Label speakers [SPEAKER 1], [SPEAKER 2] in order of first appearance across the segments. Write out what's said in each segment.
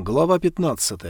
[SPEAKER 1] Глава 15.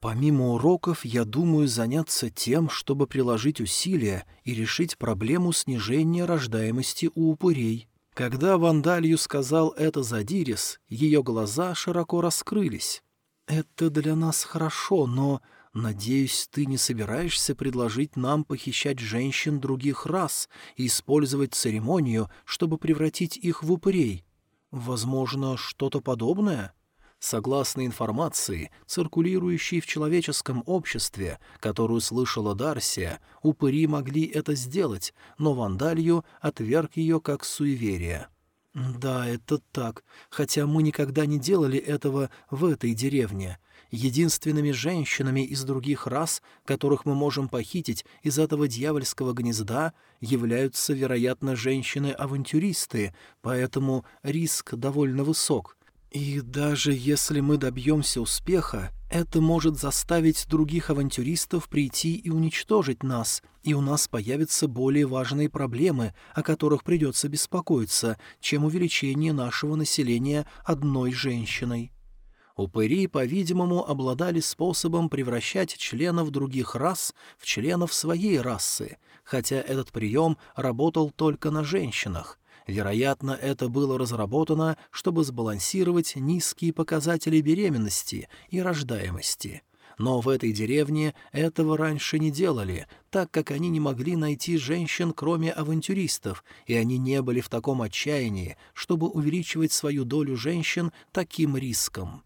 [SPEAKER 1] Помимо уроков, я думаю заняться тем, чтобы приложить усилия и решить проблему снижения рождаемости у упырей. Когда Вандалью сказал это Задирис, ее глаза широко раскрылись. «Это для нас хорошо, но, надеюсь, ты не собираешься предложить нам похищать женщин других рас и использовать церемонию, чтобы превратить их в упырей? Возможно, что-то подобное?» Согласно информации, циркулирующей в человеческом обществе, которую слышала Дарсия, упыри могли это сделать, но Вандалью отверг ее как суеверие. «Да, это так, хотя мы никогда не делали этого в этой деревне. Единственными женщинами из других рас, которых мы можем похитить из этого дьявольского гнезда, являются, вероятно, женщины-авантюристы, поэтому риск довольно высок». И даже если мы добьемся успеха, это может заставить других авантюристов прийти и уничтожить нас, и у нас появятся более важные проблемы, о которых придется беспокоиться, чем увеличение нашего населения одной женщиной. Упыри, по-видимому, обладали способом превращать членов других рас в членов своей расы, хотя этот прием работал только на женщинах, Вероятно, это было разработано, чтобы сбалансировать низкие показатели беременности и рождаемости. Но в этой деревне этого раньше не делали, так как они не могли найти женщин, кроме авантюристов, и они не были в таком отчаянии, чтобы увеличивать свою долю женщин таким риском.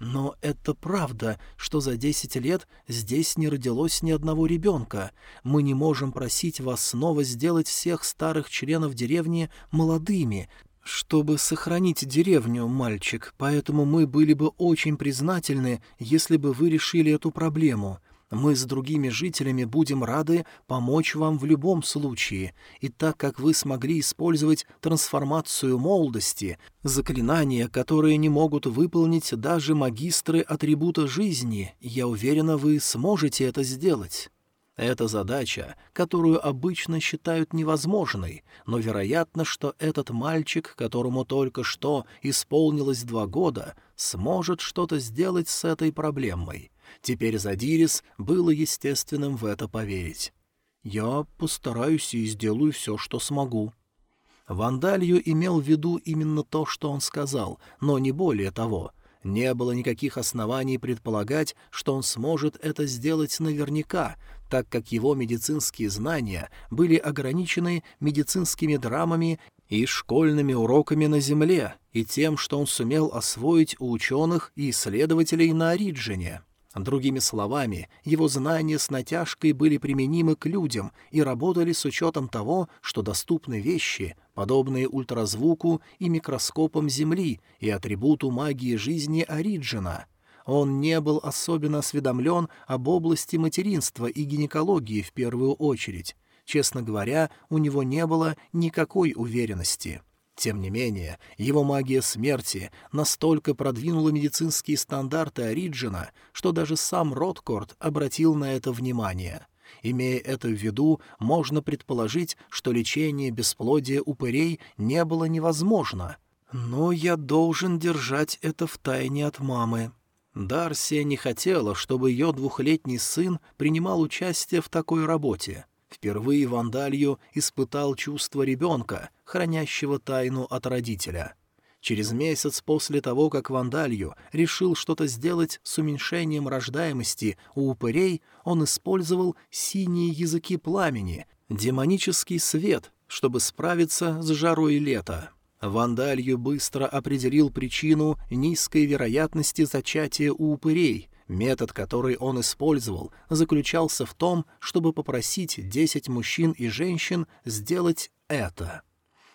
[SPEAKER 1] Но это правда, что за десять лет здесь не родилось ни одного ребенка. Мы не можем просить вас снова сделать всех старых членов деревни молодыми, чтобы сохранить деревню, мальчик, поэтому мы были бы очень признательны, если бы вы решили эту проблему. Мы с другими жителями будем рады помочь вам в любом случае, и так как вы смогли использовать трансформацию молодости, заклинания, которые не могут выполнить даже магистры атрибута жизни, я уверена, вы сможете это сделать». Это задача, которую обычно считают невозможной, но вероятно, что этот мальчик, которому только что исполнилось два года, сможет что-то сделать с этой проблемой. Теперь Задирис было естественным в это поверить. «Я постараюсь и сделаю все, что смогу». Вандалью имел в виду именно то, что он сказал, но не более того. Не было никаких оснований предполагать, что он сможет это сделать наверняка, так как его медицинские знания были ограничены медицинскими драмами и школьными уроками на Земле, и тем, что он сумел освоить у ученых и исследователей на Ориджине. Другими словами, его знания с натяжкой были применимы к людям и работали с учетом того, что доступны вещи, подобные ультразвуку и микроскопам Земли и атрибуту магии жизни Ориджина. Он не был особенно осведомлен об области материнства и гинекологии в первую очередь. Честно говоря, у него не было никакой уверенности. Тем не менее, его магия смерти настолько продвинула медицинские стандарты Ориджина, что даже сам Роткорд обратил на это внимание. Имея это в виду, можно предположить, что лечение бесплодия упырей не было невозможно. Но я должен держать это в тайне от мамы. Дарсия не хотела, чтобы ее двухлетний сын принимал участие в такой работе. Впервые Вандалью испытал чувство ребенка, хранящего тайну от родителя. Через месяц после того, как Вандалью решил что-то сделать с уменьшением рождаемости у упырей, он использовал синие языки пламени, демонический свет, чтобы справиться с жарой лета. Вандалью быстро определил причину низкой вероятности зачатия у упырей Метод, который он использовал, заключался в том, чтобы попросить десять мужчин и женщин сделать это.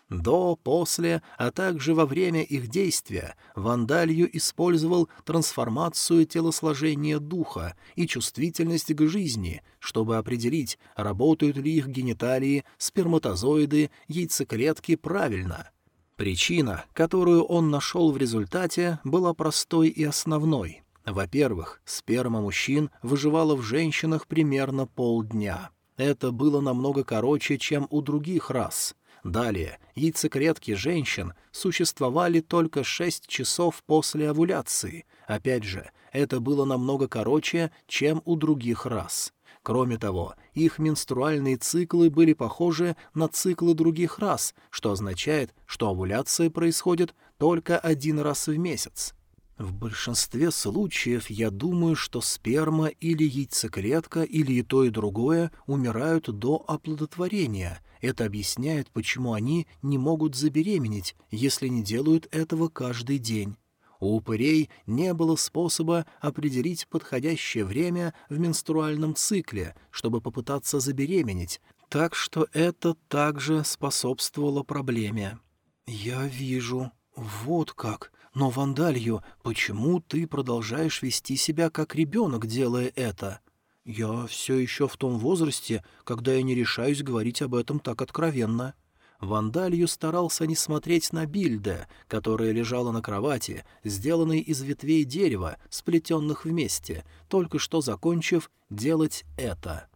[SPEAKER 1] До, после, а также во время их действия Вандалью использовал трансформацию телосложения духа и чувствительность к жизни, чтобы определить, работают ли их гениталии, сперматозоиды, яйцеклетки правильно. Причина, которую он нашел в результате, была простой и основной — во-первых, сперма мужчин выживала в женщинах примерно полдня. Это было намного короче, чем у других рас. Далее, яйцеклетки женщин существовали только 6 часов после овуляции. Опять же, это было намного короче, чем у других рас. Кроме того, их менструальные циклы были похожи на циклы других рас, что означает, что овуляция происходит только один раз в месяц. В большинстве случаев я думаю, что сперма или яйцеклетка или и то и другое умирают до оплодотворения. Это объясняет, почему они не могут забеременеть, если не делают этого каждый день. У упырей не было способа определить подходящее время в менструальном цикле, чтобы попытаться забеременеть, так что это также способствовало проблеме. «Я вижу. Вот как. Но, Вандалью, почему ты продолжаешь вести себя как ребенок, делая это? Я все еще в том возрасте, когда я не решаюсь говорить об этом так откровенно». Вандалью старался не смотреть на Бильде, которая лежала на кровати, сделанной из ветвей дерева, сплетенных вместе, только что закончив делать это.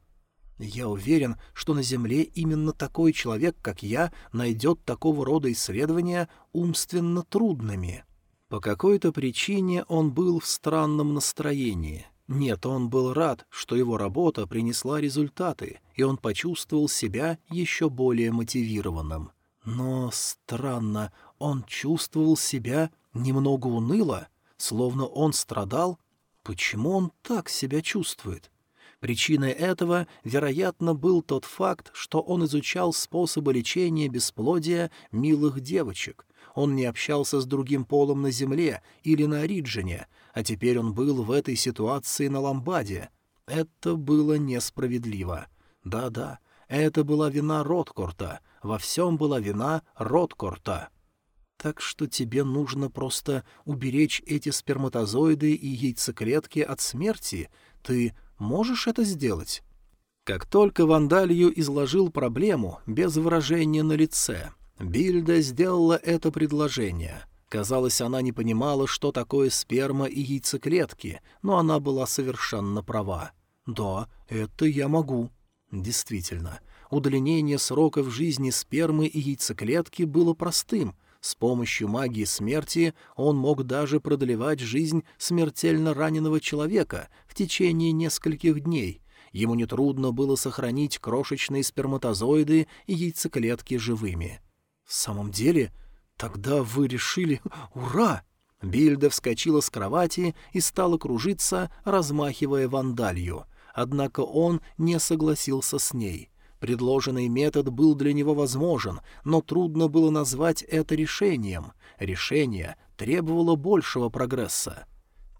[SPEAKER 1] Я уверен, что на Земле именно такой человек, как я, найдет такого рода исследования умственно трудными. По какой-то причине он был в странном настроении. Нет, он был рад, что его работа принесла результаты, и он почувствовал себя еще более мотивированным. Но странно, он чувствовал себя немного уныло, словно он страдал. Почему он так себя чувствует? Причиной этого, вероятно, был тот факт, что он изучал способы лечения бесплодия милых девочек, он не общался с другим полом на Земле или на Ориджине, а теперь он был в этой ситуации на Ламбаде. Это было несправедливо. Да-да, это была вина Роткорта, во всем была вина Роткорта. Так что тебе нужно просто уберечь эти сперматозоиды и яйцеклетки от смерти. Ты можешь это сделать?» Как только Вандалью изложил проблему без выражения на лице, Бильда сделала это предложение. Казалось, она не понимала, что такое сперма и яйцеклетки, но она была совершенно права. «Да, это я могу». Действительно, удлинение сроков жизни спермы и яйцеклетки было простым. С помощью магии смерти он мог даже продлевать жизнь смертельно раненого человека в течение нескольких дней. Ему нетрудно было сохранить крошечные сперматозоиды и яйцеклетки живыми. «В самом деле? Тогда вы решили... Ура!» Бильда вскочила с кровати и стала кружиться, размахивая вандалью. Однако он не согласился с ней. Предложенный метод был для него возможен, но трудно было назвать это решением. Решение требовало большего прогресса.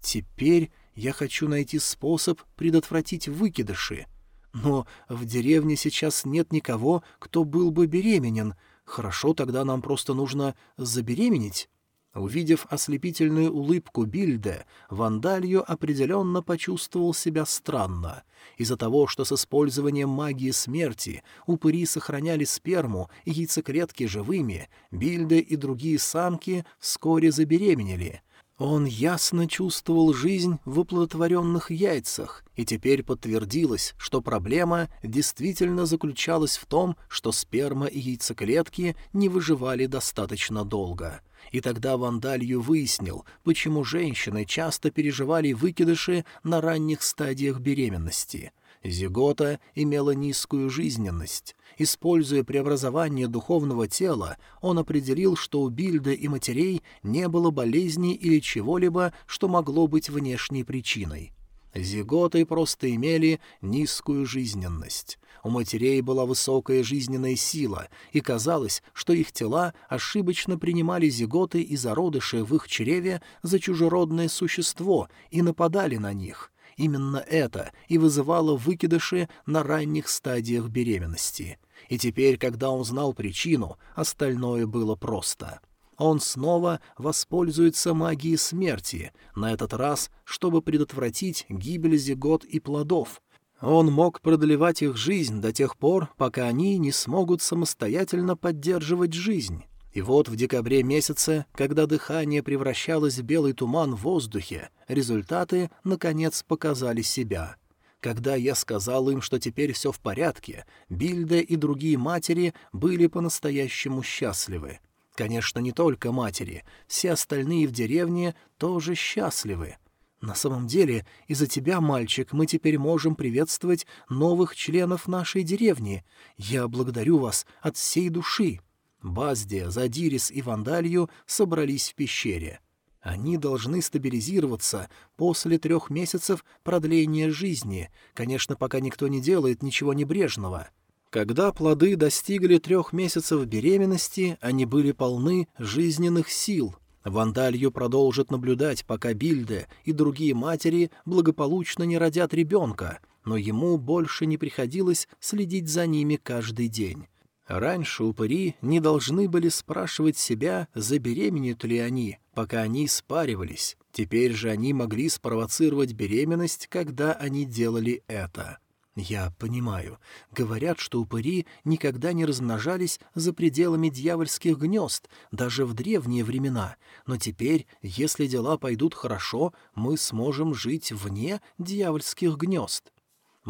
[SPEAKER 1] Теперь я хочу найти способ предотвратить выкидыши. Но в деревне сейчас нет никого, кто был бы беременен, Хорошо, тогда нам просто нужно забеременеть. Увидев ослепительную улыбку Бильде, Вандалью определенно почувствовал себя странно. Из-за того, что с использованием магии смерти упыри сохраняли сперму и яйцеклетки живыми, Бильде и другие самки вскоре забеременели — он ясно чувствовал жизнь в оплодотворенных яйцах, и теперь подтвердилось, что проблема действительно заключалась в том, что сперма и яйцеклетки не выживали достаточно долго. И тогда Вандалью выяснил, почему женщины часто переживали выкидыши на ранних стадиях беременности. Зигота имела низкую жизненность, Используя преобразование духовного тела, он определил, что у Бильда и матерей не было болезней или чего-либо, что могло быть внешней причиной. Зиготы просто имели низкую жизненность. У матерей была высокая жизненная сила, и казалось, что их тела ошибочно принимали зиготы и зародыши в их чреве за чужеродное существо и нападали на них. Именно это и вызывало выкидыши на ранних стадиях беременности — и теперь, когда он знал причину, остальное было просто. Он снова воспользуется магией смерти, на этот раз, чтобы предотвратить гибель зигот и плодов. Он мог продлевать их жизнь до тех пор, пока они не смогут самостоятельно поддерживать жизнь. И вот в декабре месяце, когда дыхание превращалось в белый туман в воздухе, результаты, наконец, показали себя — Когда я сказал им, что теперь все в порядке, Бильда и другие матери были по-настоящему счастливы. Конечно, не только матери, все остальные в деревне тоже счастливы. На самом деле, из-за тебя, мальчик, мы теперь можем приветствовать новых членов нашей деревни. Я благодарю вас от всей души. Баздия, Задирис и Вандалью собрались в пещере. Они должны стабилизироваться после трех месяцев продления жизни, конечно, пока никто не делает ничего небрежного. Когда плоды достигли трех месяцев беременности, они были полны жизненных сил. Вандалью продолжит наблюдать, пока Бильде и другие матери благополучно не родят ребенка, но ему больше не приходилось следить за ними каждый день. Раньше упыри не должны были спрашивать себя, забеременеют ли они, пока они спаривались. Теперь же они могли спровоцировать беременность, когда они делали это. Я понимаю. Говорят, что упыри никогда не размножались за пределами дьявольских гнезд, даже в древние времена. Но теперь, если дела пойдут хорошо, мы сможем жить вне дьявольских гнезд.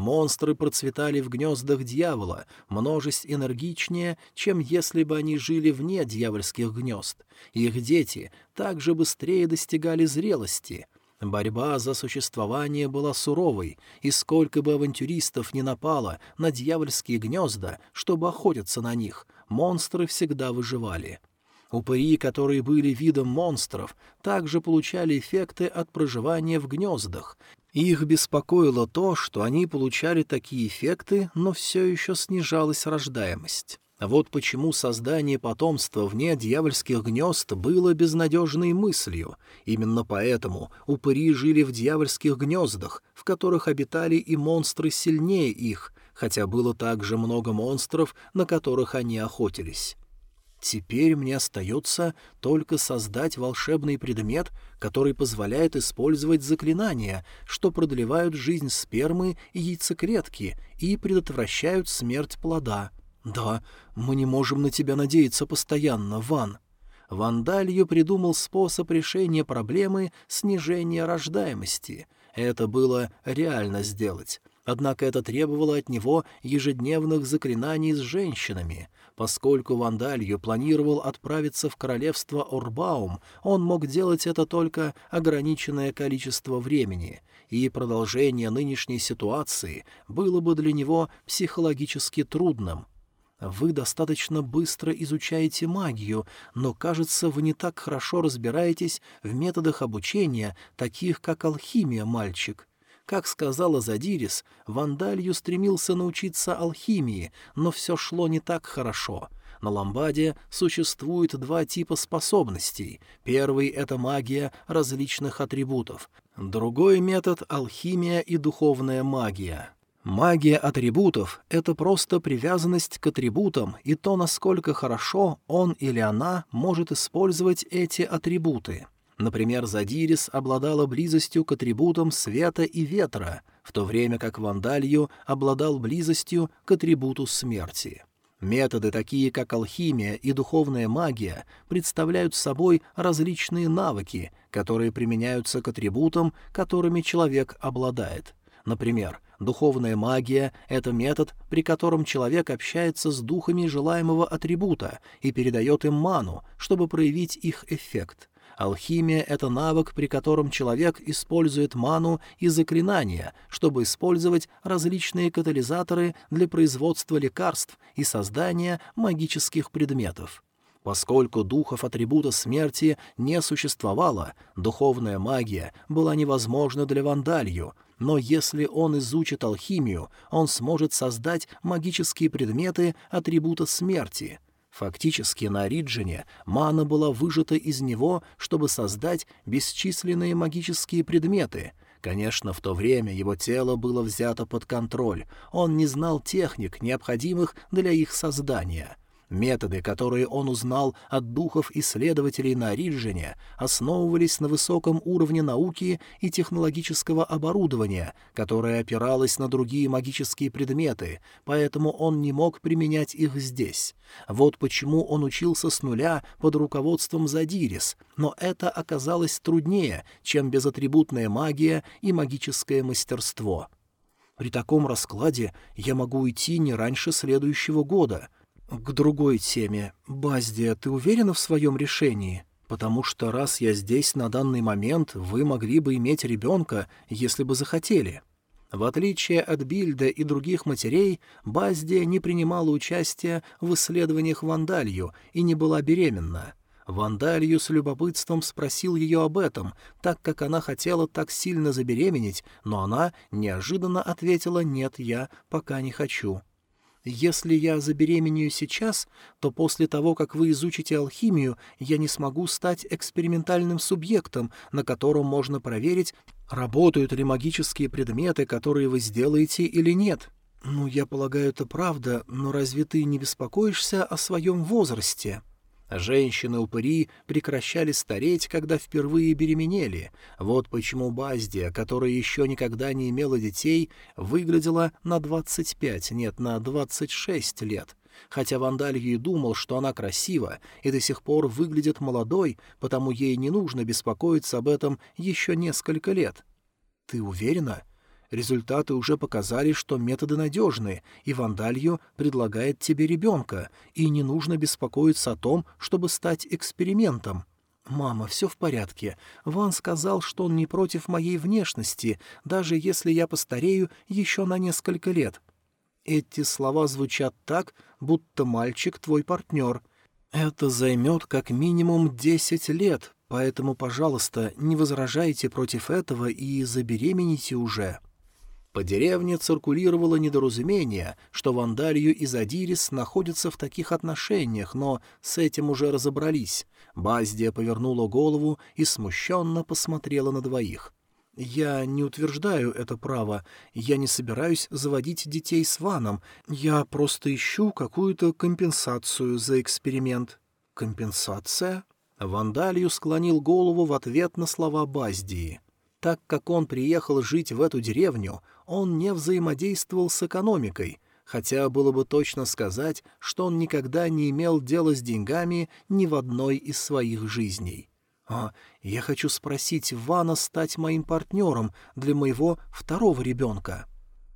[SPEAKER 1] Монстры процветали в гнездах дьявола, множесть энергичнее, чем если бы они жили вне дьявольских гнезд. Их дети также быстрее достигали зрелости. Борьба за существование была суровой, и сколько бы авантюристов ни напало на дьявольские гнезда, чтобы охотиться на них, монстры всегда выживали. Упыри, которые были видом монстров, также получали эффекты от проживания в гнездах, их беспокоило то, что они получали такие эффекты, но все еще снижалась рождаемость. Вот почему создание потомства вне дьявольских гнезд было безнадежной мыслью. Именно поэтому упыри жили в дьявольских гнездах, в которых обитали и монстры сильнее их, хотя было также много монстров, на которых они охотились. Теперь мне остается только создать волшебный предмет, который позволяет использовать заклинания, что продлевают жизнь спермы и яйцеклетки и предотвращают смерть плода. Да, мы не можем на тебя надеяться постоянно, Ван. Вандалью придумал способ решения проблемы снижения рождаемости. Это было реально сделать. Однако это требовало от него ежедневных заклинаний с женщинами — Поскольку Вандалью планировал отправиться в королевство Орбаум, он мог делать это только ограниченное количество времени, и продолжение нынешней ситуации было бы для него психологически трудным. Вы достаточно быстро изучаете магию, но, кажется, вы не так хорошо разбираетесь в методах обучения, таких как алхимия, мальчик. Как сказала Задирис, Вандалью стремился научиться алхимии, но все шло не так хорошо. На Ламбаде существует два типа способностей. Первый — это магия различных атрибутов. Другой метод — алхимия и духовная магия. Магия атрибутов — это просто привязанность к атрибутам и то, насколько хорошо он или она может использовать эти атрибуты. Например, Задирис обладала близостью к атрибутам света и ветра, в то время как Вандалью обладал близостью к атрибуту смерти. Методы, такие как алхимия и духовная магия, представляют собой различные навыки, которые применяются к атрибутам, которыми человек обладает. Например, духовная магия — это метод, при котором человек общается с духами желаемого атрибута и передает им ману, чтобы проявить их эффект. Алхимия — это навык, при котором человек использует ману и заклинания, чтобы использовать различные катализаторы для производства лекарств и создания магических предметов. Поскольку духов атрибута смерти не существовало, духовная магия была невозможна для Вандалью, но если он изучит алхимию, он сможет создать магические предметы атрибута смерти — Фактически на Риджине мана была выжата из него, чтобы создать бесчисленные магические предметы. Конечно, в то время его тело было взято под контроль, он не знал техник, необходимых для их создания. Методы, которые он узнал от духов-исследователей на Риджине, основывались на высоком уровне науки и технологического оборудования, которое опиралось на другие магические предметы, поэтому он не мог применять их здесь. Вот почему он учился с нуля под руководством Задирис, но это оказалось труднее, чем безатрибутная магия и магическое мастерство. При таком раскладе я могу уйти не раньше следующего года. К другой теме. Баздия, ты уверена в своем решении? Потому что раз я здесь на данный момент, вы могли бы иметь ребенка, если бы захотели. В отличие от Бильда и других матерей, Баздия не принимала участия в исследованиях Вандалью и не была беременна. Вандалью с любопытством спросил ее об этом, так как она хотела так сильно забеременеть, но она неожиданно ответила «нет, я пока не хочу». Если я забеременею сейчас, то после того, как вы изучите алхимию, я не смогу стать экспериментальным субъектом, на котором можно проверить, работают ли магические предметы, которые вы сделаете или нет. Ну, я полагаю, это правда, но разве ты не беспокоишься о своем возрасте?» Женщины-упыри прекращали стареть, когда впервые беременели. Вот почему Баздия, которая еще никогда не имела детей, выглядела на 25, нет, на 26 лет. Хотя Вандалью и думал, что она красива и до сих пор выглядит молодой, потому ей не нужно беспокоиться об этом еще несколько лет. «Ты уверена?» Результаты уже показали, что методы надежны, и Вандалью предлагает тебе ребенка, и не нужно беспокоиться о том, чтобы стать экспериментом. «Мама, все в порядке. Ван сказал, что он не против моей внешности, даже если я постарею еще на несколько лет». Эти слова звучат так, будто мальчик твой партнер. Это займет как минимум десять лет, поэтому, пожалуйста, не возражайте против этого и заберемените уже». По деревне циркулировало недоразумение, что Вандалью и Задирис находятся в таких отношениях, но с этим уже разобрались. Баздия повернула голову и смущенно посмотрела на двоих. «Я не утверждаю это право. Я не собираюсь заводить детей с Ваном. Я просто ищу какую-то компенсацию за эксперимент». «Компенсация?» Вандалью склонил голову в ответ на слова Баздии. Так как он приехал жить в эту деревню, он не взаимодействовал с экономикой, хотя было бы точно сказать, что он никогда не имел дела с деньгами ни в одной из своих жизней. А я хочу спросить Вана стать моим партнером для моего второго ребенка.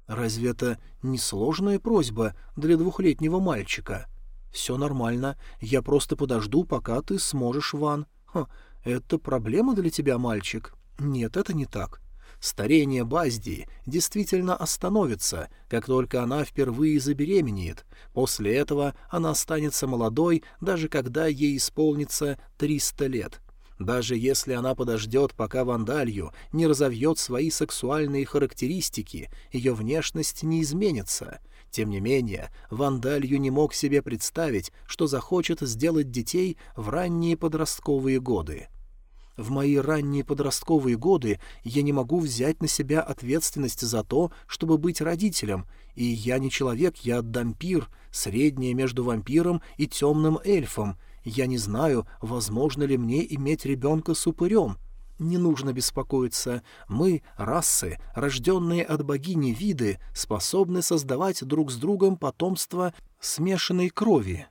[SPEAKER 1] Разве это не сложная просьба для двухлетнего мальчика? Все нормально, я просто подожду, пока ты сможешь, Ван. Ха, это проблема для тебя, мальчик? Нет, это не так. Старение Баздии действительно остановится, как только она впервые забеременеет. После этого она останется молодой, даже когда ей исполнится 300 лет. Даже если она подождет, пока Вандалью не разовьет свои сексуальные характеристики, ее внешность не изменится. Тем не менее, Вандалью не мог себе представить, что захочет сделать детей в ранние подростковые годы. В мои ранние подростковые годы я не могу взять на себя ответственность за то, чтобы быть родителем, и я не человек, я дампир, среднее между вампиром и темным эльфом. Я не знаю, возможно ли мне иметь ребенка с упырем. Не нужно беспокоиться. Мы, расы, рожденные от богини виды, способны создавать друг с другом потомство смешанной крови.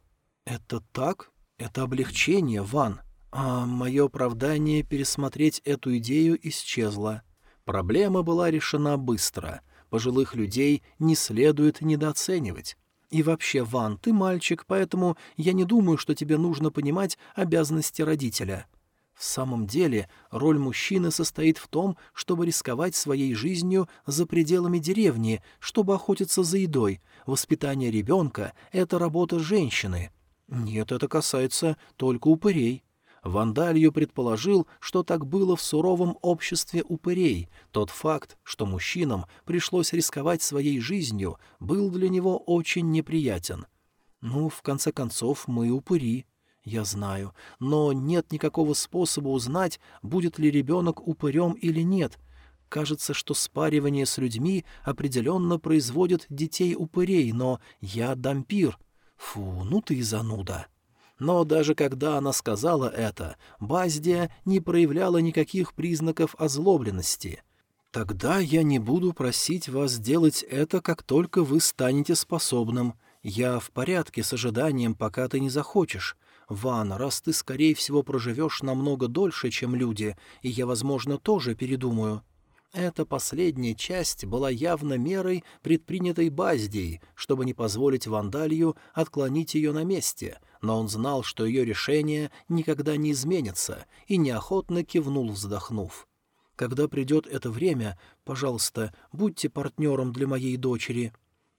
[SPEAKER 1] Это так? Это облегчение, Ван. А мое оправдание пересмотреть эту идею исчезло. Проблема была решена быстро. Пожилых людей не следует недооценивать. И вообще, Ван, ты мальчик, поэтому я не думаю, что тебе нужно понимать обязанности родителя. В самом деле, роль мужчины состоит в том, чтобы рисковать своей жизнью за пределами деревни, чтобы охотиться за едой. Воспитание ребенка — это работа женщины. Нет, это касается только упырей. Вандалью предположил, что так было в суровом обществе упырей. Тот факт, что мужчинам пришлось рисковать своей жизнью, был для него очень неприятен. «Ну, в конце концов, мы упыри», «Я знаю, но нет никакого способа узнать, будет ли ребенок упырем или нет. Кажется, что спаривание с людьми определенно производит детей-упырей, но я дампир. Фу, ну ты зануда». Но даже когда она сказала это, Баздия не проявляла никаких признаков озлобленности. «Тогда я не буду просить вас делать это, как только вы станете способным. Я в порядке с ожиданием, пока ты не захочешь. Ван, раз ты, скорее всего, проживешь намного дольше, чем люди, и я, возможно, тоже передумаю». Эта последняя часть была явно мерой, предпринятой Баздией, чтобы не позволить Вандалью отклонить ее на месте, но он знал, что ее решение никогда не изменится, и неохотно кивнул, вздохнув. «Когда придет это время, пожалуйста, будьте партнером для моей дочери».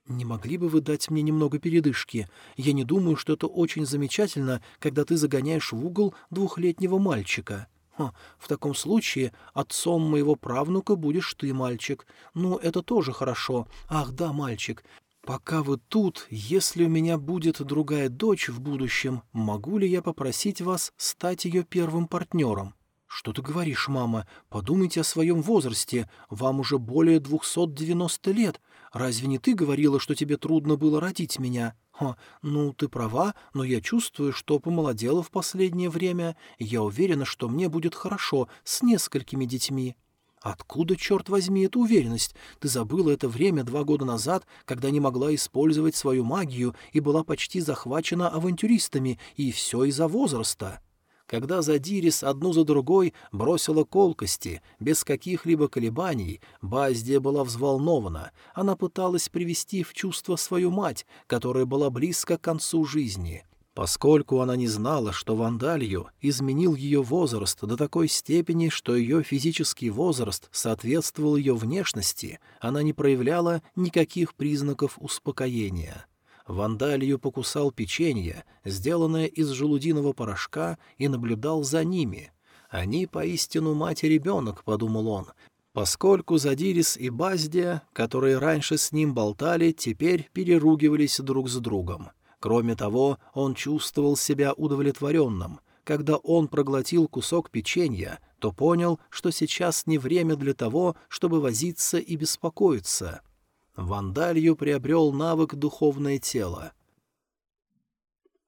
[SPEAKER 1] «Не могли бы вы дать мне немного передышки? Я не думаю, что это очень замечательно, когда ты загоняешь в угол двухлетнего мальчика». В таком случае отцом моего правнука будешь ты, мальчик. Ну, это тоже хорошо. Ах, да, мальчик. Пока вы тут, если у меня будет другая дочь в будущем, могу ли я попросить вас стать ее первым партнером? Что ты говоришь, мама? Подумайте о своем возрасте. Вам уже более двухсот девяносто лет. Разве не ты говорила, что тебе трудно было родить меня?» «Ха, ну, ты права, но я чувствую, что помолодела в последнее время. Я уверена, что мне будет хорошо с несколькими детьми». «Откуда, черт возьми, эта уверенность? Ты забыла это время два года назад, когда не могла использовать свою магию и была почти захвачена авантюристами, и все из-за возраста» когда Задирис одну за другой бросила колкости, без каких-либо колебаний, Баздия была взволнована. Она пыталась привести в чувство свою мать, которая была близко к концу жизни. Поскольку она не знала, что Вандалью изменил ее возраст до такой степени, что ее физический возраст соответствовал ее внешности, она не проявляла никаких признаков успокоения. Вандалью покусал печенье, сделанное из желудиного порошка, и наблюдал за ними. «Они поистину мать и ребенок», — подумал он, поскольку Задирис и Баздия, которые раньше с ним болтали, теперь переругивались друг с другом. Кроме того, он чувствовал себя удовлетворенным. Когда он проглотил кусок печенья, то понял, что сейчас не время для того, чтобы возиться и беспокоиться — Вандалью приобрел навык «Духовное тело».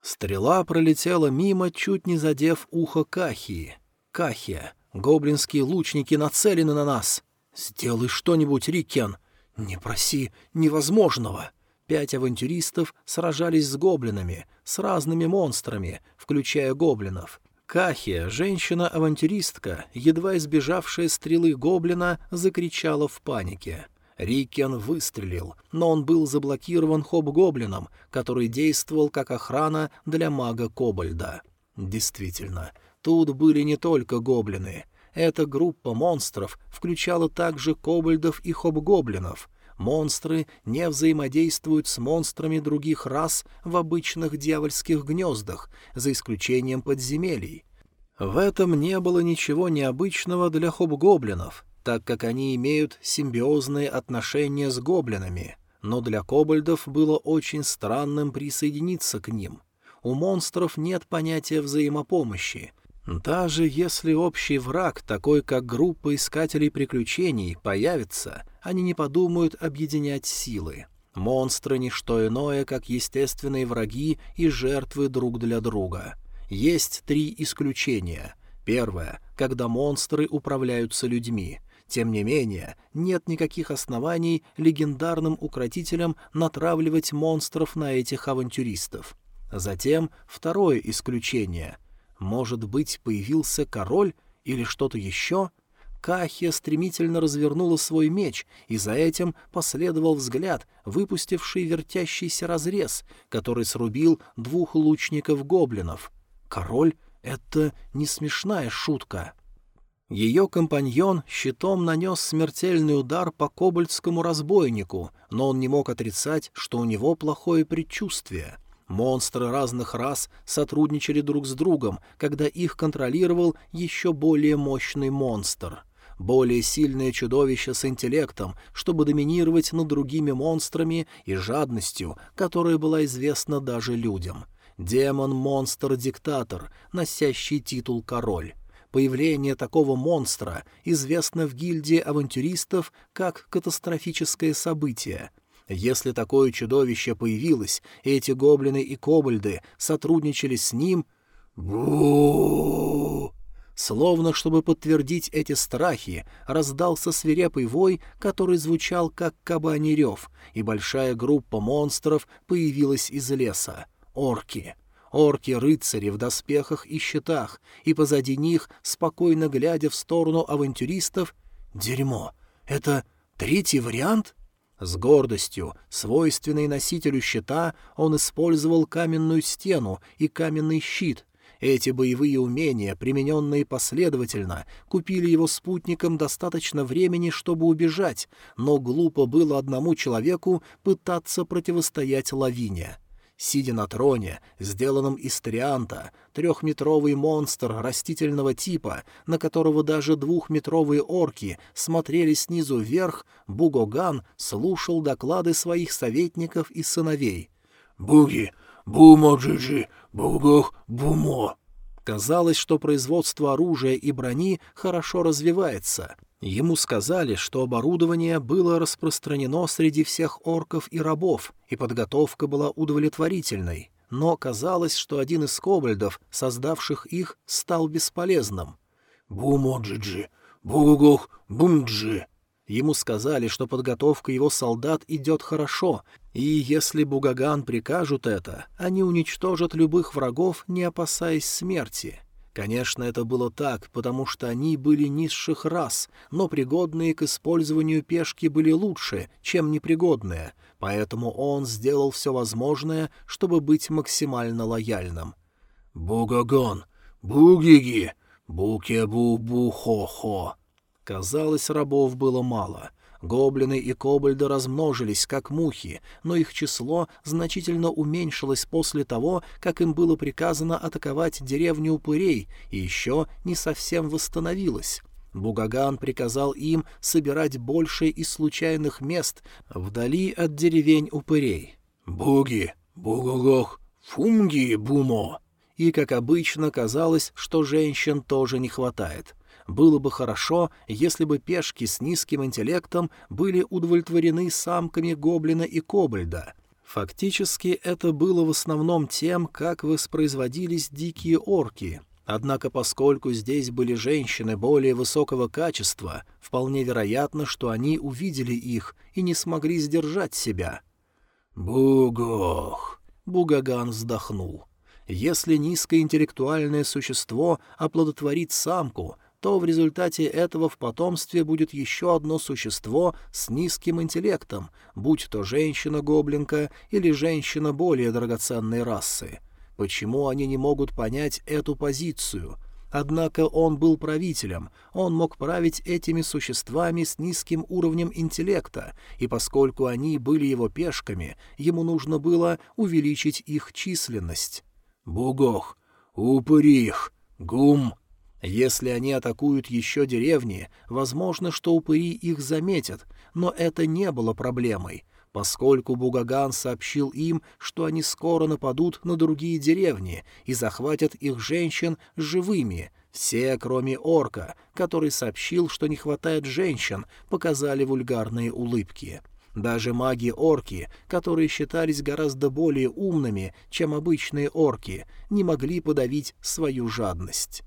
[SPEAKER 1] Стрела пролетела мимо, чуть не задев ухо Кахии. «Кахия, гоблинские лучники нацелены на нас! Сделай что-нибудь, Рикен! Не проси невозможного!» Пять авантюристов сражались с гоблинами, с разными монстрами, включая гоблинов. Кахия, женщина-авантюристка, едва избежавшая стрелы гоблина, закричала в панике. Рикен выстрелил, но он был заблокирован хоб-гоблином, который действовал как охрана для мага-кобальда. Действительно, тут были не только гоблины. Эта группа монстров включала также кобальдов и хоб-гоблинов. Монстры не взаимодействуют с монстрами других рас в обычных дьявольских гнездах, за исключением подземелий. В этом не было ничего необычного для хоб-гоблинов, так как они имеют симбиозные отношения с гоблинами, но для кобальдов было очень странным присоединиться к ним. У монстров нет понятия взаимопомощи. Даже если общий враг, такой как группа искателей приключений, появится, они не подумают объединять силы. Монстры — не что иное, как естественные враги и жертвы друг для друга. Есть три исключения. Первое — когда монстры управляются людьми. Тем не менее, нет никаких оснований легендарным укротителям натравливать монстров на этих авантюристов. Затем второе исключение. Может быть, появился король или что-то еще? Кахия стремительно развернула свой меч, и за этим последовал взгляд, выпустивший вертящийся разрез, который срубил двух лучников-гоблинов. Король — это не смешная шутка. Ее компаньон щитом нанес смертельный удар по кобальтскому разбойнику, но он не мог отрицать, что у него плохое предчувствие. Монстры разных рас сотрудничали друг с другом, когда их контролировал еще более мощный монстр. Более сильное чудовище с интеллектом, чтобы доминировать над другими монстрами и жадностью, которая была известна даже людям. Демон-монстр-диктатор, носящий титул «король». Появление такого монстра известно в гильдии авантюристов как катастрофическое событие. Если такое чудовище появилось, и эти гоблины и кобальды сотрудничали с ним... бу Словно чтобы подтвердить эти страхи, раздался свирепый вой, который звучал как кабаний рев, и большая группа монстров появилась из леса — орки — орки-рыцари в доспехах и щитах, и позади них, спокойно глядя в сторону авантюристов, «Дерьмо! Это третий вариант? С гордостью, свойственной носителю щита, он использовал каменную стену и каменный щит. Эти боевые умения, примененные последовательно, купили его спутникам достаточно времени, чтобы убежать, но глупо было одному человеку пытаться противостоять лавине. Сидя на троне, сделанном из трианта, трехметровый монстр растительного типа, на которого даже двухметровые орки смотрели снизу вверх, Бугоган слушал доклады своих советников и сыновей. «Буги! Бумо-джиджи! Бугох! Бумо!» Казалось, что производство оружия и брони хорошо развивается. Ему сказали, что оборудование было распространено среди всех орков и рабов, и подготовка была удовлетворительной, но казалось, что один из кобальдов, создавших их, стал бесполезным. «Бумоджиджи! Бугугух! Бумджи!» Ему сказали, что подготовка его солдат идет хорошо, и если Бугаган прикажут это, они уничтожат любых врагов, не опасаясь смерти. Конечно, это было так, потому что они были низших рас, но пригодные к использованию пешки были лучше, чем непригодные, поэтому он сделал все возможное, чтобы быть максимально лояльным. «Бугагон! Бугиги! Буке-бу-бу-хо-хо!» Казалось, рабов было мало — Гоблины и кобальды размножились, как мухи, но их число значительно уменьшилось после того, как им было приказано атаковать деревню упырей, и еще не совсем восстановилось. Бугаган приказал им собирать больше из случайных мест вдали от деревень упырей. «Буги! Бугогох! Фунги! Бумо!» И, как обычно, казалось, что женщин тоже не хватает — было бы хорошо, если бы пешки с низким интеллектом были удовлетворены самками гоблина и кобальда. Фактически это было в основном тем, как воспроизводились дикие орки. Однако поскольку здесь были женщины более высокого качества, вполне вероятно, что они увидели их и не смогли сдержать себя. «Бугох!» — Бугаган вздохнул. «Если низкоинтеллектуальное существо оплодотворит самку, то в результате этого в потомстве будет еще одно существо с низким интеллектом, будь то женщина-гоблинка или женщина более драгоценной расы. Почему они не могут понять эту позицию? Однако он был правителем, он мог править этими существами с низким уровнем интеллекта, и поскольку они были его пешками, ему нужно было увеличить их численность. «Бугох! Упырих! Гум!» Если они атакуют еще деревни, возможно, что упыри их заметят, но это не было проблемой, поскольку Бугаган сообщил им, что они скоро нападут на другие деревни и захватят их женщин живыми. Все, кроме орка, который сообщил, что не хватает женщин, показали вульгарные улыбки. Даже маги-орки, которые считались гораздо более умными, чем обычные орки, не могли подавить свою жадность.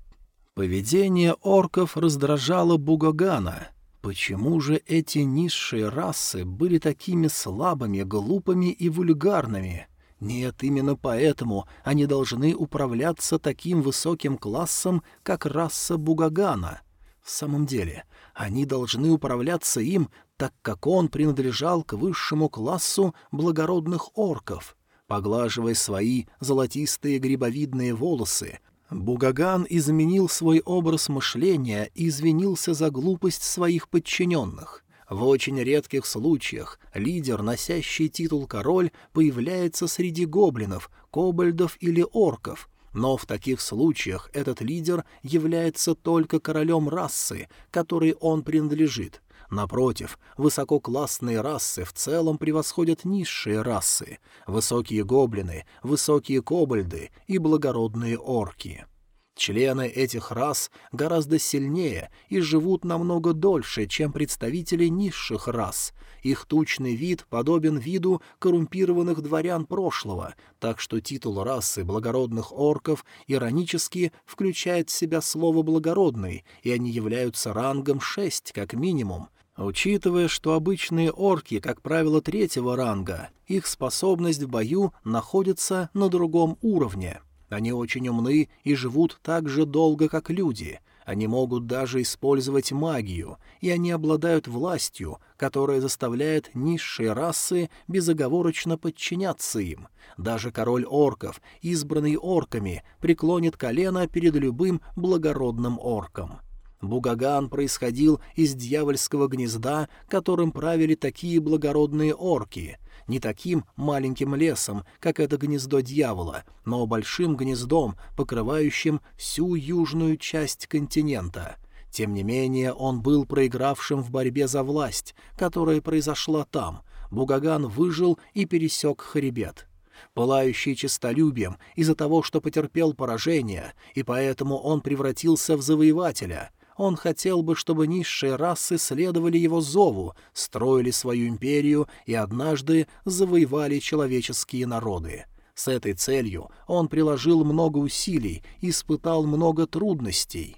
[SPEAKER 1] Поведение орков раздражало Бугагана. Почему же эти низшие расы были такими слабыми, глупыми и вульгарными? Нет, именно поэтому они должны управляться таким высоким классом, как раса Бугагана. В самом деле, они должны управляться им, так как он принадлежал к высшему классу благородных орков. Поглаживая свои золотистые грибовидные волосы, Бугаган изменил свой образ мышления и извинился за глупость своих подчиненных. В очень редких случаях лидер, носящий титул король, появляется среди гоблинов, кобальдов или орков, но в таких случаях этот лидер является только королем расы, которой он принадлежит. Напротив, высококлассные расы в целом превосходят низшие расы, высокие гоблины, высокие кобальды и благородные орки. Члены этих рас гораздо сильнее и живут намного дольше, чем представители низших рас. Их тучный вид подобен виду коррумпированных дворян прошлого, так что титул расы благородных орков иронически включает в себя слово «благородный», и они являются рангом 6 как минимум, Учитывая, что обычные орки, как правило, третьего ранга, их способность в бою находится на другом уровне. Они очень умны и живут так же долго, как люди. Они могут даже использовать магию, и они обладают властью, которая заставляет низшие расы безоговорочно подчиняться им. Даже король орков, избранный орками, преклонит колено перед любым благородным орком. Бугаган происходил из дьявольского гнезда, которым правили такие благородные орки — не таким маленьким лесом, как это гнездо дьявола, но большим гнездом, покрывающим всю южную часть континента. Тем не менее, он был проигравшим в борьбе за власть, которая произошла там. Бугаган выжил и пересек хребет пылающий честолюбием из-за того, что потерпел поражение, и поэтому он превратился в завоевателя. Он хотел бы, чтобы низшие расы следовали его зову, строили свою империю и однажды завоевали человеческие народы. С этой целью он приложил много усилий, испытал много трудностей.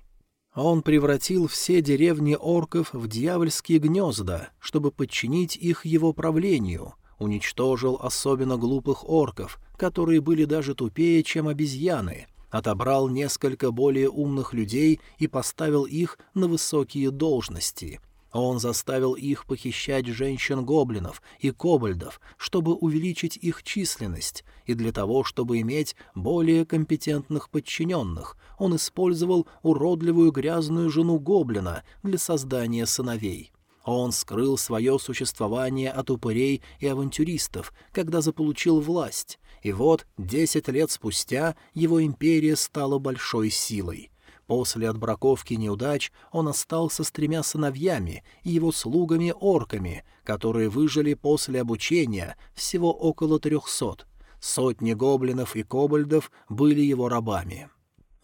[SPEAKER 1] Он превратил все деревни орков в дьявольские гнезда, чтобы подчинить их его правлению, уничтожил особенно глупых орков, которые были даже тупее, чем обезьяны, отобрал несколько более умных людей и поставил их на высокие должности. Он заставил их похищать женщин-гоблинов и кобальдов, чтобы увеличить их численность, и для того, чтобы иметь более компетентных подчиненных, он использовал уродливую грязную жену гоблина для создания сыновей. Он скрыл свое существование от упырей и авантюристов, когда заполучил власть, и вот, десять лет спустя, его империя стала большой силой. После отбраковки неудач он остался с тремя сыновьями и его слугами-орками, которые выжили после обучения всего около трехсот. Сотни гоблинов и кобальдов были его рабами.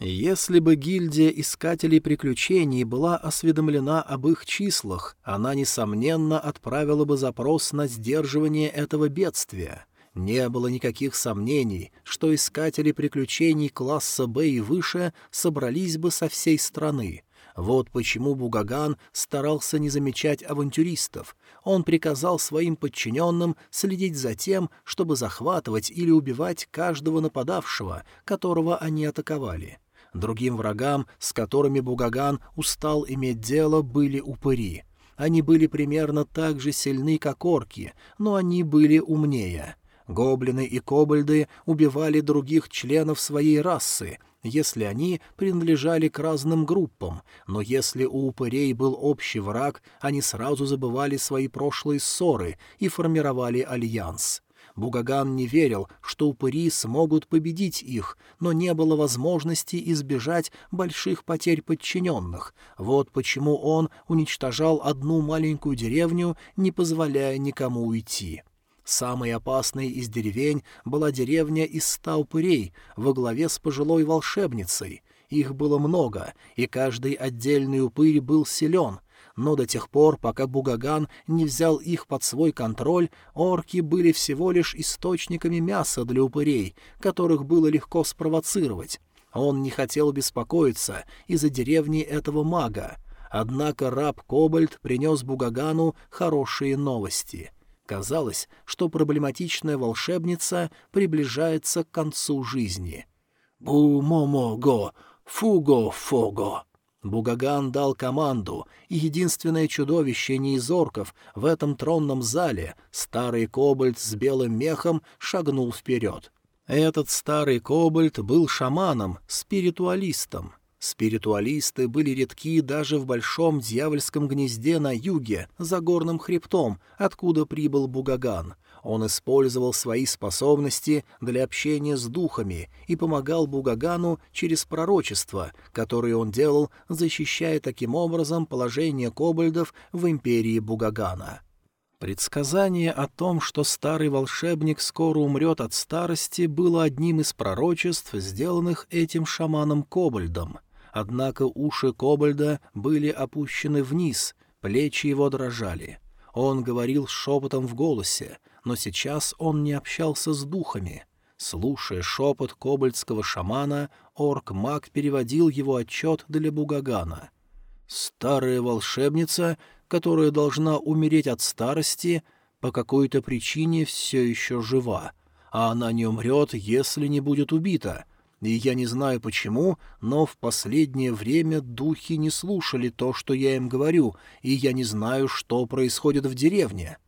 [SPEAKER 1] Если бы гильдия искателей приключений была осведомлена об их числах, она, несомненно, отправила бы запрос на сдерживание этого бедствия. Не было никаких сомнений, что искатели приключений класса «Б» и выше собрались бы со всей страны. Вот почему Бугаган старался не замечать авантюристов. Он приказал своим подчиненным следить за тем, чтобы захватывать или убивать каждого нападавшего, которого они атаковали. Другим врагам, с которыми Бугаган устал иметь дело, были упыри. Они были примерно так же сильны, как орки, но они были умнее. Гоблины и кобальды убивали других членов своей расы, если они принадлежали к разным группам, но если у упырей был общий враг, они сразу забывали свои прошлые ссоры и формировали альянс. Бугаган не верил, что упыри смогут победить их, но не было возможности избежать больших потерь подчиненных. Вот почему он уничтожал одну маленькую деревню, не позволяя никому уйти. Самой опасной из деревень была деревня из ста упырей во главе с пожилой волшебницей. Их было много, и каждый отдельный упырь был силен, но до тех пор, пока Бугаган не взял их под свой контроль, орки были всего лишь источниками мяса для упырей, которых было легко спровоцировать. Он не хотел беспокоиться из-за деревни этого мага. Однако раб Кобальт принес Бугагану хорошие новости. Казалось, что проблематичная волшебница приближается к концу жизни. «Бу-мо-мо-го! Фуго-фого!» Бугаган дал команду, и единственное чудовище не из орков в этом тронном зале, старый кобальт с белым мехом, шагнул вперед. Этот старый кобальт был шаманом, спиритуалистом. Спиритуалисты были редки даже в большом дьявольском гнезде на юге, за горным хребтом, откуда прибыл Бугаган — он использовал свои способности для общения с духами и помогал Бугагану через пророчества, которые он делал, защищая таким образом положение кобальдов в империи Бугагана. Предсказание о том, что старый волшебник скоро умрет от старости, было одним из пророчеств, сделанных этим шаманом-кобальдом. Однако уши кобальда были опущены вниз, плечи его дрожали. Он говорил шепотом в голосе, но сейчас он не общался с духами. Слушая шепот кобальтского шамана, орк-маг переводил его отчет для Бугагана. «Старая волшебница, которая должна умереть от старости, по какой-то причине все еще жива, а она не умрет, если не будет убита. И я не знаю почему, но в последнее время духи не слушали то, что я им говорю, и я не знаю, что происходит в деревне».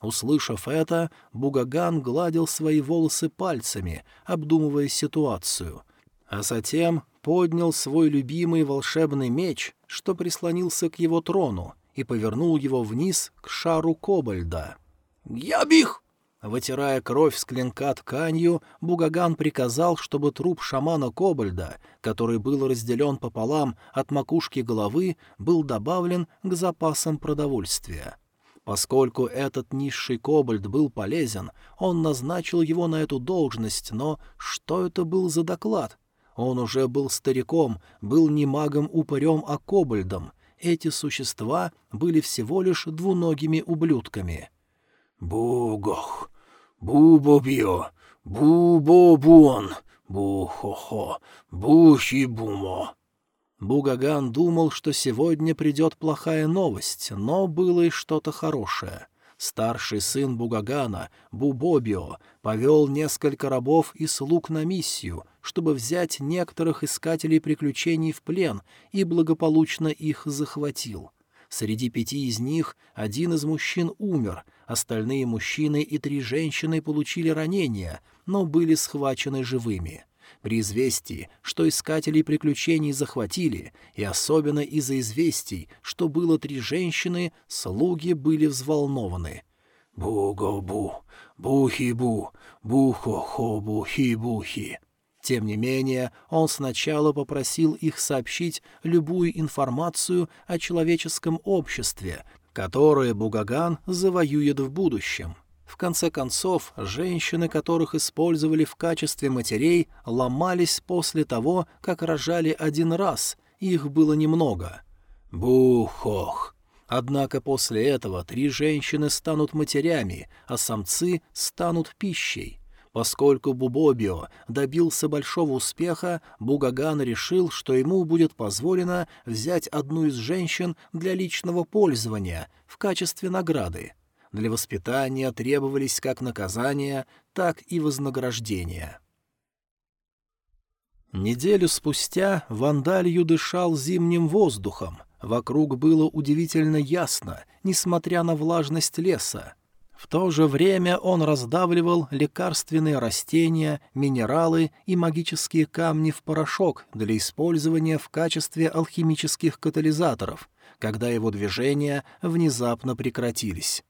[SPEAKER 1] Услышав это, Бугаган гладил свои волосы пальцами, обдумывая ситуацию, а затем поднял свой любимый волшебный меч, что прислонился к его трону, и повернул его вниз к шару кобальда. «Ябих!» Вытирая кровь с клинка тканью, Бугаган приказал, чтобы труп шамана Кобальда, который был разделен пополам от макушки головы, был добавлен к запасам продовольствия. Поскольку этот низший кобальд был полезен, он назначил его на эту должность, но что это был за доклад? Он уже был стариком, был не магом-упырем, а кобальдом. Эти существа были всего лишь двуногими ублюдками. «Бугох! Бубобио! Бубобуон! Бухохо! Бухибумо!» Бугаган думал, что сегодня придет плохая новость, но было и что-то хорошее. Старший сын Бугагана, Бубобио, повел несколько рабов и слуг на миссию, чтобы взять некоторых искателей приключений в плен и благополучно их захватил. Среди пяти из них один из мужчин умер, остальные мужчины и три женщины получили ранения, но были схвачены живыми. При известии, что искателей приключений захватили, и особенно из-за известий, что было три женщины, слуги были взволнованы. «Бу-го-бу, бухи-бу, бухо-хо-бухи-бухи». Тем не менее, он сначала попросил их сообщить любую информацию о человеческом обществе, которое Бугаган завоюет в будущем. В конце концов, женщины, которых использовали в качестве матерей, ломались после того, как рожали один раз, их было немного. Бухох! Однако после этого три женщины станут матерями, а самцы станут пищей. Поскольку Бубобио добился большого успеха, Бугаган решил, что ему будет позволено взять одну из женщин для личного пользования в качестве награды. Для воспитания требовались как наказания, так и вознаграждения. Неделю спустя Вандалью дышал зимним воздухом. Вокруг было удивительно ясно, несмотря на влажность леса. В то же время он раздавливал лекарственные растения, минералы и магические камни в порошок для использования в качестве алхимических катализаторов, когда его движения внезапно прекратились.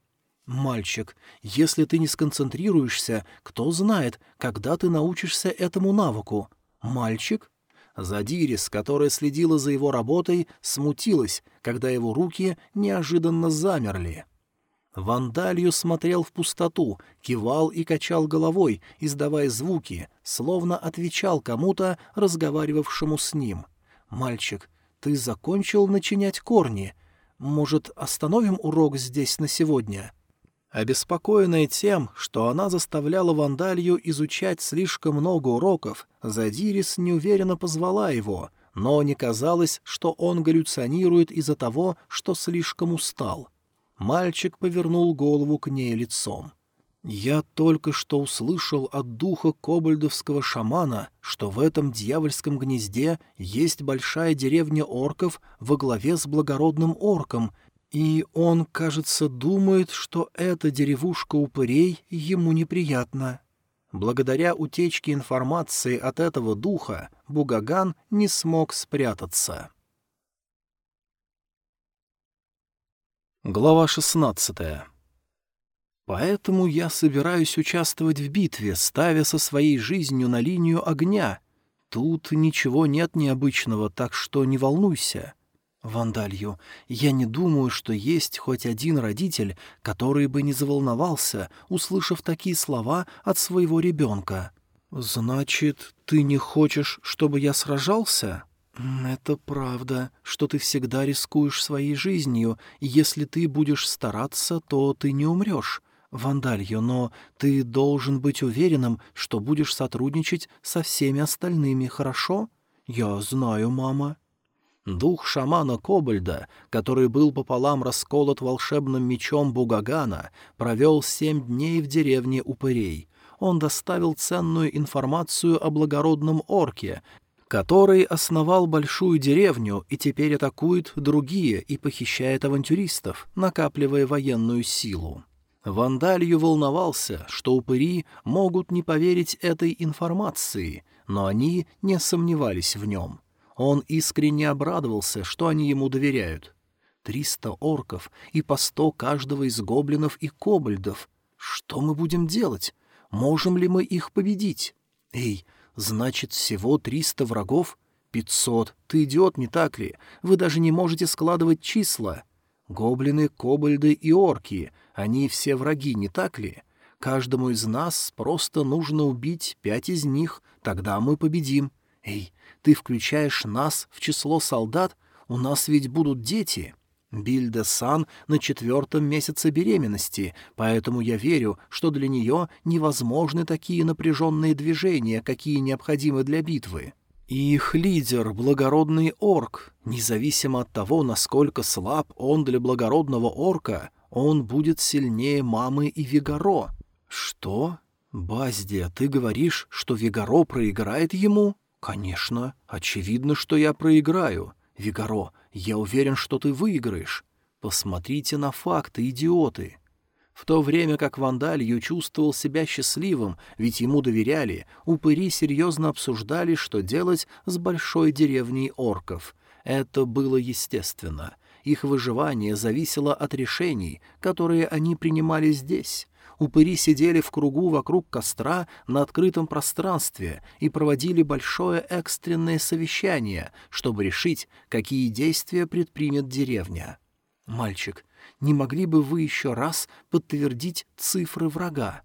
[SPEAKER 1] «Мальчик, если ты не сконцентрируешься, кто знает, когда ты научишься этому навыку? Мальчик?» Задирис, которая следила за его работой, смутилась, когда его руки неожиданно замерли. Вандалью смотрел в пустоту, кивал и качал головой, издавая звуки, словно отвечал кому-то, разговаривавшему с ним. «Мальчик, ты закончил начинять корни. Может, остановим урок здесь на сегодня?» Обеспокоенная тем, что она заставляла Вандалью изучать слишком много уроков, Задирис неуверенно позвала его, но не казалось, что он галлюционирует из-за того, что слишком устал. Мальчик повернул голову к ней лицом. «Я только что услышал от духа кобальдовского шамана, что в этом дьявольском гнезде есть большая деревня орков во главе с благородным орком, и он, кажется, думает, что эта деревушка упырей ему неприятна. Благодаря утечке информации от этого духа Бугаган не смог спрятаться. Глава шестнадцатая Поэтому я собираюсь участвовать в битве, ставя со своей жизнью на линию огня. Тут ничего нет необычного, так что не волнуйся. Вандалью, я не думаю, что есть хоть один родитель, который бы не заволновался, услышав такие слова от своего ребенка. «Значит, ты не хочешь, чтобы я сражался?» «Это правда, что ты всегда рискуешь своей жизнью, и если ты будешь стараться, то ты не умрешь. Вандалью, но ты должен быть уверенным, что будешь сотрудничать со всеми остальными, хорошо? Я знаю, мама». Дух шамана Кобальда, который был пополам расколот волшебным мечом Бугагана, провел семь дней в деревне Упырей. он доставил ценную информацию о благородном орке, который основал большую деревню и теперь атакует другие и похищает авантюристов, накапливая военную силу. Вандалью волновался, что упыри могут не поверить этой информации, но они не сомневались в нем. Он искренне обрадовался, что они ему доверяют. Триста орков и по сто каждого из гоблинов и кобальдов. Что мы будем делать? Можем ли мы их победить? Эй, значит, всего триста врагов? Пятьсот. Ты идиот, не так ли? Вы даже не можете складывать числа. Гоблины, кобальды и орки — они все враги, не так ли? Каждому из нас просто нужно убить пять из них, тогда мы победим. Эй, ты включаешь нас в число солдат? У нас ведь будут дети. Бильда Сан на четвертом месяце беременности, поэтому я верю, что для нее невозможны такие напряженные движения, какие необходимы для битвы. И их лидер — благородный орк. Независимо от того, насколько слаб он для благородного орка, он будет сильнее мамы и Вигаро. Что? Баздия, ты говоришь, что Вигаро проиграет ему? Конечно. Очевидно, что я проиграю. Вигаро, я уверен, что ты выиграешь. Посмотрите на факты, идиоты. В то время как Вандалью чувствовал себя счастливым, ведь ему доверяли, упыри серьезно обсуждали, что делать с большой деревней орков. Это было естественно. Их выживание зависело от решений, которые они принимали здесь. Упыри сидели в кругу вокруг костра на открытом пространстве и проводили большое экстренное совещание, чтобы решить, какие действия предпримет деревня. «Мальчик, не могли бы вы еще раз подтвердить цифры врага?»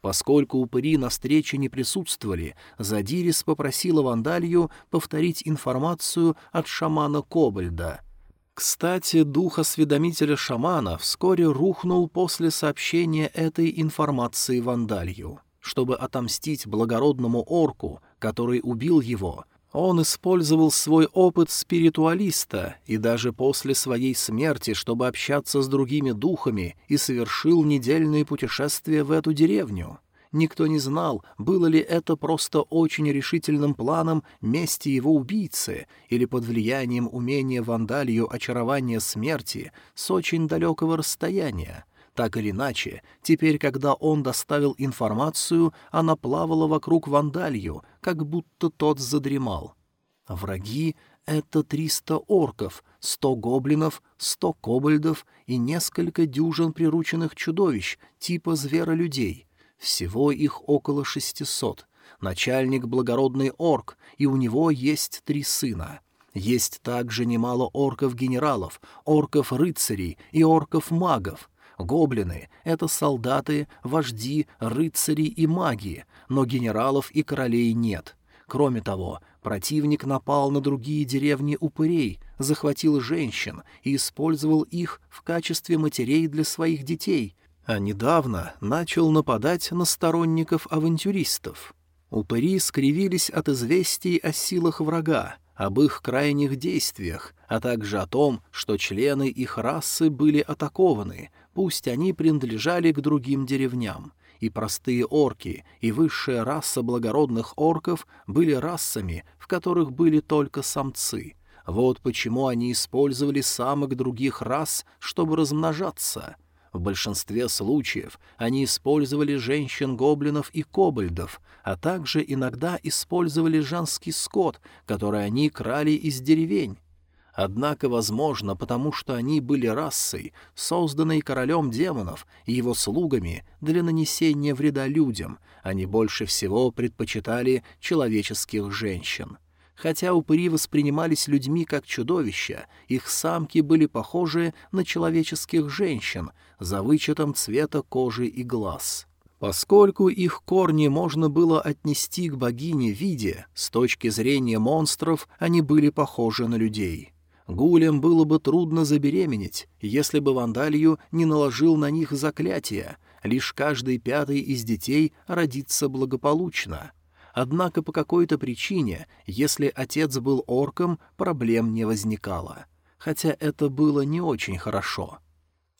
[SPEAKER 1] Поскольку упыри на встрече не присутствовали, Задирис попросила Вандалью повторить информацию от шамана Кобальда — кстати, дух осведомителя шамана вскоре рухнул после сообщения этой информации Вандалью. Чтобы отомстить благородному орку, который убил его, он использовал свой опыт спиритуалиста и даже после своей смерти, чтобы общаться с другими духами, и совершил недельное путешествие в эту деревню. Никто не знал, было ли это просто очень решительным планом мести его убийцы или под влиянием умения вандалью очарования смерти с очень далекого расстояния. Так или иначе, теперь, когда он доставил информацию, она плавала вокруг вандалью, как будто тот задремал. Враги — это триста орков, сто гоблинов, сто кобальдов и несколько дюжин прирученных чудовищ, типа зверолюдей — всего их около шестисот. Начальник благородный орк, и у него есть три сына. Есть также немало орков-генералов, орков-рыцарей и орков-магов. Гоблины — это солдаты, вожди, рыцари и маги, но генералов и королей нет. Кроме того, противник напал на другие деревни упырей, захватил женщин и использовал их в качестве матерей для своих детей — а недавно начал нападать на сторонников авантюристов. Упыри скривились от известий о силах врага, об их крайних действиях, а также о том, что члены их расы были атакованы, пусть они принадлежали к другим деревням. И простые орки, и высшая раса благородных орков были расами, в которых были только самцы. Вот почему они использовали самок других рас, чтобы размножаться — в большинстве случаев они использовали женщин-гоблинов и кобальдов, а также иногда использовали женский скот, который они крали из деревень. Однако, возможно, потому что они были расой, созданной королем демонов и его слугами для нанесения вреда людям, они больше всего предпочитали человеческих женщин. Хотя упыри воспринимались людьми как чудовища, их самки были похожи на человеческих женщин, за вычетом цвета кожи и глаз. Поскольку их корни можно было отнести к богине Виде, с точки зрения монстров они были похожи на людей. Гулям было бы трудно забеременеть, если бы Вандалью не наложил на них заклятие, лишь каждый пятый из детей родится благополучно — Однако по какой-то причине, если отец был орком, проблем не возникало. Хотя это было не очень хорошо.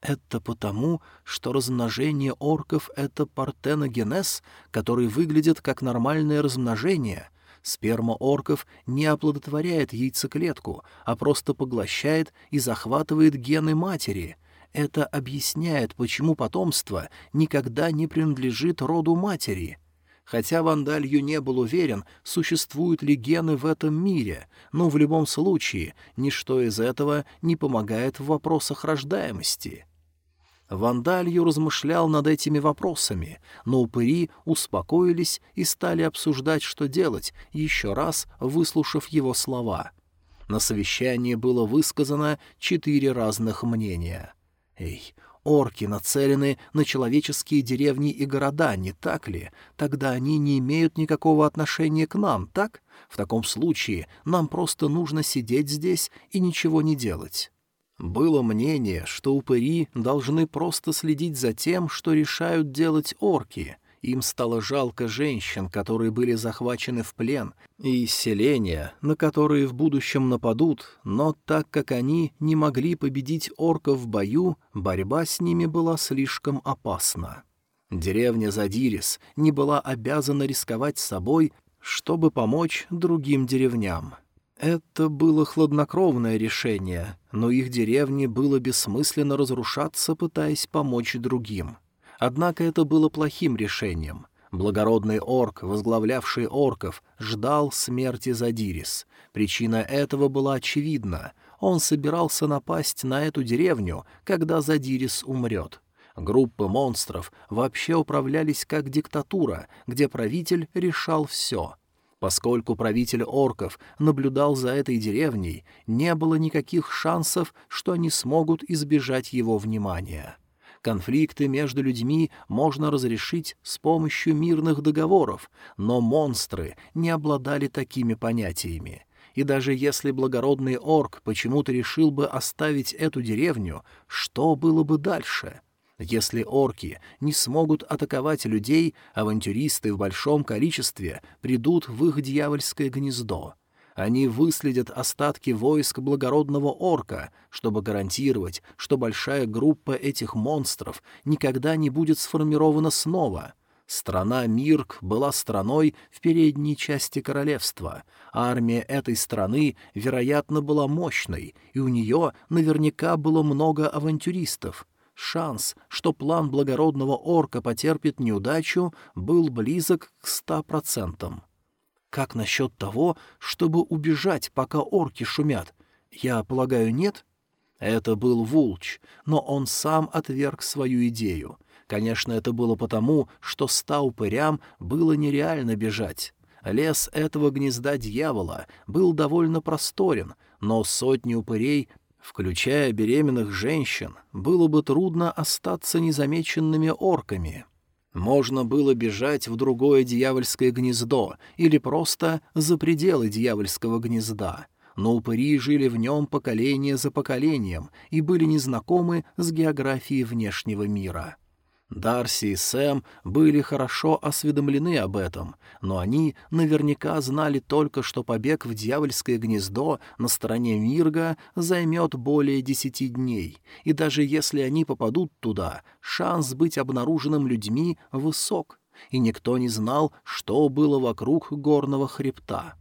[SPEAKER 1] Это потому, что размножение орков — это партеногенез, который выглядит как нормальное размножение. Сперма орков не оплодотворяет яйцеклетку, а просто поглощает и захватывает гены матери. Это объясняет, почему потомство никогда не принадлежит роду матери. Хотя Вандалью не был уверен, существуют ли гены в этом мире, но в любом случае ничто из этого не помогает в вопросах рождаемости. Вандалью размышлял над этими вопросами, но упыри успокоились и стали обсуждать, что делать, еще раз выслушав его слова. На совещании было высказано четыре разных мнения. «Эй, орки нацелены на человеческие деревни и города, не так ли? Тогда они не имеют никакого отношения к нам, так? В таком случае нам просто нужно сидеть здесь и ничего не делать». Было мнение, что упыри должны просто следить за тем, что решают делать орки. Им стало жалко женщин, которые были захвачены в плен, и селения, на которые в будущем нападут, но так как они не могли победить орков в бою, борьба с ними была слишком опасна. Деревня Задирис не была обязана рисковать собой, чтобы помочь другим деревням. Это было хладнокровное решение, но их деревне было бессмысленно разрушаться, пытаясь помочь другим. Однако это было плохим решением. Благородный орк, возглавлявший орков, ждал смерти Задирис. Причина этого была очевидна. Он собирался напасть на эту деревню, когда Задирис умрет. Группы монстров вообще управлялись как диктатура, где правитель решал все — Поскольку правитель орков наблюдал за этой деревней, не было никаких шансов, что они смогут избежать его внимания. Конфликты между людьми можно разрешить с помощью мирных договоров, но монстры не обладали такими понятиями. И даже если благородный орк почему-то решил бы оставить эту деревню, что было бы дальше? Если орки не смогут атаковать людей, авантюристы в большом количестве придут в их дьявольское гнездо. Они выследят остатки войск благородного орка, чтобы гарантировать, что большая группа этих монстров никогда не будет сформирована снова. Страна Мирк была страной в передней части королевства. Армия этой страны, вероятно, была мощной, и у нее наверняка было много авантюристов — Шанс, что план благородного орка потерпит неудачу, был близок к ста процентам. Как насчет того, чтобы убежать, пока орки шумят? Я полагаю, нет? Это был Вулч, но он сам отверг свою идею. Конечно, это было потому, что ста упырям было нереально бежать. Лес этого гнезда дьявола был довольно просторен, но сотни упырей Включая беременных женщин, было бы трудно остаться незамеченными орками. Можно было бежать в другое дьявольское гнездо или просто за пределы дьявольского гнезда, но упыри жили в нем поколение за поколением и были незнакомы с географией внешнего мира. Дарси и Сэм были хорошо осведомлены об этом, но они наверняка знали только, что побег в дьявольское гнездо на стороне Мирга займет более десяти дней, и даже если они попадут туда, шанс быть обнаруженным людьми высок, и никто не знал, что было вокруг горного хребта.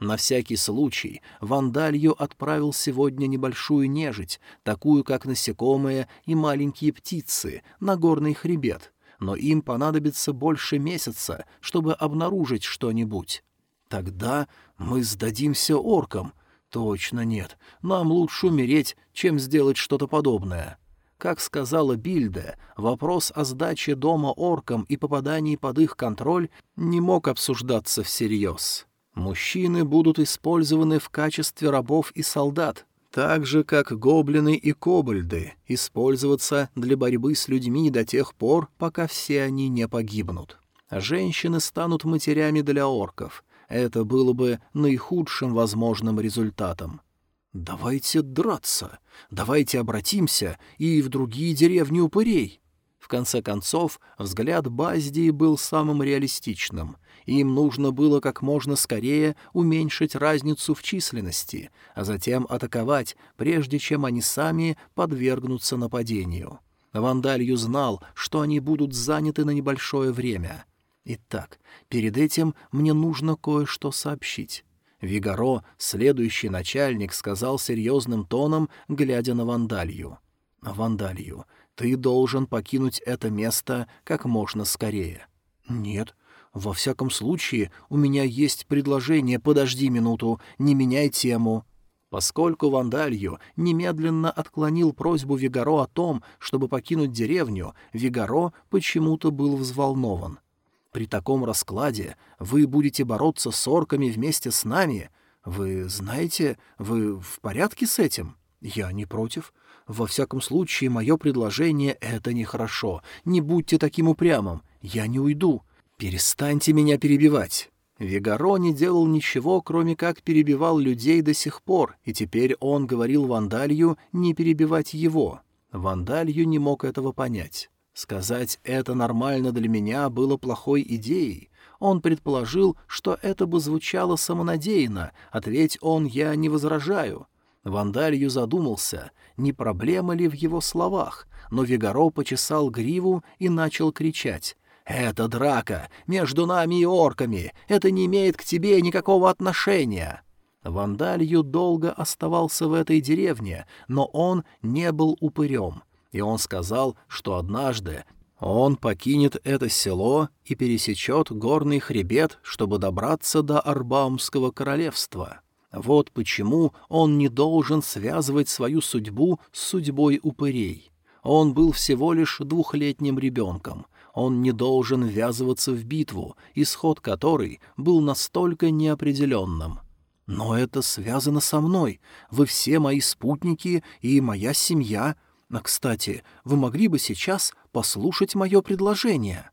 [SPEAKER 1] На всякий случай Вандалью отправил сегодня небольшую нежить, такую как насекомые и маленькие птицы, на горный хребет, но им понадобится больше месяца, чтобы обнаружить что-нибудь. Тогда мы сдадимся оркам. Точно нет, нам лучше умереть, чем сделать что-то подобное. Как сказала Бильде, вопрос о сдаче дома оркам и попадании под их контроль не мог обсуждаться всерьез. Мужчины будут использованы в качестве рабов и солдат, так же, как гоблины и кобальды, использоваться для борьбы с людьми до тех пор, пока все они не погибнут. Женщины станут матерями для орков. Это было бы наихудшим возможным результатом. «Давайте драться! Давайте обратимся и в другие деревни упырей!» В конце концов, взгляд Баздии был самым реалистичным. Им нужно было как можно скорее уменьшить разницу в численности, а затем атаковать, прежде чем они сами подвергнутся нападению. Вандалью знал, что они будут заняты на небольшое время. Итак, перед этим мне нужно кое-что сообщить. Вигаро, следующий начальник, сказал серьезным тоном, глядя на Вандалью. «Вандалью, ты должен покинуть это место как можно скорее». «Нет. Во всяком случае, у меня есть предложение. Подожди минуту, не меняй тему». Поскольку Вандалью немедленно отклонил просьбу Вигаро о том, чтобы покинуть деревню, Вигаро почему-то был взволнован. «При таком раскладе вы будете бороться с орками вместе с нами. Вы знаете, вы в порядке с этим?» «Я не против. Во всяком случае, мое предложение — это нехорошо. Не будьте таким упрямым. Я не уйду. Перестаньте меня перебивать». Вигаро не делал ничего, кроме как перебивал людей до сих пор, и теперь он говорил Вандалью не перебивать его. Вандалью не мог этого понять. Сказать «это нормально для меня» было плохой идеей. Он предположил, что это бы звучало самонадеянно, ответь он «я не возражаю». Вандалью задумался, не проблема ли в его словах, но Вигаро почесал гриву и начал кричать. «Это драка между нами и орками! Это не имеет к тебе никакого отношения!» Вандалью долго оставался в этой деревне, но он не был упырем, и он сказал, что однажды он покинет это село и пересечет горный хребет, чтобы добраться до Арбаумского королевства. Вот почему он не должен связывать свою судьбу с судьбой упырей. Он был всего лишь двухлетним ребенком. Он не должен ввязываться в битву, исход которой был настолько неопределенным. Но это связано со мной. Вы все мои спутники и моя семья. А, кстати, вы могли бы сейчас послушать мое предложение?»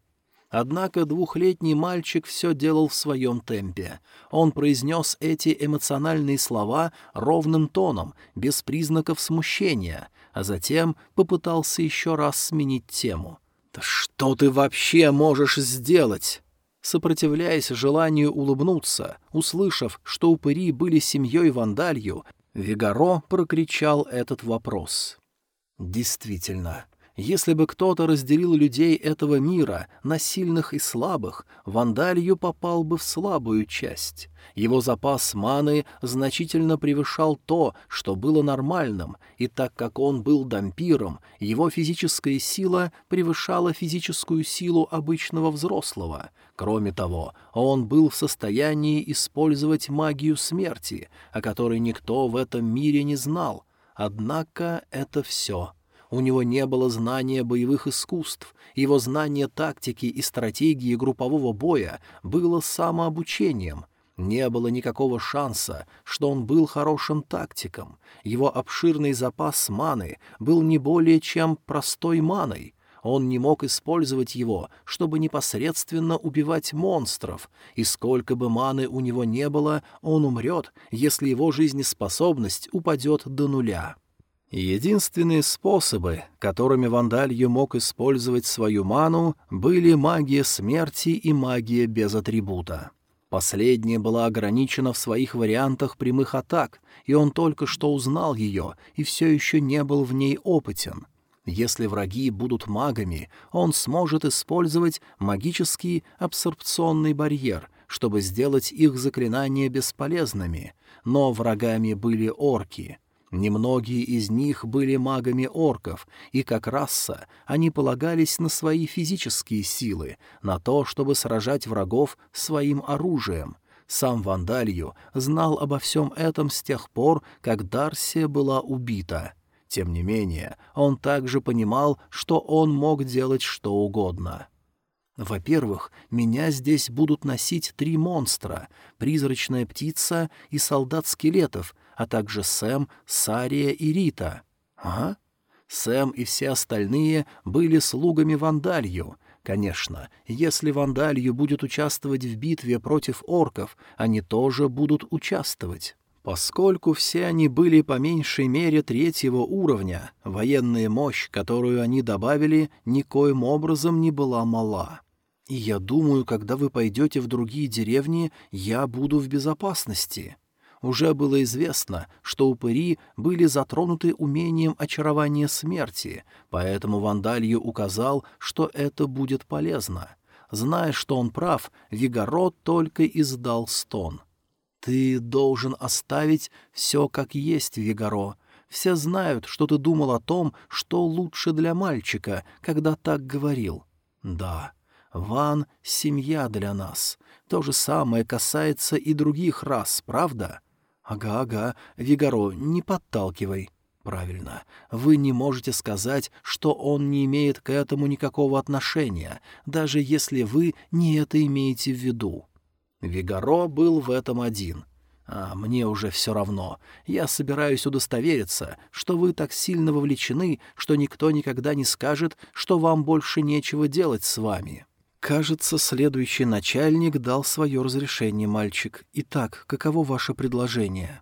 [SPEAKER 1] Однако двухлетний мальчик все делал в своем темпе. Он произнес эти эмоциональные слова ровным тоном, без признаков смущения, а затем попытался еще раз сменить тему. «Да что ты вообще можешь сделать?» Сопротивляясь желанию улыбнуться, услышав, что упыри были семьей Вандалью, Вигаро прокричал этот вопрос. «Действительно, если бы кто-то разделил людей этого мира на сильных и слабых, Вандалью попал бы в слабую часть. Его запас маны значительно превышал то, что было нормальным, и так как он был дампиром, его физическая сила превышала физическую силу обычного взрослого. Кроме того, он был в состоянии использовать магию смерти, о которой никто в этом мире не знал. Однако это все — у него не было знания боевых искусств, его знание тактики и стратегии группового боя было самообучением. Не было никакого шанса, что он был хорошим тактиком. Его обширный запас маны был не более чем простой маной — он не мог использовать его, чтобы непосредственно убивать монстров, и сколько бы маны у него не было, он умрет, если его жизнеспособность упадет до нуля. Единственные способы, которыми Вандалью мог использовать свою ману, были магия смерти и магия без атрибута. Последняя была ограничена в своих вариантах прямых атак, и он только что узнал ее и все еще не был в ней опытен. Если враги будут магами, он сможет использовать магический абсорбционный барьер, чтобы сделать их заклинания бесполезными, но врагами были орки — Немногие из них были магами орков, и как раса они полагались на свои физические силы, на то, чтобы сражать врагов своим оружием. Сам Вандалью знал обо всем этом с тех пор, как Дарсия была убита. Тем не менее, он также понимал, что он мог делать что угодно. Во-первых, меня здесь будут носить три монстра — призрачная птица и солдат скелетов, а также Сэм, Сария и Рита. А? Сэм и все остальные были слугами Вандалью. Конечно, если Вандалью будет участвовать в битве против орков, они тоже будут участвовать. Поскольку все они были по меньшей мере третьего уровня, военная мощь, которую они добавили, никоим образом не была мала. И я думаю, когда вы пойдете в другие деревни, я буду в безопасности. Уже было известно, что упыри были затронуты умением очарования смерти, поэтому Вандалью указал, что это будет полезно. Зная, что он прав, Вигаро только издал стон — «Ты должен оставить все как есть, Вигаро. Все знают, что ты думал о том, что лучше для мальчика, когда так говорил». «Да, Ван — семья для нас. То же самое касается и других рас, правда?» «Ага-ага, Вигаро, не подталкивай». «Правильно. Вы не можете сказать, что он не имеет к этому никакого отношения, даже если вы не это имеете в виду». Вигаро был в этом один. А мне уже все равно. Я собираюсь удостовериться, что вы так сильно вовлечены, что никто никогда не скажет, что вам больше нечего делать с вами. Кажется, следующий начальник дал свое разрешение, мальчик. Итак, каково ваше предложение?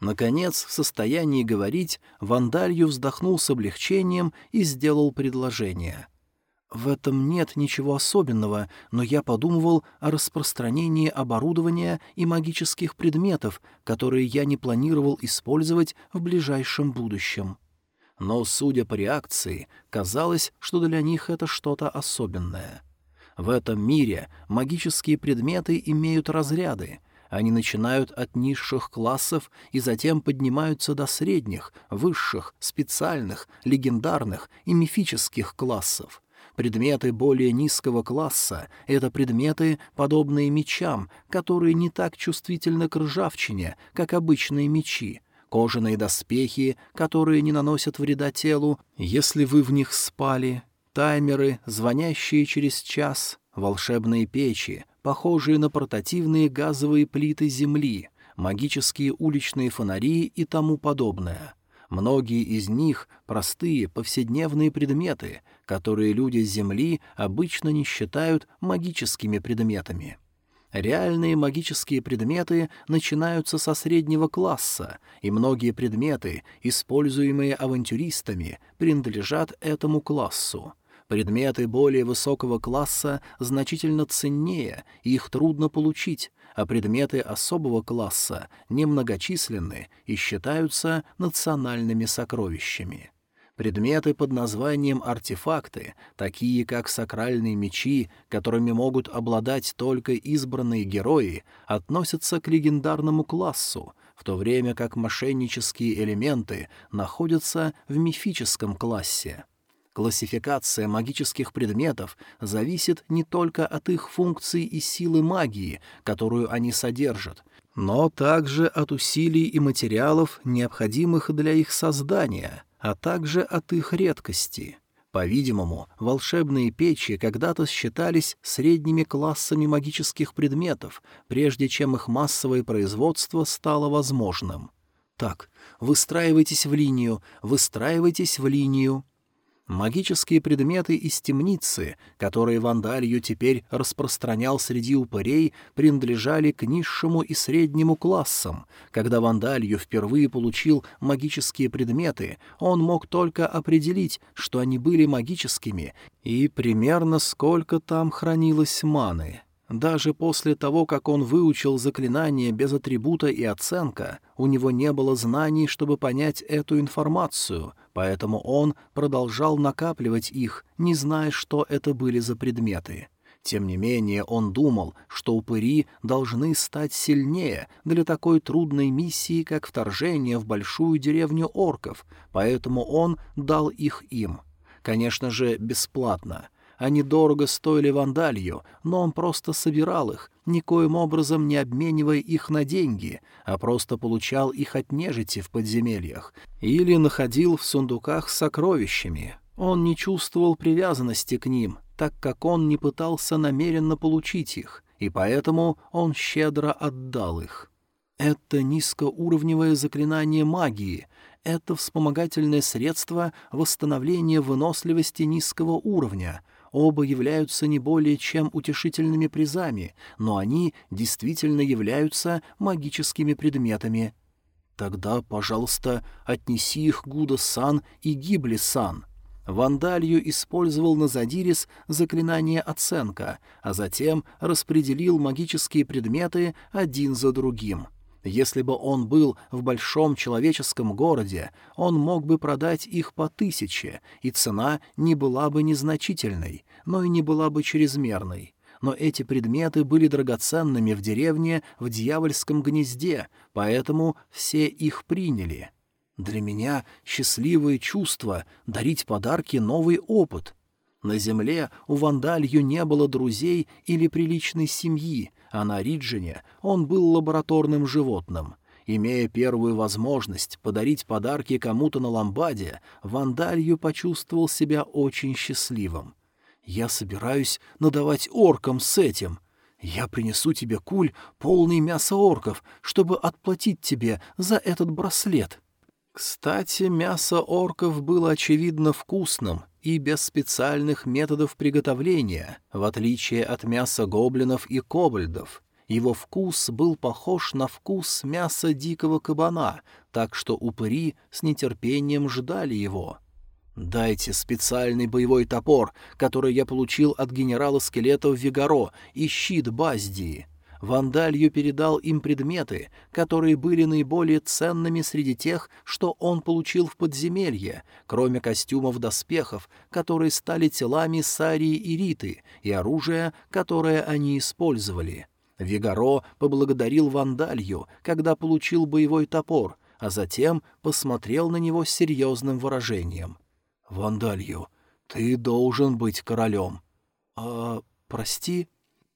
[SPEAKER 1] Наконец, в состоянии говорить, Вандалью вздохнул с облегчением и сделал предложение — в этом нет ничего особенного, но я подумывал о распространении оборудования и магических предметов, которые я не планировал использовать в ближайшем будущем. Но, судя по реакции, казалось, что для них это что-то особенное. В этом мире магические предметы имеют разряды. Они начинают от низших классов и затем поднимаются до средних, высших, специальных, легендарных и мифических классов. Предметы более низкого класса — это предметы, подобные мечам, которые не так чувствительны к ржавчине, как обычные мечи, кожаные доспехи, которые не наносят вреда телу, если вы в них спали, таймеры, звонящие через час, волшебные печи, похожие на портативные газовые плиты Земли, магические уличные фонари и тому подобное. Многие из них — простые повседневные предметы, которые люди Земли обычно не считают магическими предметами. Реальные магические предметы начинаются со среднего класса, и многие предметы, используемые авантюристами, принадлежат этому классу. Предметы более высокого класса значительно ценнее, их трудно получить, а предметы особого класса немногочисленны и считаются национальными сокровищами. Предметы под названием артефакты, такие как сакральные мечи, которыми могут обладать только избранные герои, относятся к легендарному классу, в то время как мошеннические элементы находятся в мифическом классе. Классификация магических предметов зависит не только от их функций и силы магии, которую они содержат, но также от усилий и материалов, необходимых для их создания — а также от их редкости. По-видимому, волшебные печи когда-то считались средними классами магических предметов, прежде чем их массовое производство стало возможным. Так, выстраивайтесь в линию, выстраивайтесь в линию. Магические предметы из темницы, которые Вандалью теперь распространял среди упырей, принадлежали к низшему и среднему классам. Когда Вандалью впервые получил магические предметы, он мог только определить, что они были магическими, и примерно сколько там хранилось маны. Даже после того, как он выучил заклинание без атрибута и оценка, у него не было знаний, чтобы понять эту информацию, поэтому он продолжал накапливать их, не зная, что это были за предметы. Тем не менее, он думал, что упыри должны стать сильнее для такой трудной миссии, как вторжение в большую деревню орков, поэтому он дал их им. Конечно же, бесплатно — они дорого стоили вандалью, но он просто собирал их, никоим образом не обменивая их на деньги, а просто получал их от нежити в подземельях или находил в сундуках с сокровищами. Он не чувствовал привязанности к ним, так как он не пытался намеренно получить их, и поэтому он щедро отдал их. Это низкоуровневое заклинание магии, это вспомогательное средство восстановления выносливости низкого уровня — Оба являются не более чем утешительными призами, но они действительно являются магическими предметами. Тогда, пожалуйста, отнеси их Гуда-сан и Гибли-сан. Вандалью использовал Назадирис заклинание «Оценка», а затем распределил магические предметы один за другим. Если бы он был в большом человеческом городе, он мог бы продать их по тысяче, и цена не была бы незначительной, но и не была бы чрезмерной. Но эти предметы были драгоценными в деревне в дьявольском гнезде, поэтому все их приняли. Для меня счастливое чувство — дарить подарки новый опыт. На земле у Вандалью не было друзей или приличной семьи, а на Риджине он был лабораторным животным. Имея первую возможность подарить подарки кому-то на ламбаде, Вандалью почувствовал себя очень счастливым. «Я собираюсь надавать оркам с этим. Я принесу тебе куль, полный мяса орков, чтобы отплатить тебе за этот браслет». Кстати, мясо орков было очевидно вкусным и без специальных методов приготовления, в отличие от мяса гоблинов и кобальдов. Его вкус был похож на вкус мяса дикого кабана, так что упыри с нетерпением ждали его. «Дайте специальный боевой топор, который я получил от генерала скелетов Вигаро, и щит Баздии», Вандалью передал им предметы, которые были наиболее ценными среди тех, что он получил в подземелье, кроме костюмов-доспехов, которые стали телами Сарии и Риты, и оружия, которое они использовали. Вигаро поблагодарил Вандалью, когда получил боевой топор, а затем посмотрел на него с серьезным выражением. «Вандалью, ты должен быть королем». «А, прости?»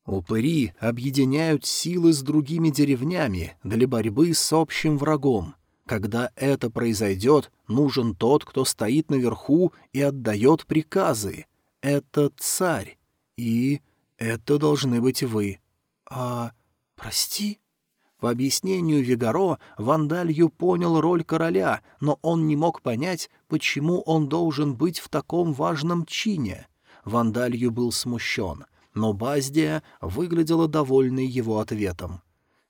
[SPEAKER 1] Упыри объединяют силы с другими деревнями для борьбы с общим врагом. Когда это произойдет, нужен тот, кто стоит наверху и отдает приказы. Это царь. И это должны быть вы. А, прости? По объяснению Вигаро, Вандалью понял роль короля, но он не мог понять, почему он должен быть в таком важном чине. Вандалью был смущен — но Баздия выглядела довольной его ответом.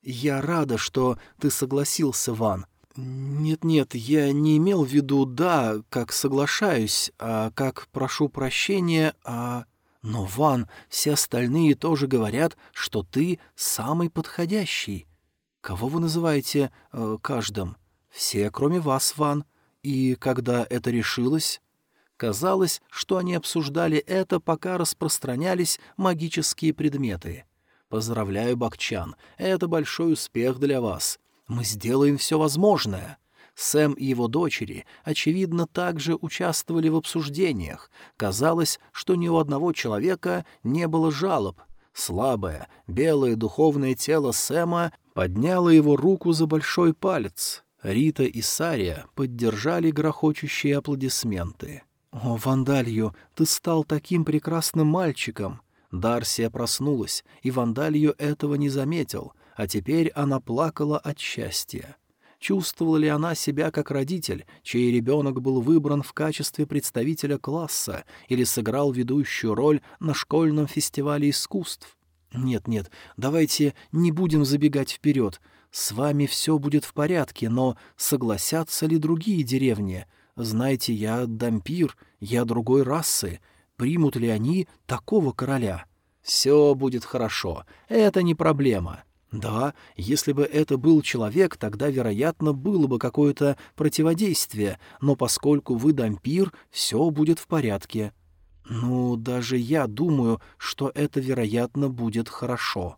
[SPEAKER 1] «Я рада, что ты согласился, Ван. Нет-нет, я не имел в виду «да», как соглашаюсь, а как прошу прощения, а... Но, Ван, все остальные тоже говорят, что ты самый подходящий. Кого вы называете э, каждым? Все, кроме вас, Ван. И когда это решилось? Казалось, что они обсуждали это, пока распространялись магические предметы. «Поздравляю, Бакчан, это большой успех для вас. Мы сделаем все возможное». Сэм и его дочери, очевидно, также участвовали в обсуждениях. Казалось, что ни у одного человека не было жалоб. Слабое, белое духовное тело Сэма подняло его руку за большой палец. Рита и Сария поддержали грохочущие аплодисменты. «О, Вандалью, ты стал таким прекрасным мальчиком!» Дарсия проснулась, и Вандалью этого не заметил, а теперь она плакала от счастья. Чувствовала ли она себя как родитель, чей ребенок был выбран в качестве представителя класса или сыграл ведущую роль на школьном фестивале искусств? Нет-нет, давайте не будем забегать вперед. С вами все будет в порядке, но согласятся ли другие деревни? Знаете, я дампир, я другой расы. Примут ли они такого короля? Все будет хорошо, это не проблема. Да, если бы это был человек, тогда, вероятно, было бы какое-то противодействие, но поскольку вы дампир, все будет в порядке. Ну, даже я думаю, что это, вероятно, будет хорошо.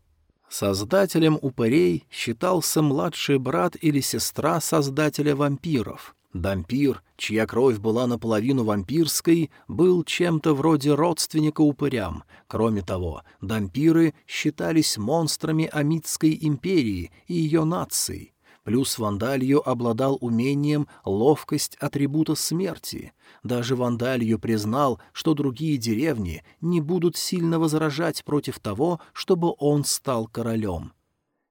[SPEAKER 1] Создателем упырей считался младший брат или сестра создателя вампиров. Дампир, чья кровь была наполовину вампирской, был чем-то вроде родственника упырям. Кроме того, дампиры считались монстрами Амитской империи и ее нации. Плюс Вандалью обладал умением ловкость атрибута смерти. Даже Вандалью признал, что другие деревни не будут сильно возражать против того, чтобы он стал королем.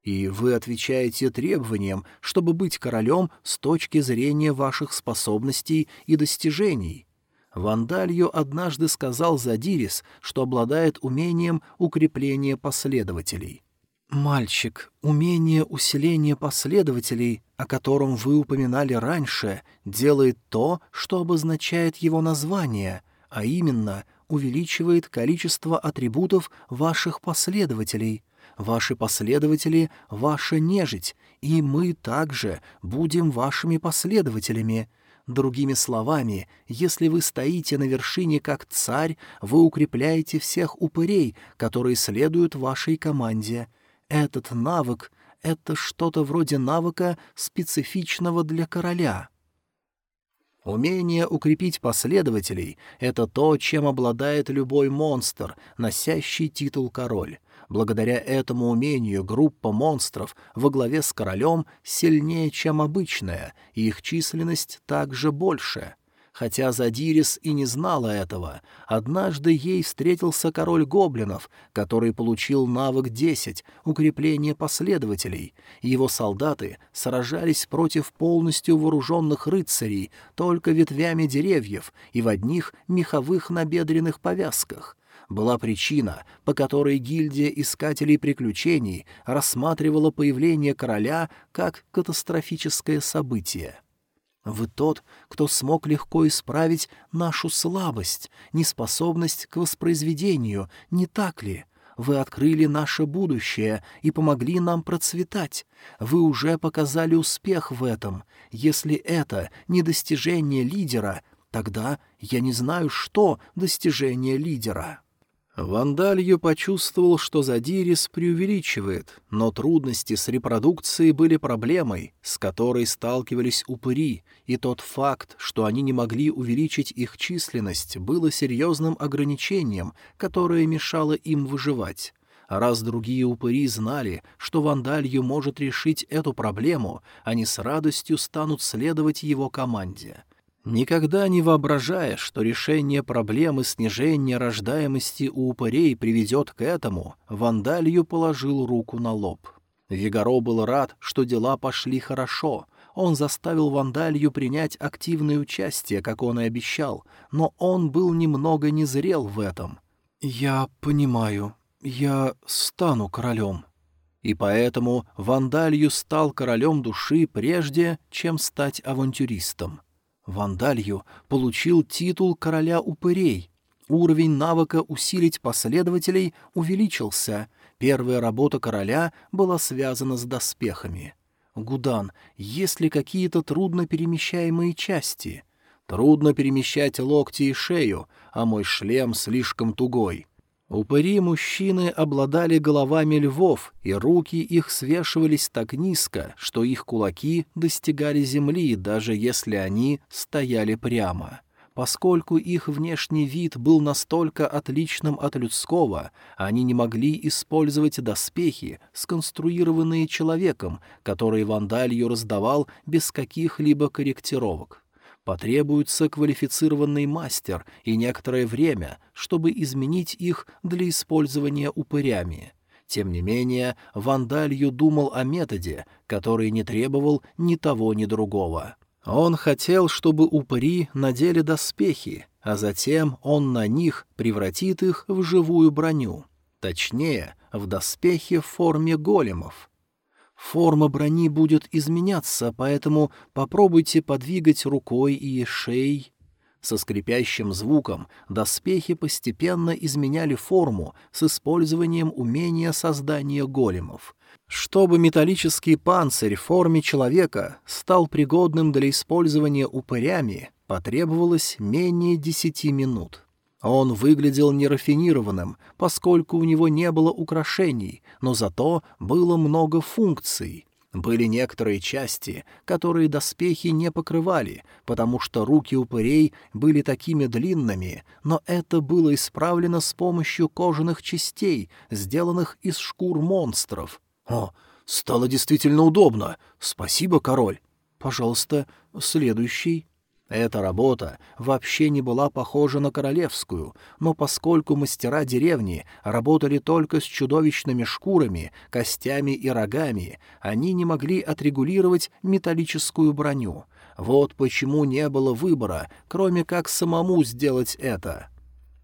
[SPEAKER 1] И вы отвечаете требованиям, чтобы быть королем с точки зрения ваших способностей и достижений. Вандалью однажды сказал Задирис, что обладает умением укрепления последователей. «Мальчик, умение усиления последователей, о котором вы упоминали раньше, делает то, что обозначает его название, а именно увеличивает количество атрибутов ваших последователей. Ваши последователи — ваша нежить, и мы также будем вашими последователями. Другими словами, если вы стоите на вершине как царь, вы укрепляете всех упырей, которые следуют вашей команде. Этот навык — это что-то вроде навыка, специфичного для короля. Умение укрепить последователей — это то, чем обладает любой монстр, носящий титул король. Благодаря этому умению группа монстров во главе с королем сильнее, чем обычная, и их численность также больше — Хотя Задирис и не знала этого, однажды ей встретился король гоблинов, который получил навык 10 — укрепление последователей. Его солдаты сражались против полностью вооруженных рыцарей только ветвями деревьев и в одних меховых набедренных повязках — была причина, по которой гильдия искателей приключений рассматривала появление короля как катастрофическое событие. Вы тот, кто смог легко исправить нашу слабость, неспособность к воспроизведению, не так ли? Вы открыли наше будущее и помогли нам процветать. Вы уже показали успех в этом. Если это не достижение лидера, тогда я не знаю, что достижение лидера». Вандалью почувствовал, что Задирис преувеличивает, но трудности с репродукцией были проблемой, с которой сталкивались упыри, и тот факт, что они не могли увеличить их численность, было серьезным ограничением, которое мешало им выживать. Раз другие упыри знали, что Вандалью может решить эту проблему, они с радостью станут следовать его команде — Никогда не воображая, что решение проблемы снижения рождаемости у упырей приведет к этому, Вандалью положил руку на лоб. Вигаро был рад, что дела пошли хорошо. Он заставил Вандалью принять активное участие, как он и обещал, но он был немного незрел в этом. «Я понимаю. Я стану королем», и поэтому Вандалью стал королем души прежде, чем стать авантюристом. Вандалью получил титул короля упырей. Уровень навыка усилить последователей увеличился. Первая работа короля была связана с доспехами. Гудан, есть ли какие-то трудно перемещаемые части? Трудно перемещать локти и шею, а мой шлем слишком тугой. Упыри-мужчины обладали головами львов, и руки их свешивались так низко, что их кулаки достигали земли, даже если они стояли прямо. Поскольку их внешний вид был настолько отличным от людского, они не могли использовать доспехи, сконструированные человеком, которые Вандалью раздавал без каких-либо корректировок. Потребуется квалифицированный мастер и некоторое время, чтобы изменить их для использования упырями. Тем не менее, Вандалью думал о методе, который не требовал ни того, ни другого. Он хотел, чтобы упыри надели доспехи, а затем он на них превратит их в живую броню. Точнее, в доспехи в форме големов. Форма брони будет изменяться, поэтому попробуйте подвигать рукой и шеей. Со скрипящим звуком доспехи постепенно изменяли форму с использованием умения создания големов. Чтобы металлический панцирь в форме человека стал пригодным для использования упырями, потребовалось менее десяти минут. Он выглядел нерафинированным, поскольку у него не было украшений, но зато было много функций. Были некоторые части, которые доспехи не покрывали, потому что руки упырей были такими длинными, но это было исправлено с помощью кожаных частей, сделанных из шкур монстров. «О, стало действительно удобно! Спасибо, король!» «Пожалуйста, следующий». Эта работа вообще не была похожа на королевскую, но поскольку мастера деревни работали только с чудовищными шкурами, костями и рогами, они не могли отрегулировать металлическую броню. Вот почему не было выбора, кроме как самому сделать это.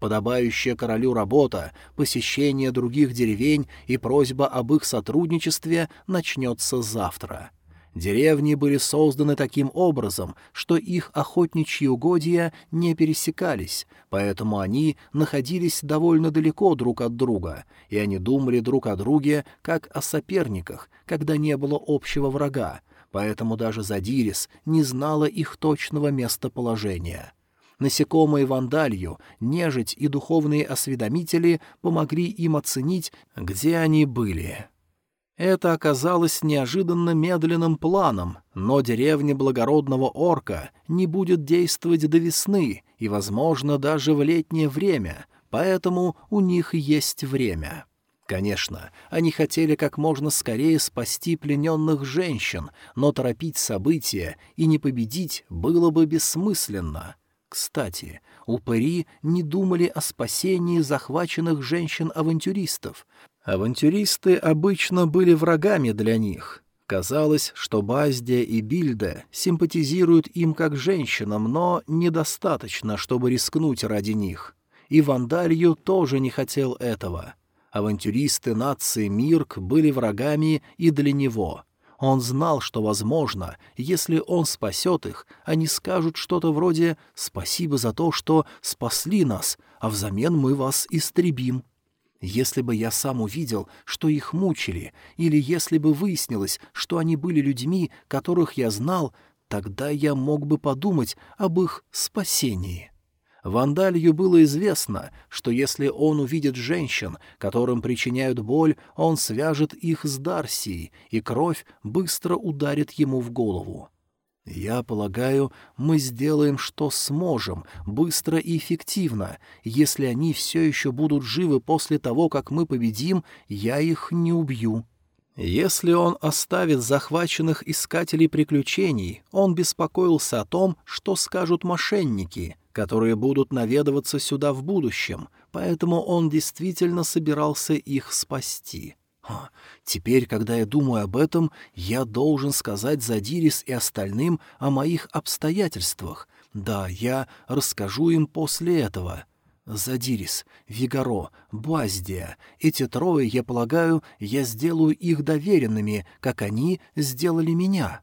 [SPEAKER 1] подобающая королю работа, посещение других деревень и просьба об их сотрудничестве начнется завтра. Деревни были созданы таким образом, что их охотничьи угодья не пересекались, поэтому они находились довольно далеко друг от друга, и они думали друг о друге как о соперниках, когда не было общего врага, поэтому даже Задирис не знала их точного местоположения. Насекомые вандалью, нежить и духовные осведомители помогли им оценить, где они были. Это оказалось неожиданно медленным планом, но деревня благородного орка не будет действовать до весны и, возможно, даже в летнее время, поэтому у них есть время. Конечно, они хотели как можно скорее спасти плененных женщин, но торопить события и не победить было бы бессмысленно. Кстати, упыри не думали о спасении захваченных женщин-авантюристов, Авантюристы обычно были врагами для них. Казалось, что Баздия и Бильда симпатизируют им как женщинам, но недостаточно, чтобы рискнуть ради них. И Вандалью тоже не хотел этого. Авантюристы нации Мирк были врагами и для него. Он знал, что, возможно, если он спасет их, они скажут что-то вроде «спасибо за то, что спасли нас, а взамен мы вас истребим». Если бы я сам увидел, что их мучили, или если бы выяснилось, что они были людьми, которых я знал, тогда я мог бы подумать об их спасении. Вандалью было известно, что если он увидит женщин, которым причиняют боль, он свяжет их с Дарсией, и кровь быстро ударит ему в голову. «Я полагаю, мы сделаем, что сможем, быстро и эффективно. Если они все еще будут живы после того, как мы победим, я их не убью». Если он оставит захваченных искателей приключений, он беспокоился о том, что скажут мошенники, которые будут наведываться сюда в будущем, поэтому он действительно собирался их спасти. Теперь, когда я думаю об этом, я должен сказать Задирис и остальным о моих обстоятельствах. Да, я расскажу им после этого. Задирис, Вигаро, Баздия. Эти трое, я полагаю, я сделаю их доверенными, как они сделали меня.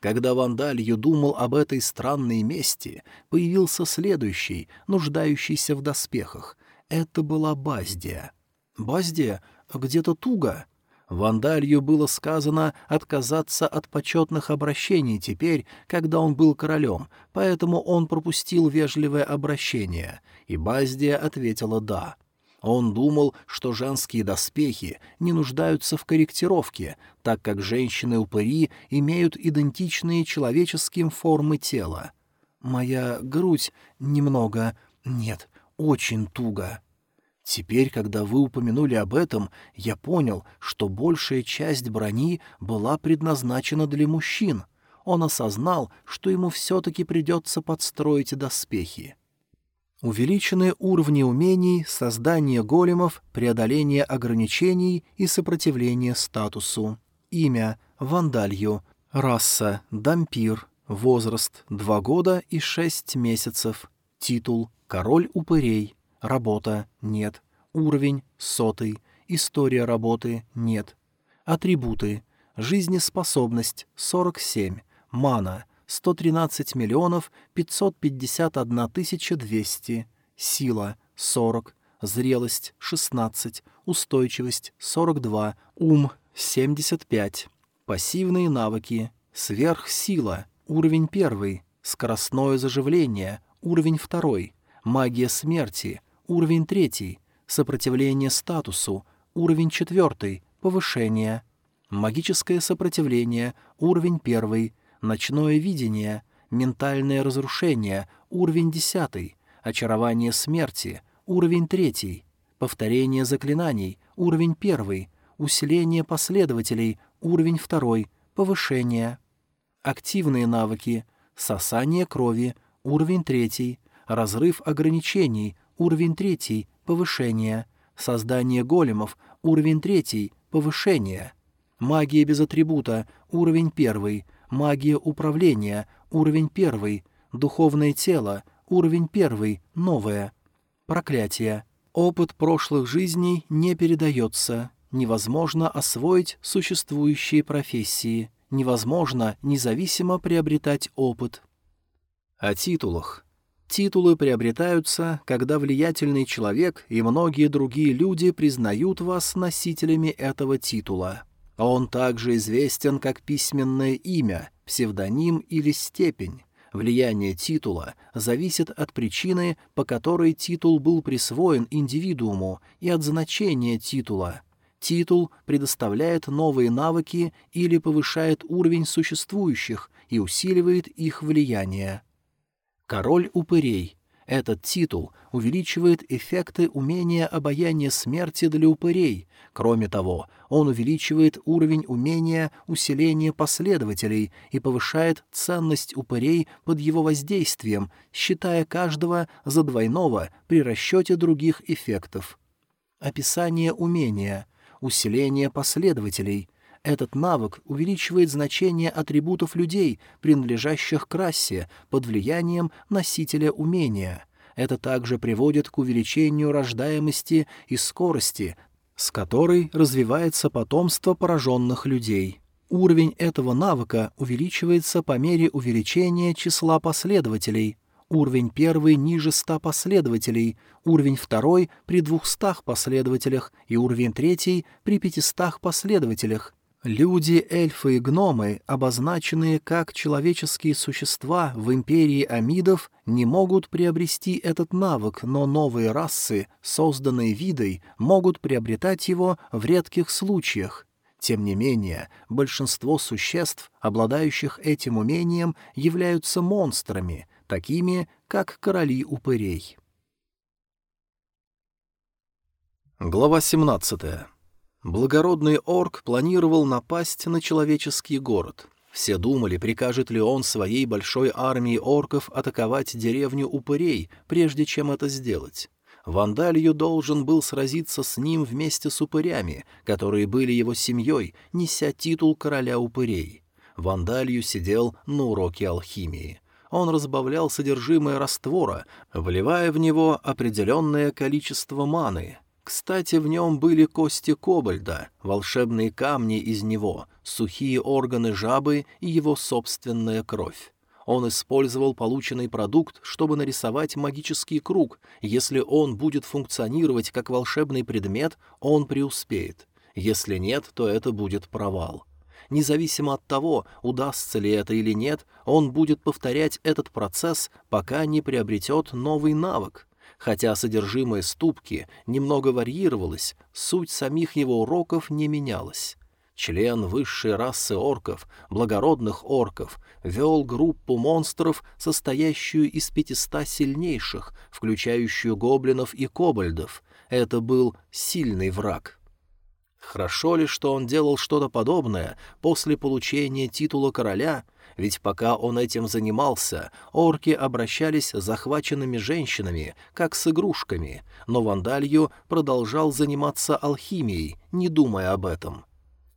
[SPEAKER 1] Когда Вандалью думал об этой странной мести, появился следующий, нуждающийся в доспехах. Это была Баздия. Баздия где-то туго. Вандалью было сказано отказаться от почетных обращений теперь, когда он был королем, поэтому он пропустил вежливое обращение, и Баздия ответила «да». Он думал, что женские доспехи не нуждаются в корректировке, так как женщины-упыри имеют идентичные человеческим формы тела. «Моя грудь немного... Нет, очень туго». Теперь, когда вы упомянули об этом, я понял, что большая часть брони была предназначена для мужчин. Он осознал, что ему все-таки придется подстроить доспехи. Увеличенные уровни умений, создание големов, преодоление ограничений и сопротивление статусу. Имя — Вандалью. Раса — Дампир. Возраст — 2 года и 6 месяцев. Титул — Король упырей. Работа — нет. Уровень — сотый. История работы — нет. Атрибуты. Жизнеспособность — 47. Мана — 113 миллионов 551 тысяча 200. Сила — 40. Зрелость — 16. Устойчивость — 42. Ум — 75. Пассивные навыки. Сверхсила. Уровень 1. Скоростное заживление. Уровень 2. Магия смерти — Уровень третий. Сопротивление статусу. Уровень четвертый. Повышение. Магическое сопротивление. Уровень первый. Ночное видение. Ментальное разрушение. Уровень десятый. Очарование смерти. Уровень третий. Повторение заклинаний. Уровень первый. Усиление последователей. Уровень второй. Повышение. Активные навыки. Сосание крови. Уровень третий. Разрыв ограничений. Уровень третий — повышение. Создание големов. Уровень третий — повышение. Магия без атрибута. Уровень первый. Магия управления. Уровень первый. Духовное тело. Уровень первый. Новое. Проклятие. Опыт прошлых жизней не передается. Невозможно освоить существующие профессии. Невозможно независимо приобретать опыт. О титулах. Титулы приобретаются, когда влиятельный человек и многие другие люди признают вас носителями этого титула. Он также известен как письменное имя, псевдоним или степень. Влияние титула зависит от причины, по которой титул был присвоен индивидууму, и от значения титула. Титул предоставляет новые навыки или повышает уровень существующих и усиливает их влияние. Король упырей этот титул увеличивает эффекты умения обаяния смерти для упырей. Кроме того, он увеличивает уровень умения усиления последователей и повышает ценность упырей под его воздействием, считая каждого за двойного при расчете других эффектов. Описание умения. Усиление последователей. Этот навык увеличивает значение атрибутов людей, принадлежащих к расе, под влиянием носителя умения. Это также приводит к увеличению рождаемости и скорости, с которой развивается потомство пораженных людей. Уровень этого навыка увеличивается по мере увеличения числа последователей. Уровень первый ниже 100 последователей, уровень второй при 200 последователях и уровень третий при 500 последователях. Люди, эльфы и гномы, обозначенные как человеческие существа в империи амидов, не могут приобрести этот навык, но новые расы, созданные видой, могут приобретать его в редких случаях. Тем не менее, большинство существ, обладающих этим умением, являются монстрами, такими, как короли упырей. Глава семнадцатая. Благородный орк планировал напасть на человеческий город. Все думали, прикажет ли он своей большой армии орков атаковать деревню упырей, прежде чем это сделать. Вандалью должен был сразиться с ним вместе с упырями, которые были его семьей, неся титул короля упырей. Вандалью сидел на уроке алхимии. Он разбавлял содержимое раствора, вливая в него определенное количество маны, кстати, в нем были кости кобальда, волшебные камни из него, сухие органы жабы и его собственная кровь. Он использовал полученный продукт, чтобы нарисовать магический круг. Если он будет функционировать как волшебный предмет, он преуспеет. Если нет, то это будет провал. Независимо от того, удастся ли это или нет, он будет повторять этот процесс, пока не приобретет новый навык. Хотя содержимое ступки немного варьировалось, суть самих его уроков не менялась. Член высшей расы орков, благородных орков, вел группу монстров, состоящую из пятиста сильнейших, включающую гоблинов и кобальдов. Это был сильный враг. Хорошо ли, что он делал что-то подобное после получения титула короля, ведь пока он этим занимался, орки обращались с захваченными женщинами, как с игрушками, но Вандалью продолжал заниматься алхимией, не думая об этом.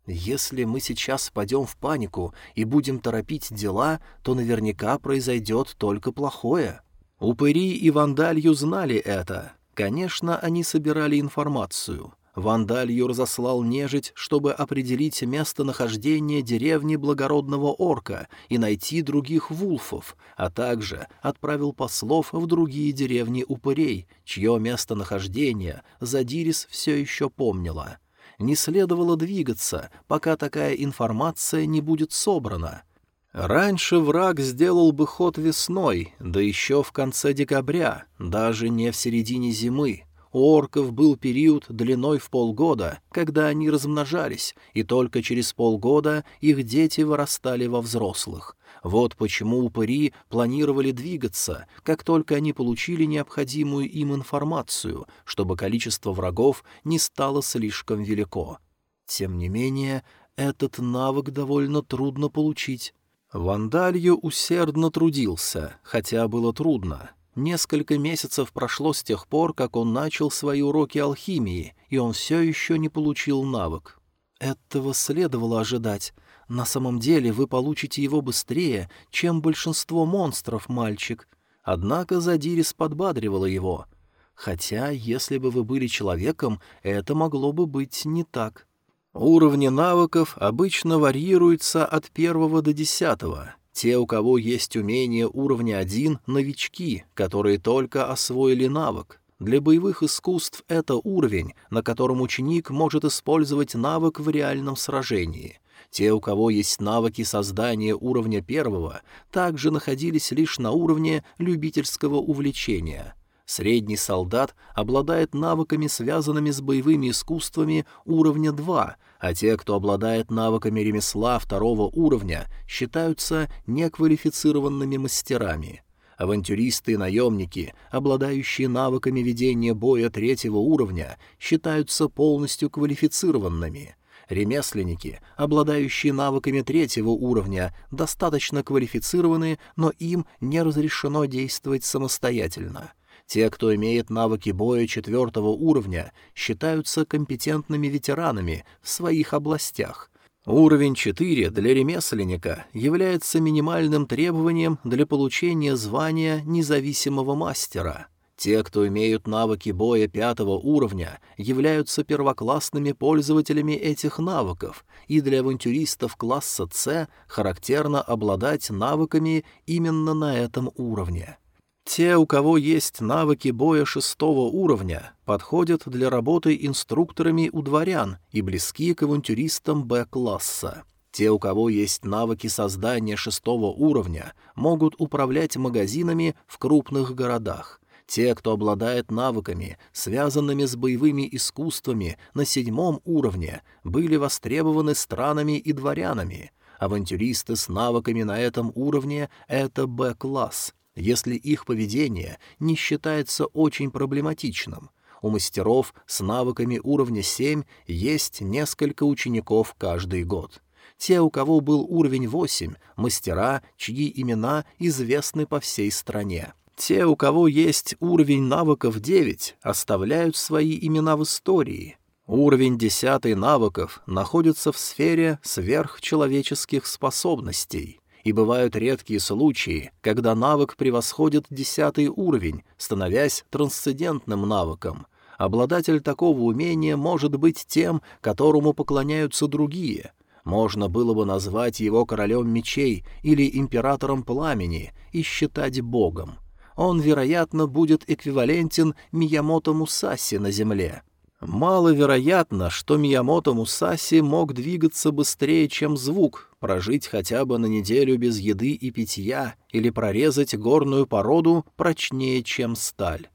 [SPEAKER 1] Если мы сейчас впадем в панику и будем торопить дела, то наверняка произойдет только плохое. Упыри и Вандалью знали это. Конечно, они собирали информацию — Вандалью разослал нежить, чтобы определить местонахождение деревни благородного орка и найти других вулфов, а также отправил послов в другие деревни упырей, чье местонахождение Задирис все еще помнила. Не следовало двигаться, пока такая информация не будет собрана. Раньше враг сделал бы ход весной, да еще в конце декабря, даже не в середине зимы, у орков был период длиной в полгода, когда они размножались, и только через полгода их дети вырастали во взрослых. Вот почему упыри планировали двигаться, как только они получили необходимую им информацию, чтобы количество врагов не стало слишком велико. Тем не менее, этот навык довольно трудно получить. Вандалью усердно трудился, хотя было трудно. Несколько месяцев прошло с тех пор, как он начал свои уроки алхимии, и он все еще не получил навык. Этого следовало ожидать. На самом деле вы получите его быстрее, чем большинство монстров, мальчик. Однако Задирис подбадривала его. Хотя, если бы вы были человеком, это могло бы быть не так. Уровни навыков обычно варьируются от первого до десятого. Те, у кого есть умение уровня один, новички, которые только освоили навык. Для боевых искусств это уровень, на котором ученик может использовать навык в реальном сражении. Те, у кого есть навыки создания уровня первого, также находились лишь на уровне любительского увлечения — Средний солдат обладает навыками, связанными с боевыми искусствами уровня 2, а те, кто обладает навыками ремесла второго уровня, считаются неквалифицированными мастерами. Авантюристы и наемники, обладающие навыками ведения боя третьего уровня, считаются полностью квалифицированными. Ремесленники, обладающие навыками третьего уровня, достаточно квалифицированы, но им не разрешено действовать самостоятельно — те, кто имеет навыки боя четвертого уровня, считаются компетентными ветеранами в своих областях. Уровень 4 для ремесленника является минимальным требованием для получения звания независимого мастера. Те, кто имеют навыки боя пятого уровня, являются первоклассными пользователями этих навыков, и для авантюристов класса С характерно обладать навыками именно на этом уровне. Те, у кого есть навыки боя шестого уровня, подходят для работы инструкторами у дворян и близки к авантюристам Б-класса. Те, у кого есть навыки создания шестого уровня, могут управлять магазинами в крупных городах. Те, кто обладает навыками, связанными с боевыми искусствами на седьмом уровне, были востребованы странами и дворянами. Авантюристы с навыками на этом уровне — это Б-класс — если их поведение не считается очень проблематичным. У мастеров с навыками уровня 7 есть несколько учеников каждый год. Те, у кого был уровень 8, мастера, чьи имена известны по всей стране. Те, у кого есть уровень навыков 9, оставляют свои имена в истории. Уровень 10 навыков находится в сфере сверхчеловеческих способностей и бывают редкие случаи, когда навык превосходит десятый уровень, становясь трансцендентным навыком. Обладатель такого умения может быть тем, которому поклоняются другие. Можно было бы назвать его королем мечей или императором пламени и считать богом. Он, вероятно, будет эквивалентен Миямото Мусаси на Земле. Маловероятно, что Миямото Мусаси мог двигаться быстрее, чем звук, прожить хотя бы на неделю без еды и питья или прорезать горную породу прочнее, чем сталь.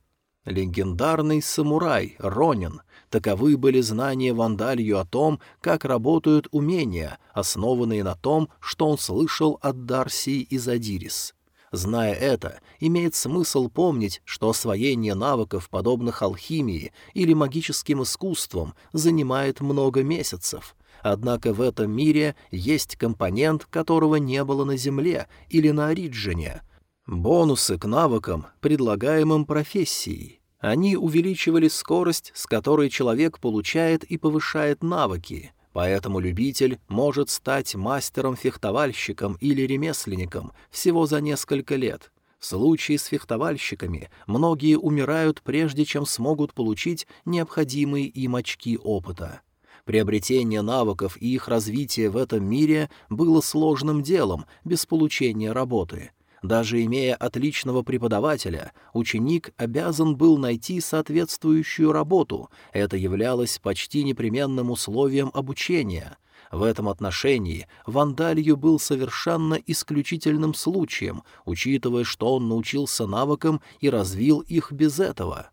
[SPEAKER 1] Легендарный самурай Ронин — таковы были знания Вандалью о том, как работают умения, основанные на том, что он слышал от Дарсии и Задирис. Зная это, имеет смысл помнить, что освоение навыков, подобных алхимии или магическим искусствам, занимает много месяцев — Однако в этом мире есть компонент, которого не было на Земле или на Ориджине. Бонусы к навыкам, предлагаемым профессией. Они увеличивали скорость, с которой человек получает и повышает навыки, поэтому любитель может стать мастером-фехтовальщиком или ремесленником всего за несколько лет. В случае с фехтовальщиками многие умирают прежде, чем смогут получить необходимые им очки опыта. Приобретение навыков и их развитие в этом мире было сложным делом, без получения работы. Даже имея отличного преподавателя, ученик обязан был найти соответствующую работу, это являлось почти непременным условием обучения. В этом отношении Вандалью был совершенно исключительным случаем, учитывая, что он научился навыкам и развил их без этого.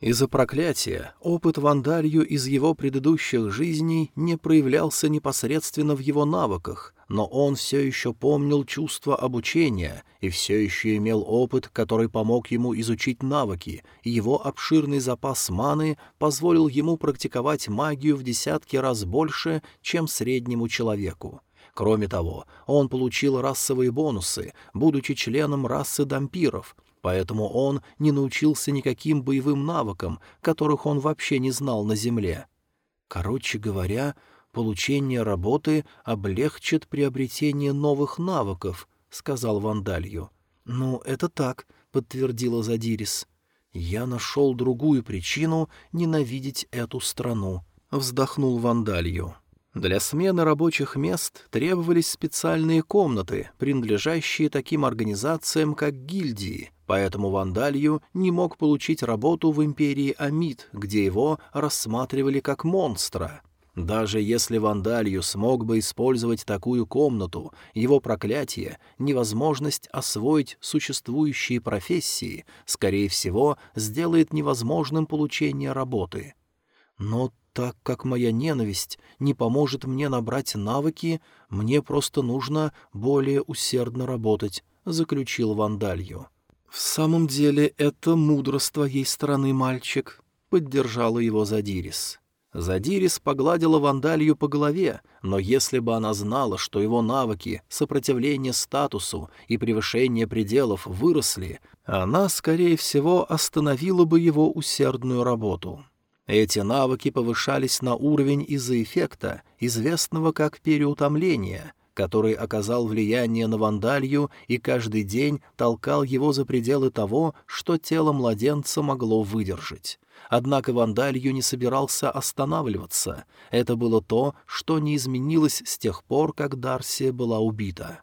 [SPEAKER 1] Из-за проклятия опыт Вандарью из его предыдущих жизней не проявлялся непосредственно в его навыках, но он все еще помнил чувство обучения и все еще имел опыт, который помог ему изучить навыки, и его обширный запас маны позволил ему практиковать магию в десятки раз больше, чем среднему человеку. Кроме того, он получил расовые бонусы, будучи членом расы дампиров — поэтому он не научился никаким боевым навыкам, которых он вообще не знал на земле. Короче говоря, получение работы облегчит приобретение новых навыков, — сказал Вандалью. — Ну, это так, — подтвердила Задирис. Я нашел другую причину ненавидеть эту страну, — вздохнул Вандалью. Для смены рабочих мест требовались специальные комнаты, принадлежащие таким организациям, как гильдии, поэтому Вандалью не мог получить работу в империи Амид, где его рассматривали как монстра. Даже если Вандалью смог бы использовать такую комнату, его проклятие, невозможность освоить существующие профессии, скорее всего, сделает невозможным получение работы. Но так как моя ненависть не поможет мне набрать навыки, мне просто нужно более усердно работать», — заключил Вандалью. «В самом деле это мудро с твоей стороны, мальчик», — поддержала его Задирис. Задирис погладила Вандалью по голове, но если бы она знала, что его навыки сопротивления статусу и превышения пределов выросли, она, скорее всего, остановила бы его усердную работу. Эти навыки повышались на уровень из-за эффекта, известного как переутомление, который оказал влияние на Вандалью и каждый день толкал его за пределы того, что тело младенца могло выдержать. Однако Вандалью не собирался останавливаться. Это было то, что не изменилось с тех пор, как Дарсия была убита.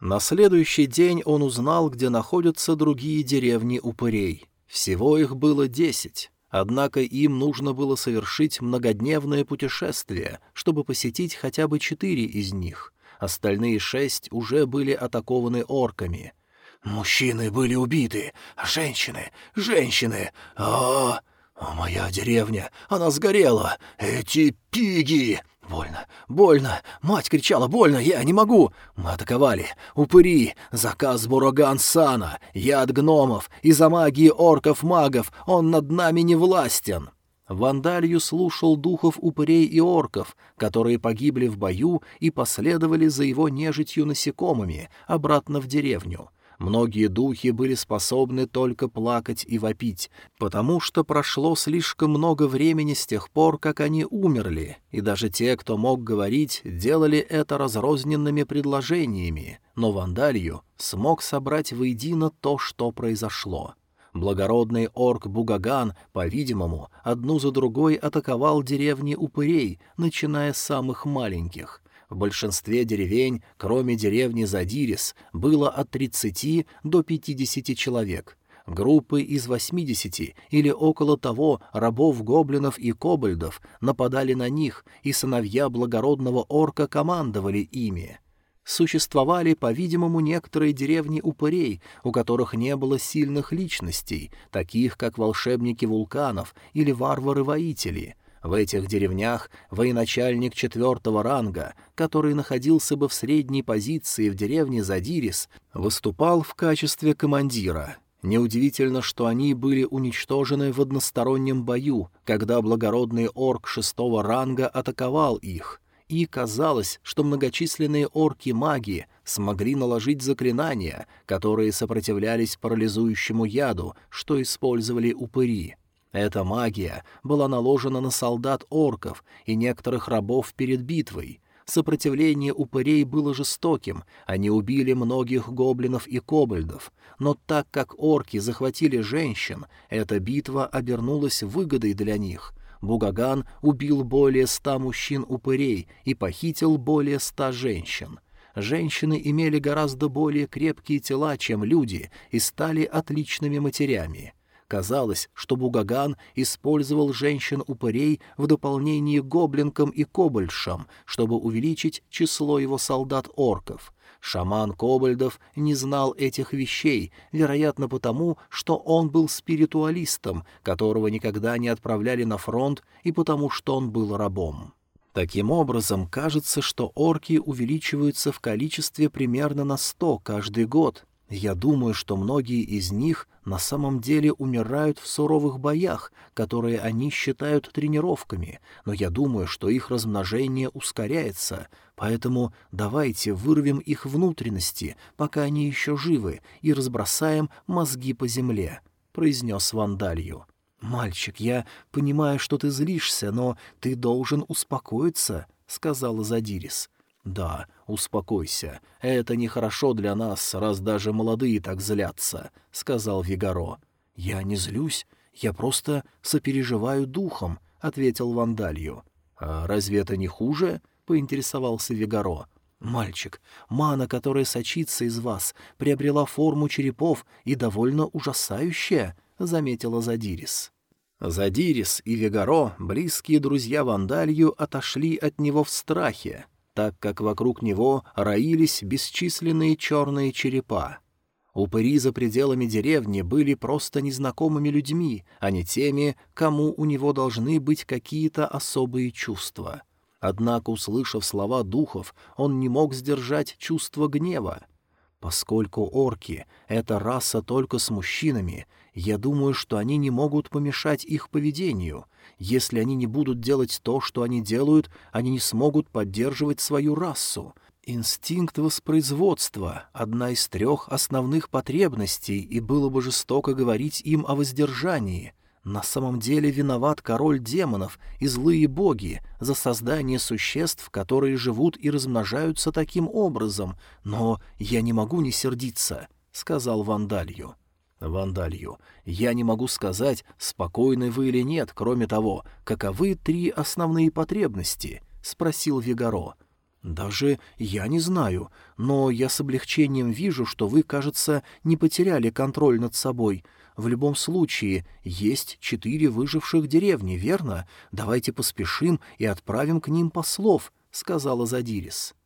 [SPEAKER 1] На следующий день он узнал, где находятся другие деревни упырей. Всего их было десять. Однако им нужно было совершить многодневное путешествие, чтобы посетить хотя бы четыре из них. Остальные шесть уже были атакованы орками — Мужчины были убиты, а женщины... Женщины... А, -а, моя деревня, она сгорела! Эти пиги!» «Больно, больно! Мать кричала, больно, я не могу!» Мы атаковали. Упыри, заказ Бураган-сана, яд гномов, из-за магии орков-магов он над нами не властен!» Вандалью слушал духов упырей и орков, которые погибли в бою и последовали за его нежитью насекомыми обратно в деревню. Многие духи были способны только плакать и вопить, потому что прошло слишком много времени с тех пор, как они умерли, и даже те, кто мог говорить, делали это разрозненными предложениями, но Вандалью смог собрать воедино то, что произошло. Благородный орк Бугаган, по-видимому, одну за другой атаковал деревни упырей, начиная с самых маленьких. В большинстве деревень, кроме деревни Задирис, было от 30 до 50 человек. Группы из 80 или около того рабов, гоблинов и кобальдов нападали на них, и сыновья благородного орка командовали ими. Существовали, по-видимому, некоторые деревни упырей, у которых не было сильных личностей, таких как волшебники вулканов или варвары-воители — в этих деревнях военачальник четвертого ранга, который находился бы в средней позиции в деревне Задирис, выступал в качестве командира. Неудивительно, что они были уничтожены в одностороннем бою, когда благородный орк шестого ранга атаковал их, и казалось, что многочисленные орки-маги смогли наложить заклинания, которые сопротивлялись парализующему яду, что использовали упыри. Эта магия была наложена на солдат орков и некоторых рабов перед битвой. Сопротивление упырей было жестоким, они убили многих гоблинов и кобальдов, но так как орки захватили женщин, эта битва обернулась выгодой для них. Бугаган убил более ста мужчин-упырей и похитил более ста женщин. Женщины имели гораздо более крепкие тела, чем люди, и стали отличными матерями. Казалось, что Бугаган использовал женщин-упырей в дополнение к гоблинкам и кобальшам, чтобы увеличить число его солдат-орков. Шаман Кобальдов не знал этих вещей, вероятно потому, что он был спиритуалистом, которого никогда не отправляли на фронт, и потому что он был рабом. Таким образом, кажется, что орки увеличиваются в количестве примерно на сто каждый год, я думаю, что многие из них на самом деле умирают в суровых боях, которые они считают тренировками, но я думаю, что их размножение ускоряется, поэтому давайте вырвем их внутренности, пока они еще живы, и разбросаем мозги по земле», — произнес Вандалью. «Мальчик, я понимаю, что ты злишься, но ты должен успокоиться», — сказала Задирис. «Да, успокойся. Это нехорошо для нас, раз даже молодые так злятся», — сказал Вигаро. «Я не злюсь, я просто сопереживаю духом», — ответил Вандалью. «А разве это не хуже?» — поинтересовался Вигаро. «Мальчик, мана, которая сочится из вас, приобрела форму черепов и довольно ужасающая», — заметила Задирис. Задирис и Вегаро, близкие друзья Вандалью, отошли от него в страхе, так как вокруг него роились бесчисленные черные черепа. Упыри за пределами деревни были просто незнакомыми людьми, а не теми, кому у него должны быть какие-то особые чувства. Однако, услышав слова духов, он не мог сдержать чувство гнева. Поскольку орки — это раса только с мужчинами, я думаю, что они не могут помешать их поведению. Если они не будут делать то, что они делают, они не смогут поддерживать свою расу. Инстинкт воспроизводства — одна из трех основных потребностей, и было бы жестоко говорить им о воздержании. На самом деле виноват король демонов и злые боги за создание существ, которые живут и размножаются таким образом, но я не могу не сердиться, — сказал Вандалью. Вандалью, я не могу сказать, спокойны вы или нет, кроме того, каковы три основные потребности, — спросил Вигаро. «Даже я не знаю, но я с облегчением вижу, что вы, кажется, не потеряли контроль над собой. В любом случае, есть четыре выживших деревни, верно? Давайте поспешим и отправим к ним послов», — сказала Задирис.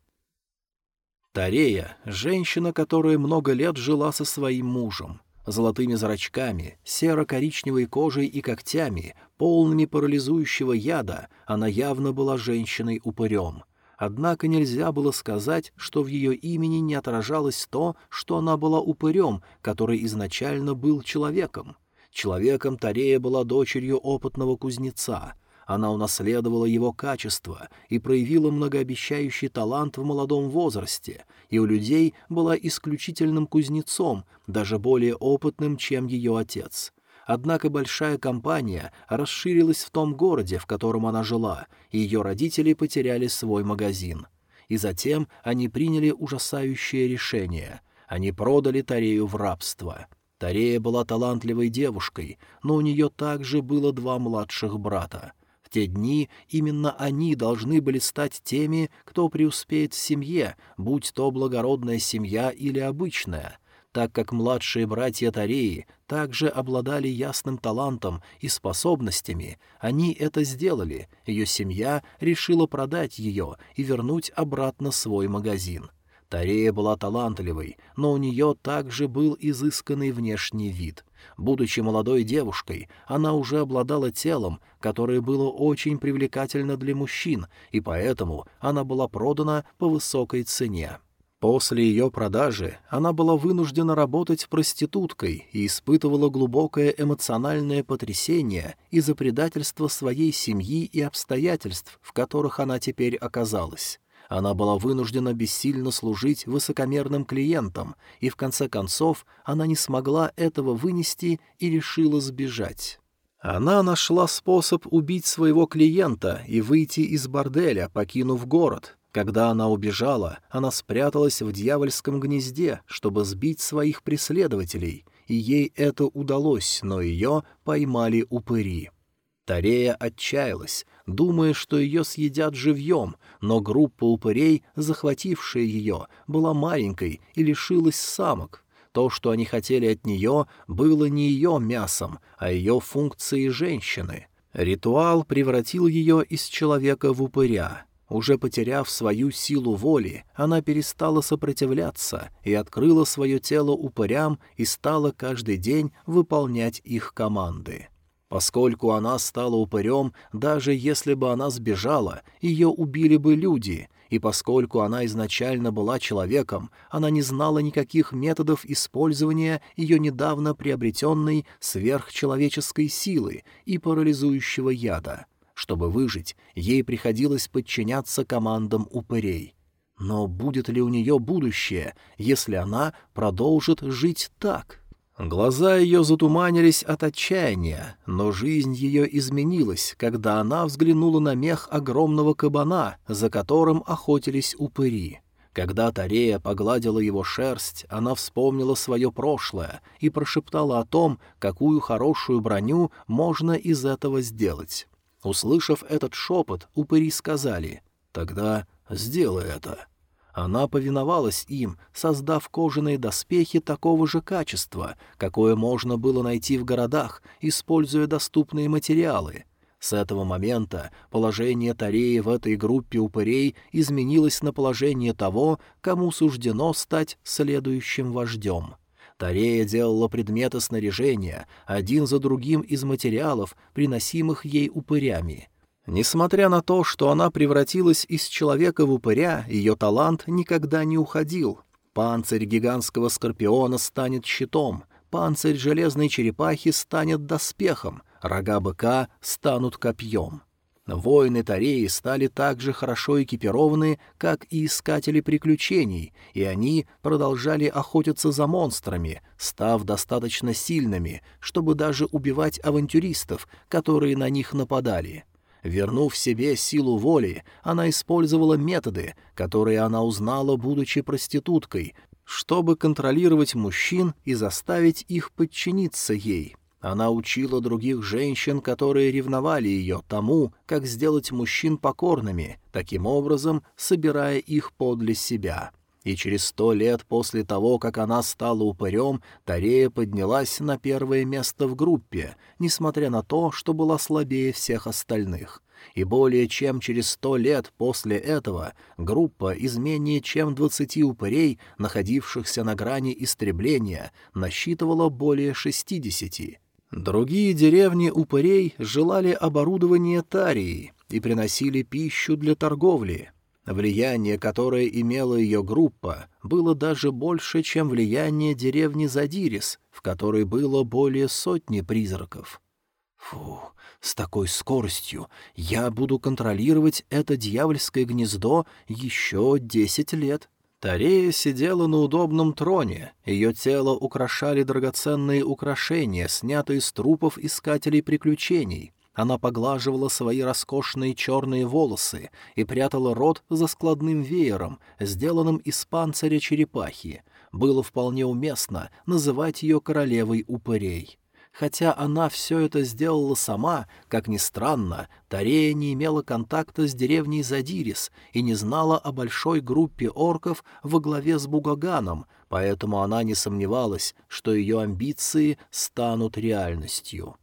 [SPEAKER 1] Тарея — женщина, которая много лет жила со своим мужем. Золотыми зрачками, серо-коричневой кожей и когтями, полными парализующего яда, она явно была женщиной-упырем. Однако нельзя было сказать, что в ее имени не отражалось то, что она была упырем, который изначально был человеком. Человеком Тарея была дочерью опытного кузнеца. Она унаследовала его качество и проявила многообещающий талант в молодом возрасте, и у людей была исключительным кузнецом, даже более опытным, чем ее отец. Однако большая компания расширилась в том городе, в котором она жила, и ее родители потеряли свой магазин. И затем они приняли ужасающее решение. Они продали Тарею в рабство. Тарея была талантливой девушкой, но у нее также было два младших брата. Те дни именно они должны были стать теми, кто преуспеет в семье, будь то благородная семья или обычная — так как младшие братья Тареи также обладали ясным талантом и способностями, они это сделали, ее семья решила продать ее и вернуть обратно свой магазин. Тарея была талантливой, но у нее также был изысканный внешний вид. Будучи молодой девушкой, она уже обладала телом, которое было очень привлекательно для мужчин, и поэтому она была продана по высокой цене. После ее продажи она была вынуждена работать проституткой и испытывала глубокое эмоциональное потрясение из-за предательства своей семьи и обстоятельств, в которых она теперь оказалась. Она была вынуждена бессильно служить высокомерным клиентам, и в конце концов она не смогла этого вынести и решила сбежать. Она нашла способ убить своего клиента и выйти из борделя, покинув город, когда она убежала, она спряталась в дьявольском гнезде, чтобы сбить своих преследователей, и ей это удалось, но ее поймали упыри. Тарея отчаялась, думая, что ее съедят живьем, но группа упырей, захватившая ее, была маленькой и лишилась самок. То, что они хотели от нее, было не ее мясом, а ее функцией женщины. Ритуал превратил ее из человека в упыря. Уже потеряв свою силу воли, она перестала сопротивляться и открыла свое тело упырям и стала каждый день выполнять их команды. Поскольку она стала упырем, даже если бы она сбежала, ее убили бы люди, и поскольку она изначально была человеком, она не знала никаких методов использования ее недавно приобретенной сверхчеловеческой силы и парализующего яда — чтобы выжить, ей приходилось подчиняться командам упырей. Но будет ли у нее будущее, если она продолжит жить так? Глаза ее затуманились от отчаяния, но жизнь ее изменилась, когда она взглянула на мех огромного кабана, за которым охотились упыри. Когда Тарея погладила его шерсть, она вспомнила свое прошлое и прошептала о том, какую хорошую броню можно из этого сделать. Услышав этот шепот, упыри сказали «Тогда сделай это». Она повиновалась им, создав кожаные доспехи такого же качества, какое можно было найти в городах, используя доступные материалы — с этого момента положение Тареи в этой группе упырей изменилось на положение того, кому суждено стать следующим вождем. Тарея делала предметы снаряжения один за другим из материалов, приносимых ей упырями. Несмотря на то, что она превратилась из человека в упыря, ее талант никогда не уходил. Панцирь гигантского скорпиона станет щитом, панцирь железной черепахи станет доспехом, рога быка станут копьем. Воины Тареи стали так же хорошо экипированы, как и искатели приключений, и они продолжали охотиться за монстрами, став достаточно сильными, чтобы даже убивать авантюристов, которые на них нападали. Вернув себе силу воли, она использовала методы, которые она узнала, будучи проституткой, чтобы контролировать мужчин и заставить их подчиниться ей. Она учила других женщин, которые ревновали ее, тому, как сделать мужчин покорными, таким образом собирая их подле себя. И через сто лет после того, как она стала упырем, Тарея поднялась на первое место в группе, несмотря на то, что была слабее всех остальных и более чем через сто лет после этого группа из менее чем двадцати упырей, находившихся на грани истребления, насчитывала более шестидесяти. Другие деревни упырей желали оборудования Тарии и приносили пищу для торговли. Влияние, которое имела ее группа, было даже больше, чем влияние деревни Задирис, в которой было более сотни призраков. Фу, с такой скоростью я буду контролировать это дьявольское гнездо еще десять лет. Тарея сидела на удобном троне, ее тело украшали драгоценные украшения, снятые с трупов искателей приключений. Она поглаживала свои роскошные черные волосы и прятала рот за складным веером, сделанным из панциря черепахи. Было вполне уместно называть ее королевой упырей. Хотя она все это сделала сама, как ни странно, Тарея не имела контакта с деревней Задирис и не знала о большой группе орков во главе с Бугаганом, поэтому она не сомневалась, что ее амбиции станут реальностью.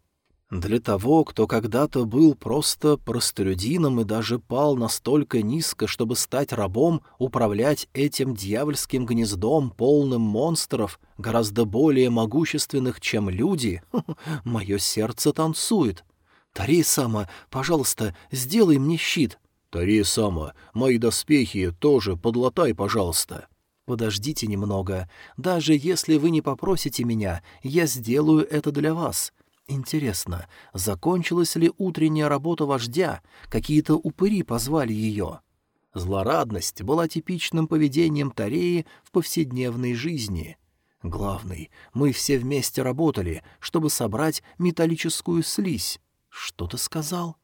[SPEAKER 1] Для того, кто когда-то был просто простолюдином и даже пал настолько низко, чтобы стать рабом, управлять этим дьявольским гнездом, полным монстров, гораздо более могущественных, чем люди, мое сердце танцует. «Тари-сама, пожалуйста, сделай мне щит». «Тари-сама, мои доспехи тоже подлатай, пожалуйста». «Подождите немного. Даже если вы не попросите меня, я сделаю это для вас. Интересно, закончилась ли утренняя работа вождя? Какие-то упыри позвали ее. Злорадность была типичным поведением Тареи в повседневной жизни. Главный, мы все вместе работали, чтобы собрать металлическую слизь. Что ты сказал?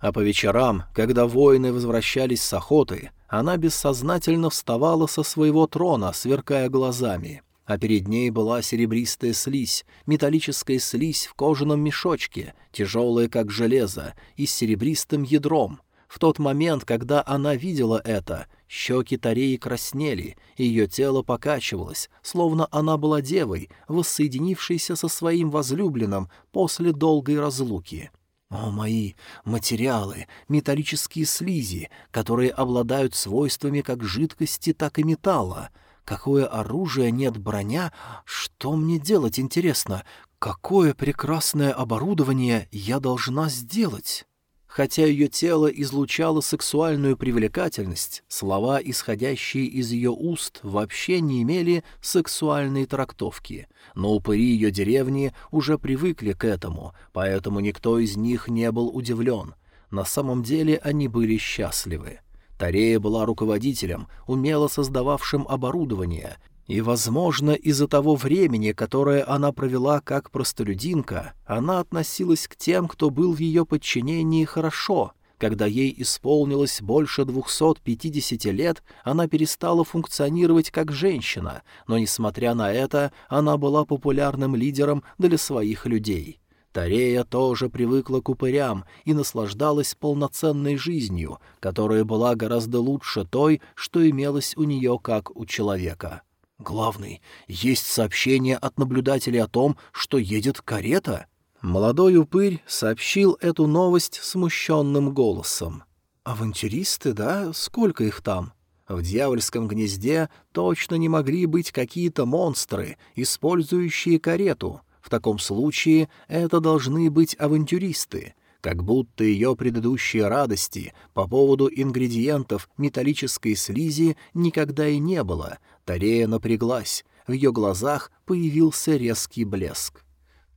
[SPEAKER 1] А по вечерам, когда воины возвращались с охоты, она бессознательно вставала со своего трона, сверкая глазами — а перед ней была серебристая слизь, металлическая слизь в кожаном мешочке, тяжелая как железо, и с серебристым ядром. В тот момент, когда она видела это, щеки Тареи краснели, и ее тело покачивалось, словно она была девой, воссоединившейся со своим возлюбленным после долгой разлуки. О, мои материалы, металлические слизи, которые обладают свойствами как жидкости, так и металла — Какое оружие, нет броня? Что мне делать, интересно? Какое прекрасное оборудование я должна сделать? Хотя ее тело излучало сексуальную привлекательность, слова, исходящие из ее уст, вообще не имели сексуальной трактовки. Но упыри ее деревни уже привыкли к этому, поэтому никто из них не был удивлен. На самом деле они были счастливы. Тарея была руководителем, умело создававшим оборудование, и, возможно, из-за того времени, которое она провела как простолюдинка, она относилась к тем, кто был в ее подчинении хорошо, Когда ей исполнилось больше 250 лет, она перестала функционировать как женщина, но, несмотря на это, она была популярным лидером для своих людей. Тарея тоже привыкла к упырям и наслаждалась полноценной жизнью, которая была гораздо лучше той, что имелось у нее как у человека. «Главный, есть сообщение от наблюдателей о том, что едет карета?» Молодой упырь сообщил эту новость смущенным голосом. «Авантюристы, да? Сколько их там?» В дьявольском гнезде точно не могли быть какие-то монстры, использующие карету. В таком случае это должны быть авантюристы. Как будто ее предыдущие радости по поводу ингредиентов металлической слизи никогда и не было. Тарея напряглась, в ее глазах появился резкий блеск.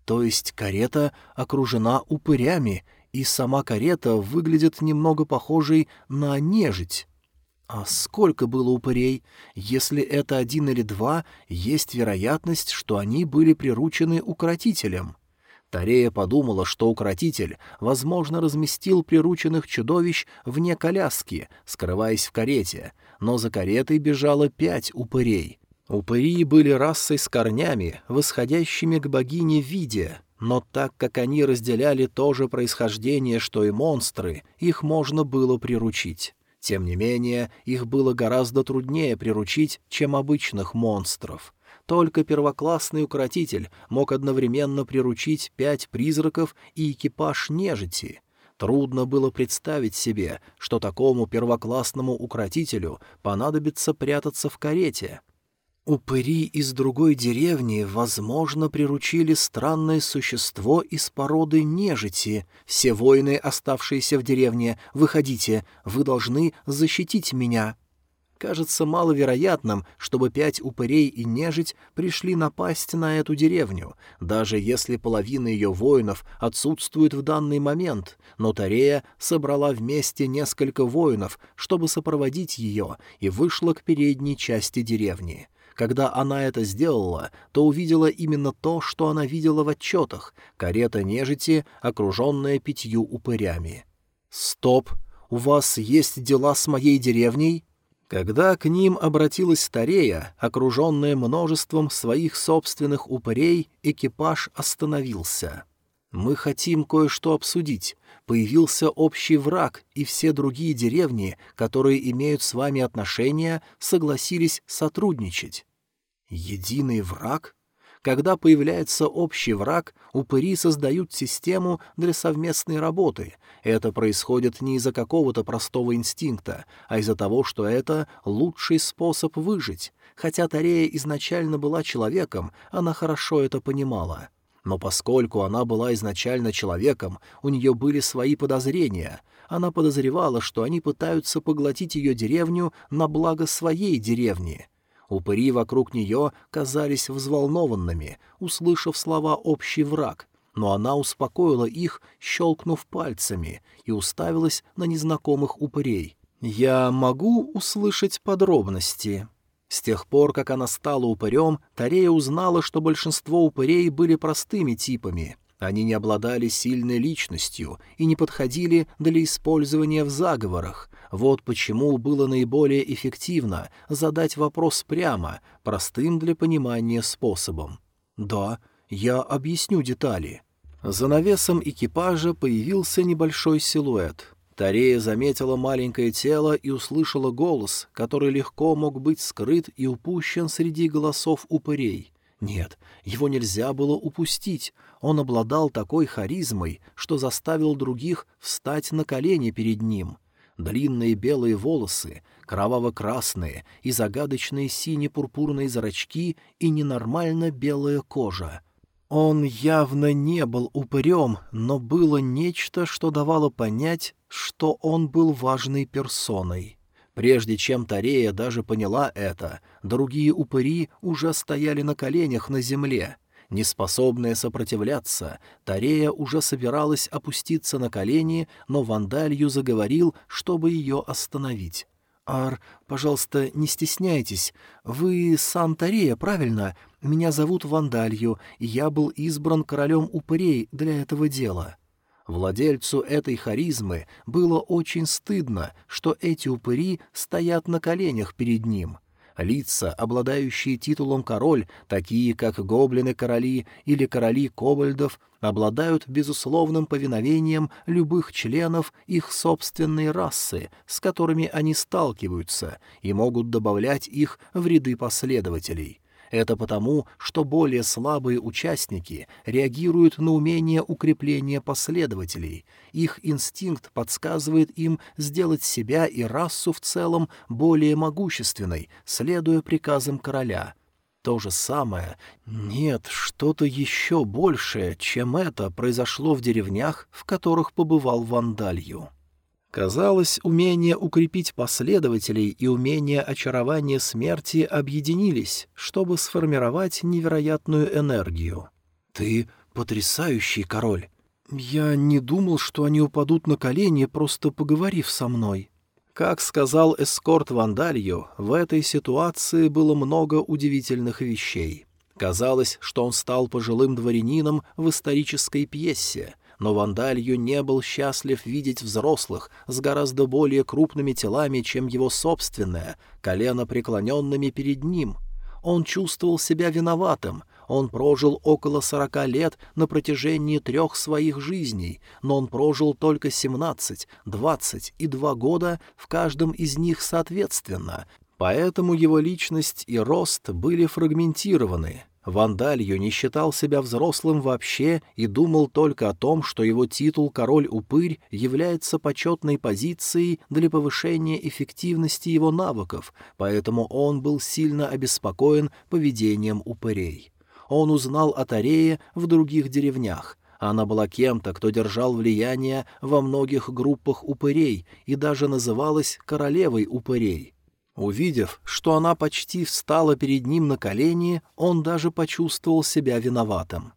[SPEAKER 1] То есть карета окружена упырями, и сама карета выглядит немного похожей на нежить. А сколько было упырей? Если это один или два, есть вероятность, что они были приручены укротителем. Тарея подумала, что укротитель, возможно, разместил прирученных чудовищ вне коляски, скрываясь в карете, но за каретой бежало пять упырей. Упыри были расой с корнями, восходящими к богине Виде, но так как они разделяли то же происхождение, что и монстры, их можно было приручить. Тем не менее, их было гораздо труднее приручить, чем обычных монстров. Только первоклассный укротитель мог одновременно приручить пять призраков и экипаж нежити. Трудно было представить себе, что такому первоклассному укротителю понадобится прятаться в карете — Упыри из другой деревни, возможно, приручили странное существо из породы нежити. Все воины, оставшиеся в деревне, выходите, вы должны защитить меня. Кажется маловероятным, чтобы пять упырей и нежить пришли напасть на эту деревню, даже если половина ее воинов отсутствует в данный момент, но Тарея собрала вместе несколько воинов, чтобы сопроводить ее, и вышла к передней части деревни. Когда она это сделала, то увидела именно то, что она видела в отчетах — карета нежити, окруженная пятью упырями. «Стоп! У вас есть дела с моей деревней?» Когда к ним обратилась Тарея, окруженная множеством своих собственных упырей, экипаж остановился. «Мы хотим кое-что обсудить. Появился общий враг, и все другие деревни, которые имеют с вами отношения, согласились сотрудничать. Единый враг? Когда появляется общий враг, упыри создают систему для совместной работы. Это происходит не из-за какого-то простого инстинкта, а из-за того, что это лучший способ выжить. Хотя Тарея изначально была человеком, она хорошо это понимала. Но поскольку она была изначально человеком, у нее были свои подозрения. Она подозревала, что они пытаются поглотить ее деревню на благо своей деревни. Упыри вокруг нее казались взволнованными, услышав слова «общий враг», но она успокоила их, щелкнув пальцами, и уставилась на незнакомых упырей. «Я могу услышать подробности?» С тех пор, как она стала упырем, Тарея узнала, что большинство упырей были простыми типами. Они не обладали сильной личностью и не подходили для использования в заговорах, вот почему было наиболее эффективно задать вопрос прямо, простым для понимания способом. «Да, я объясню детали». За навесом экипажа появился небольшой силуэт. Тарея заметила маленькое тело и услышала голос, который легко мог быть скрыт и упущен среди голосов упырей. Нет, его нельзя было упустить. Он обладал такой харизмой, что заставил других встать на колени перед ним — длинные белые волосы, кроваво-красные и загадочные сине-пурпурные зрачки и ненормально белая кожа. Он явно не был упырем, но было нечто, что давало понять, что он был важной персоной. Прежде чем Тарея даже поняла это, другие упыри уже стояли на коленях на земле — Неспособная сопротивляться, Тарея уже собиралась опуститься на колени, но Вандалью заговорил, чтобы ее остановить. «Ар, пожалуйста, не стесняйтесь. Вы сан Тарея, правильно? Меня зовут Вандалью, и я был избран королем упырей для этого дела». Владельцу этой харизмы было очень стыдно, что эти упыри стоят на коленях перед ним. Лица, обладающие титулом король, такие как гоблины-короли или короли кобальдов, обладают безусловным повиновением любых членов их собственной расы, с которыми они сталкиваются, и могут добавлять их в ряды последователей. Это потому, что более слабые участники реагируют на умение укрепления последователей. Их инстинкт подсказывает им сделать себя и расу в целом более могущественной, следуя приказам короля. То же самое, нет, что-то еще большее, чем это произошло в деревнях, в которых побывал Вандалью. Казалось, умение укрепить последователей и умение очарования смерти объединились, чтобы сформировать невероятную энергию. «Ты потрясающий король! Я не думал, что они упадут на колени, просто поговорив со мной». Как сказал эскорт Вандалью, в этой ситуации было много удивительных вещей. Казалось, что он стал пожилым дворянином в исторической пьесе — но Вандалью не был счастлив видеть взрослых с гораздо более крупными телами, чем его собственное, коленопреклоненными перед ним. Он чувствовал себя виноватым, он прожил около сорока лет на протяжении трех своих жизней, но он прожил только семнадцать, двадцать и два года в каждом из них соответственно, поэтому его личность и рост были фрагментированы, Вандалью не считал себя взрослым вообще и думал только о том, что его титул «Король-упырь» является почетной позицией для повышения эффективности его навыков, поэтому он был сильно обеспокоен поведением упырей. Он узнал о Тарее в других деревнях. Она была кем-то, кто держал влияние во многих группах упырей и даже называлась «королевой упырей». Увидев, что она почти встала перед ним на колени, он даже почувствовал себя виноватым.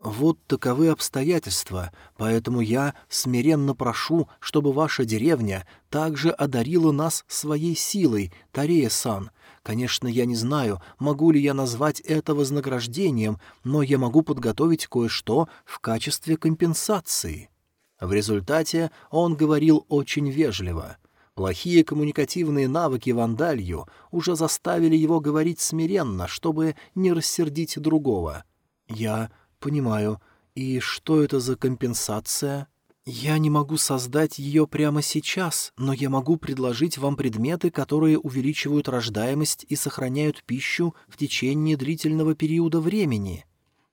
[SPEAKER 1] «Вот таковы обстоятельства, поэтому я смиренно прошу, чтобы ваша деревня также одарила нас своей силой, Тарея-сан. Конечно, я не знаю, могу ли я назвать это вознаграждением, но я могу подготовить кое-что в качестве компенсации». В результате он говорил очень вежливо — Плохие коммуникативные навыки Вандалью уже заставили его говорить смиренно, чтобы не рассердить другого. «Я понимаю. И что это за компенсация?» «Я не могу создать ее прямо сейчас, но я могу предложить вам предметы, которые увеличивают рождаемость и сохраняют пищу в течение длительного периода времени».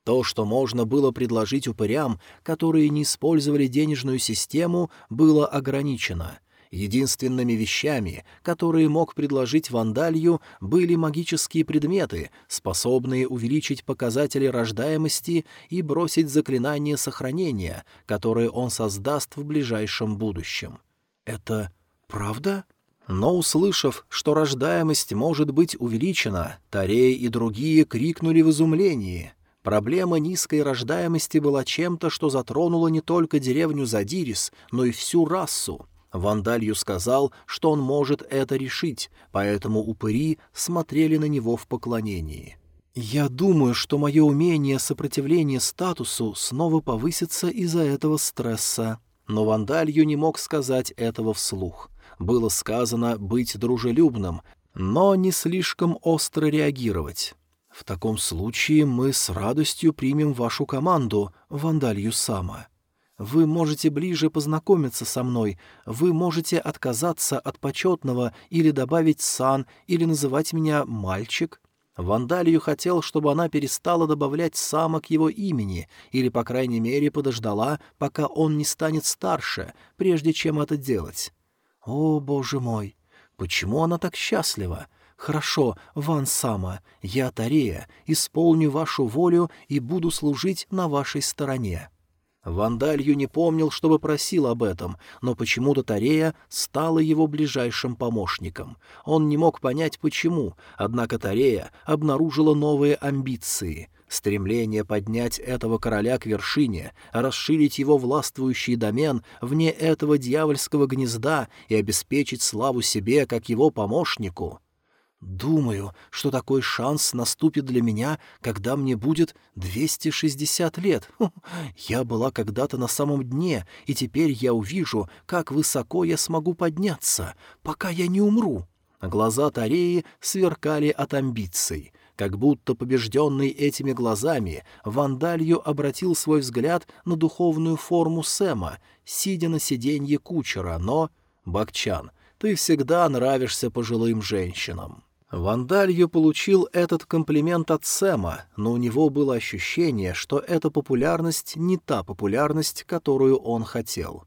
[SPEAKER 1] То, что можно было предложить упырям, которые не использовали денежную систему, было ограничено — Единственными вещами, которые мог предложить Вандалью, были магические предметы, способные увеличить показатели рождаемости и бросить заклинание сохранения, которое он создаст в ближайшем будущем. Это правда? Но, услышав, что рождаемость может быть увеличена, Тарей и другие крикнули в изумлении — Проблема низкой рождаемости была чем-то, что затронуло не только деревню Задирис, но и всю расу. Вандалью сказал, что он может это решить, поэтому упыри смотрели на него в поклонении. «Я думаю, что мое умение сопротивления статусу снова повысится из-за этого стресса». Но Вандалью не мог сказать этого вслух. Было сказано быть дружелюбным, но не слишком остро реагировать. «В таком случае мы с радостью примем вашу команду, Вандалью Сама. Вы можете ближе познакомиться со мной, вы можете отказаться от почетного или добавить «сан», или называть меня «мальчик». Вандалию хотел, чтобы она перестала добавлять «сама» к его имени, или, по крайней мере, подождала, пока он не станет старше, прежде чем это делать. О, боже мой! Почему она так счастлива? Хорошо, Ван Сама, я Тарея, исполню вашу волю и буду служить на вашей стороне. Вандалью не помнил, чтобы просил об этом, но почему-то Тарея стала его ближайшим помощником. Он не мог понять, почему, однако Тарея обнаружила новые амбиции — Стремление поднять этого короля к вершине, расширить его властвующий домен вне этого дьявольского гнезда и обеспечить славу себе, как его помощнику. Думаю, что такой шанс наступит для меня, когда мне будет 260 лет. Я была когда-то на самом дне, и теперь я увижу, как высоко я смогу подняться, пока я не умру. Глаза Тареи сверкали от амбиций. Как будто побежденный этими глазами, Вандалью обратил свой взгляд на духовную форму Сэма, сидя на сиденье кучера, но... Бокчан, ты всегда нравишься пожилым женщинам. Вандалью получил этот комплимент от Сэма, но у него было ощущение, что эта популярность не та популярность, которую он хотел.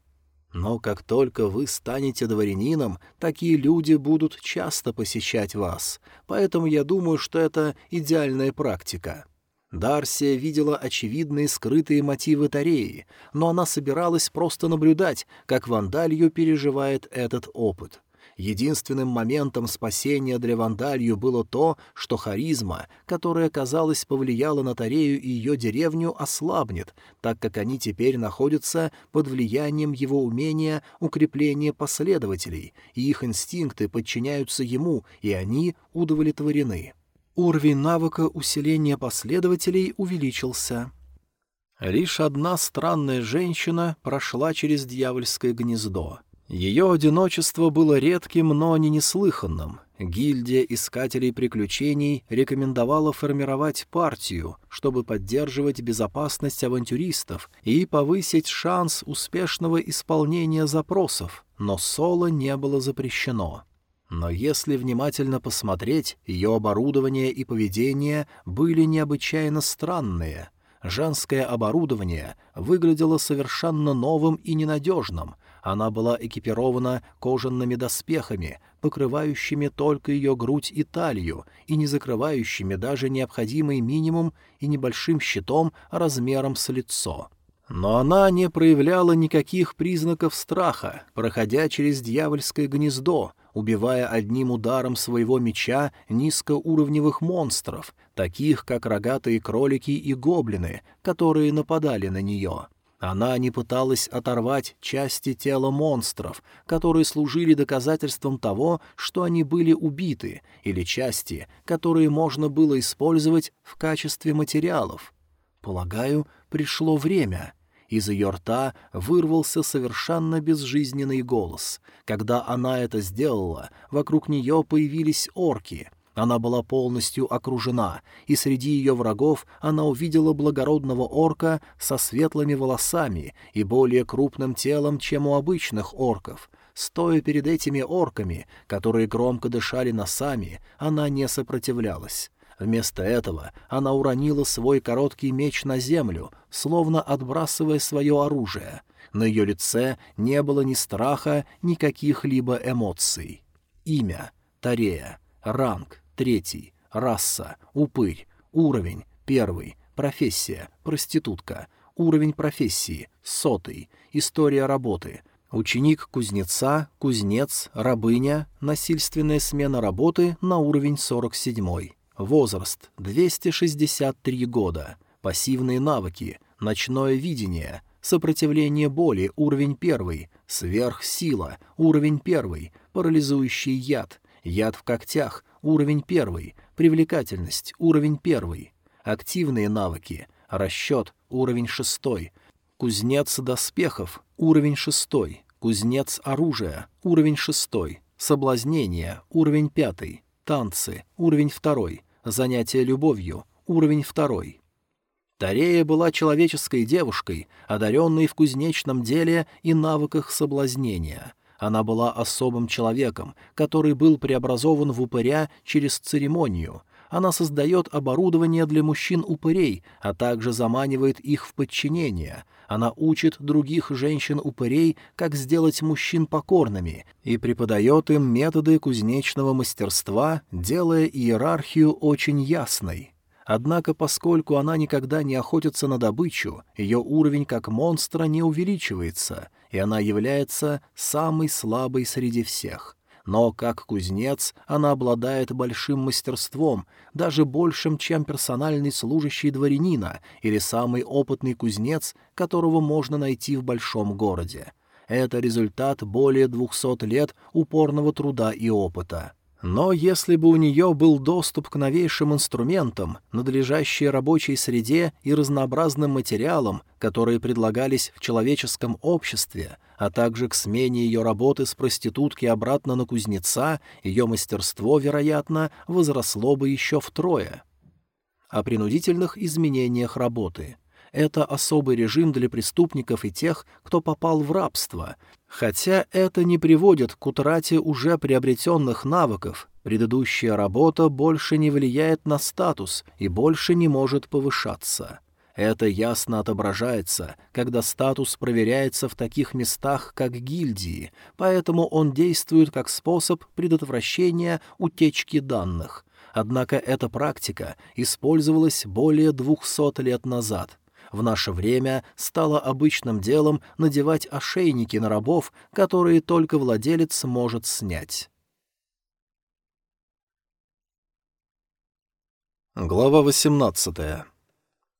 [SPEAKER 1] Но как только вы станете дворянином, такие люди будут часто посещать вас, поэтому я думаю, что это идеальная практика. Дарсия видела очевидные скрытые мотивы Тареи, но она собиралась просто наблюдать, как Вандалью переживает этот опыт. Единственным моментом спасения для Вандалью было то, что харизма, которая, казалось, повлияла на Тарею и ее деревню, ослабнет, так как они теперь находятся под влиянием его умения укрепления последователей, и их инстинкты подчиняются ему, и они удовлетворены. Уровень навыка усиления последователей увеличился. Лишь одна странная женщина прошла через дьявольское гнездо. Ее одиночество было редким, но не неслыханным. Гильдия искателей приключений рекомендовала формировать партию, чтобы поддерживать безопасность авантюристов и повысить шанс успешного исполнения запросов, но соло не было запрещено. Но если внимательно посмотреть, ее оборудование и поведение были необычайно странные. Женское оборудование выглядело совершенно новым и ненадежным — она была экипирована кожаными доспехами, покрывающими только ее грудь и талию, и не закрывающими даже необходимый минимум и небольшим щитом размером с лицо. Но она не проявляла никаких признаков страха, проходя через дьявольское гнездо, убивая одним ударом своего меча низкоуровневых монстров, таких как рогатые кролики и гоблины, которые нападали на нее. Она не пыталась оторвать части тела монстров, которые служили доказательством того, что они были убиты, или части, которые можно было использовать в качестве материалов. Полагаю, пришло время. Из ее рта вырвался совершенно безжизненный голос. Когда она это сделала, вокруг нее появились орки — она была полностью окружена, и среди ее врагов она увидела благородного орка со светлыми волосами и более крупным телом, чем у обычных орков. Стоя перед этими орками, которые громко дышали носами, она не сопротивлялась. Вместо этого она уронила свой короткий меч на землю, словно отбрасывая свое оружие. На ее лице не было ни страха, ни каких-либо эмоций. Имя — Тарея. Ранг третий, раса, упырь, уровень, первый, профессия, проститутка, уровень профессии, сотый, история работы, ученик кузнеца, кузнец, рабыня, насильственная смена работы на уровень 47, возраст 263 года, пассивные навыки, ночное видение, сопротивление боли, уровень первый, сверхсила, уровень первый, парализующий яд, яд в когтях, уровень первый, привлекательность, уровень первый, активные навыки, расчет, уровень шестой, кузнец доспехов, уровень шестой, кузнец оружия, уровень шестой, соблазнение, уровень пятый, танцы, уровень второй, занятие любовью, уровень второй. Тарея была человеческой девушкой, одаренной в кузнечном деле и навыках соблазнения — она была особым человеком, который был преобразован в упыря через церемонию. Она создает оборудование для мужчин-упырей, а также заманивает их в подчинение. Она учит других женщин-упырей, как сделать мужчин покорными, и преподает им методы кузнечного мастерства, делая иерархию очень ясной. Однако, поскольку она никогда не охотится на добычу, ее уровень как монстра не увеличивается, и она является самой слабой среди всех. Но как кузнец она обладает большим мастерством, даже большим, чем персональный служащий дворянина или самый опытный кузнец, которого можно найти в большом городе. Это результат более двухсот лет упорного труда и опыта. Но если бы у нее был доступ к новейшим инструментам, надлежащей рабочей среде и разнообразным материалам, которые предлагались в человеческом обществе, а также к смене ее работы с проститутки обратно на кузнеца, ее мастерство, вероятно, возросло бы еще втрое. О принудительных изменениях работы — это особый режим для преступников и тех, кто попал в рабство, хотя это не приводит к утрате уже приобретенных навыков, предыдущая работа больше не влияет на статус и больше не может повышаться. Это ясно отображается, когда статус проверяется в таких местах, как гильдии, поэтому он действует как способ предотвращения утечки данных. Однако эта практика использовалась более двухсот лет назад — в наше время стало обычным делом надевать ошейники на рабов, которые только владелец может снять. Глава 18.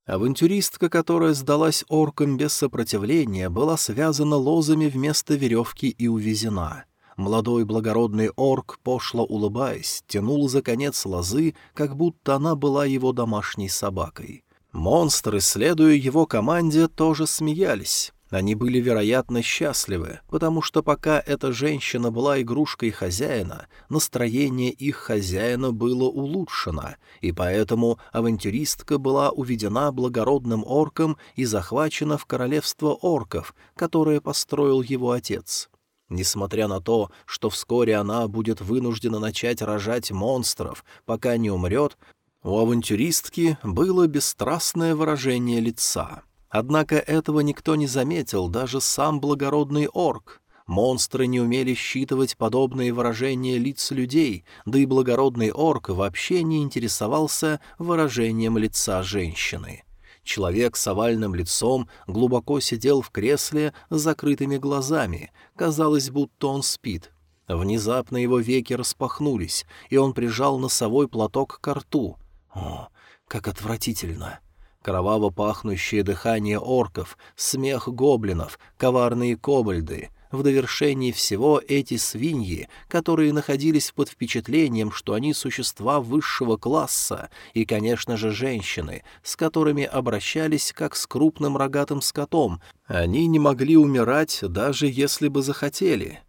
[SPEAKER 1] Авантюристка, которая сдалась оркам без сопротивления, была связана лозами вместо веревки и увезена. Молодой благородный орк, пошло улыбаясь, тянул за конец лозы, как будто она была его домашней собакой. Монстры, следуя его команде, тоже смеялись. Они были, вероятно, счастливы, потому что пока эта женщина была игрушкой хозяина, настроение их хозяина было улучшено, и поэтому авантюристка была уведена благородным орком и захвачена в королевство орков, которое построил его отец. Несмотря на то, что вскоре она будет вынуждена начать рожать монстров, пока не умрет, у авантюристки было бесстрастное выражение лица. Однако этого никто не заметил, даже сам благородный орк. Монстры не умели считывать подобные выражения лиц людей, да и благородный орк вообще не интересовался выражением лица женщины. Человек с овальным лицом глубоко сидел в кресле с закрытыми глазами, казалось, будто он спит. Внезапно его веки распахнулись, и он прижал носовой платок к рту — о, как отвратительно! Кроваво пахнущее дыхание орков, смех гоблинов, коварные кобальды. В довершении всего эти свиньи, которые находились под впечатлением, что они существа высшего класса, и, конечно же, женщины, с которыми обращались как с крупным рогатым скотом, они не могли умирать, даже если бы захотели.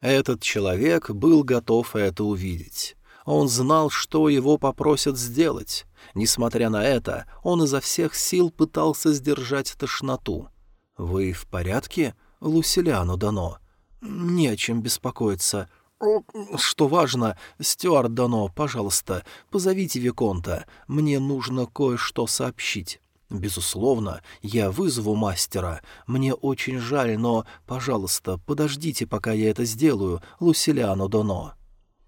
[SPEAKER 1] Этот человек был готов это увидеть. Он знал, что его попросят сделать. Несмотря на это, он изо всех сил пытался сдержать тошноту. «Вы в порядке, Луселиану Дано?» «Не о чем беспокоиться. Что важно, Стюарт Дано, пожалуйста, позовите Виконта. Мне нужно кое-что сообщить». «Безусловно, я вызову мастера. Мне очень жаль, но, пожалуйста, подождите, пока я это сделаю, Луселиану Доно».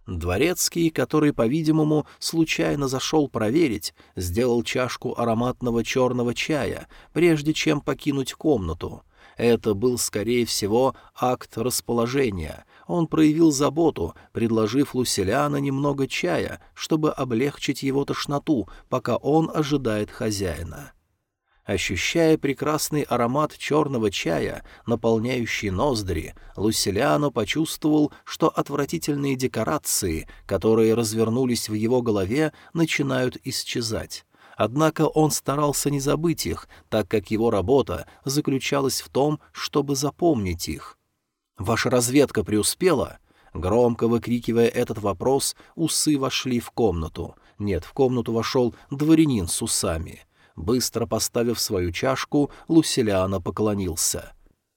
[SPEAKER 1] Дворецкий, который, по-видимому, случайно зашел проверить, сделал чашку ароматного черного чая, прежде чем покинуть комнату. Это был, скорее всего, акт расположения. Он проявил заботу, предложив Луселяна немного чая, чтобы облегчить его тошноту, пока он ожидает хозяина. Ощущая прекрасный аромат черного чая, наполняющий ноздри, Луселиано почувствовал, что отвратительные декорации, которые развернулись в его голове, начинают исчезать. Однако он старался не забыть их, так как его работа заключалась в том, чтобы запомнить их. «Ваша разведка преуспела?» Громко выкрикивая этот вопрос, усы вошли в комнату. Нет, в комнату вошел дворянин с усами — Быстро поставив свою чашку, Луселиана поклонился.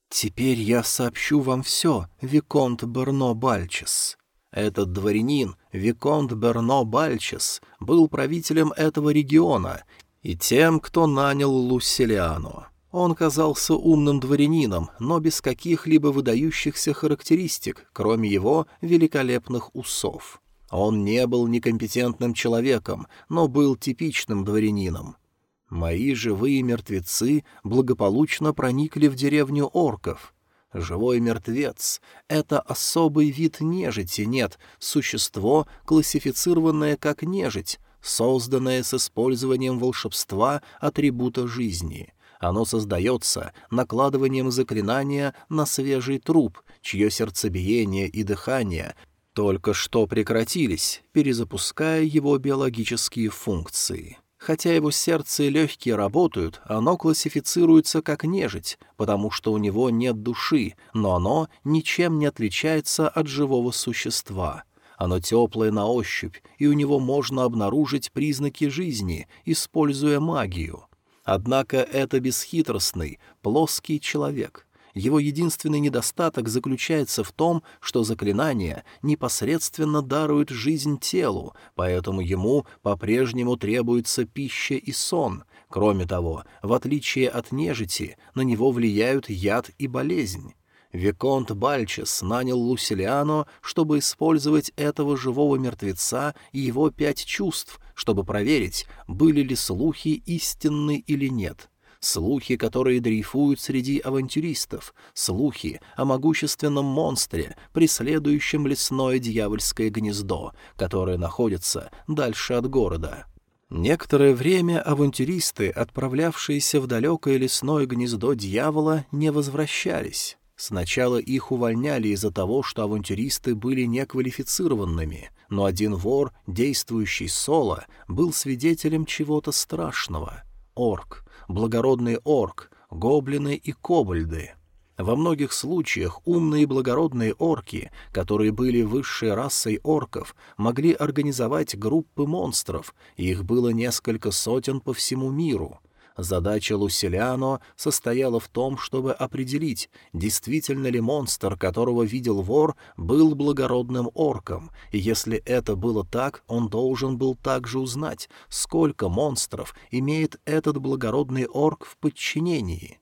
[SPEAKER 1] «Теперь я сообщу вам все, Виконт Берно Бальчес». Этот дворянин, Виконт Берно Бальчес, был правителем этого региона и тем, кто нанял Луселиану. Он казался умным дворянином, но без каких-либо выдающихся характеристик, кроме его великолепных усов. Он не был некомпетентным человеком, но был типичным дворянином. Мои живые мертвецы благополучно проникли в деревню орков. Живой мертвец — это особый вид нежити, нет, существо, классифицированное как нежить, созданное с использованием волшебства атрибута жизни. Оно создается накладыванием заклинания на свежий труп, чье сердцебиение и дыхание только что прекратились, перезапуская его биологические функции. Хотя его сердце и легкие работают, оно классифицируется как нежить, потому что у него нет души, но оно ничем не отличается от живого существа. Оно теплое на ощупь, и у него можно обнаружить признаки жизни, используя магию. Однако это бесхитростный, плоский человек. Его единственный недостаток заключается в том, что заклинание непосредственно дарует жизнь телу, поэтому ему по-прежнему требуется пища и сон. Кроме того, в отличие от нежити, на него влияют яд и болезнь. Виконт Бальчес нанял Лусилиано, чтобы использовать этого живого мертвеца и его пять чувств, чтобы проверить, были ли слухи истинны или нет. Слухи, которые дрейфуют среди авантюристов, слухи о могущественном монстре, преследующем лесное дьявольское гнездо, которое находится дальше от города. Некоторое время авантюристы, отправлявшиеся в далекое лесное гнездо дьявола, не возвращались. Сначала их увольняли из-за того, что авантюристы были неквалифицированными, но один вор, действующий соло, был свидетелем чего-то страшного. Орк — благородный орк, гоблины и кобальды. Во многих случаях умные и благородные орки, которые были высшей расой орков, могли организовать группы монстров, и их было несколько сотен по всему миру. Задача Луселиано состояла в том, чтобы определить, действительно ли монстр, которого видел вор, был благородным орком, и если это было так, он должен был также узнать, сколько монстров имеет этот благородный орк в подчинении.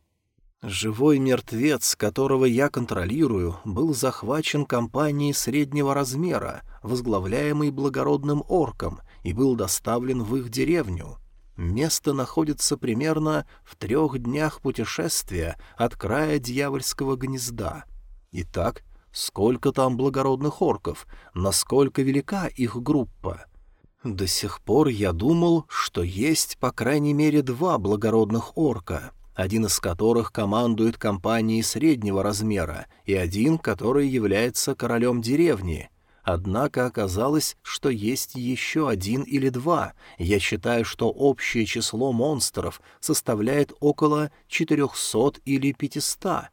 [SPEAKER 1] Живой мертвец, которого я контролирую, был захвачен компанией среднего размера, возглавляемой благородным орком, и был доставлен в их деревню — Место находится примерно в трех днях путешествия от края дьявольского гнезда. Итак, сколько там благородных орков, насколько велика их группа? До сих пор я думал, что есть по крайней мере два благородных орка, один из которых командует компанией среднего размера, и один, который является королем деревни — Однако оказалось, что есть еще один или два. Я считаю, что общее число монстров составляет около 400 или 500.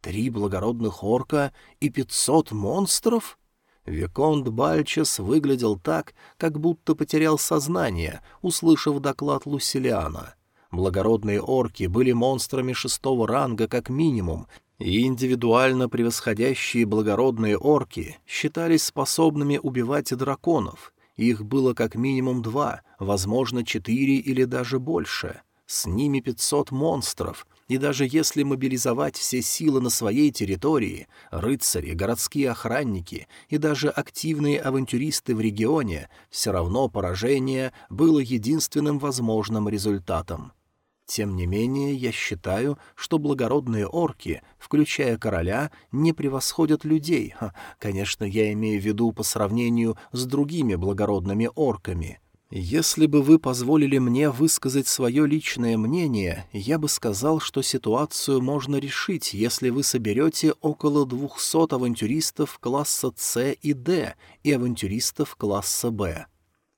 [SPEAKER 1] Три благородных орка и 500 монстров? Виконт Бальчес выглядел так, как будто потерял сознание, услышав доклад Лусилиана. Благородные орки были монстрами шестого ранга как минимум, и индивидуально превосходящие благородные орки считались способными убивать драконов. Их было как минимум два, возможно, четыре или даже больше. С ними пятьсот монстров, и даже если мобилизовать все силы на своей территории, рыцари, городские охранники и даже активные авантюристы в регионе, все равно поражение было единственным возможным результатом. Тем не менее, я считаю, что благородные орки, включая короля, не превосходят людей. Конечно, я имею в виду по сравнению с другими благородными орками. Если бы вы позволили мне высказать свое личное мнение, я бы сказал, что ситуацию можно решить, если вы соберете около двухсот авантюристов класса С и Д и авантюристов класса Б.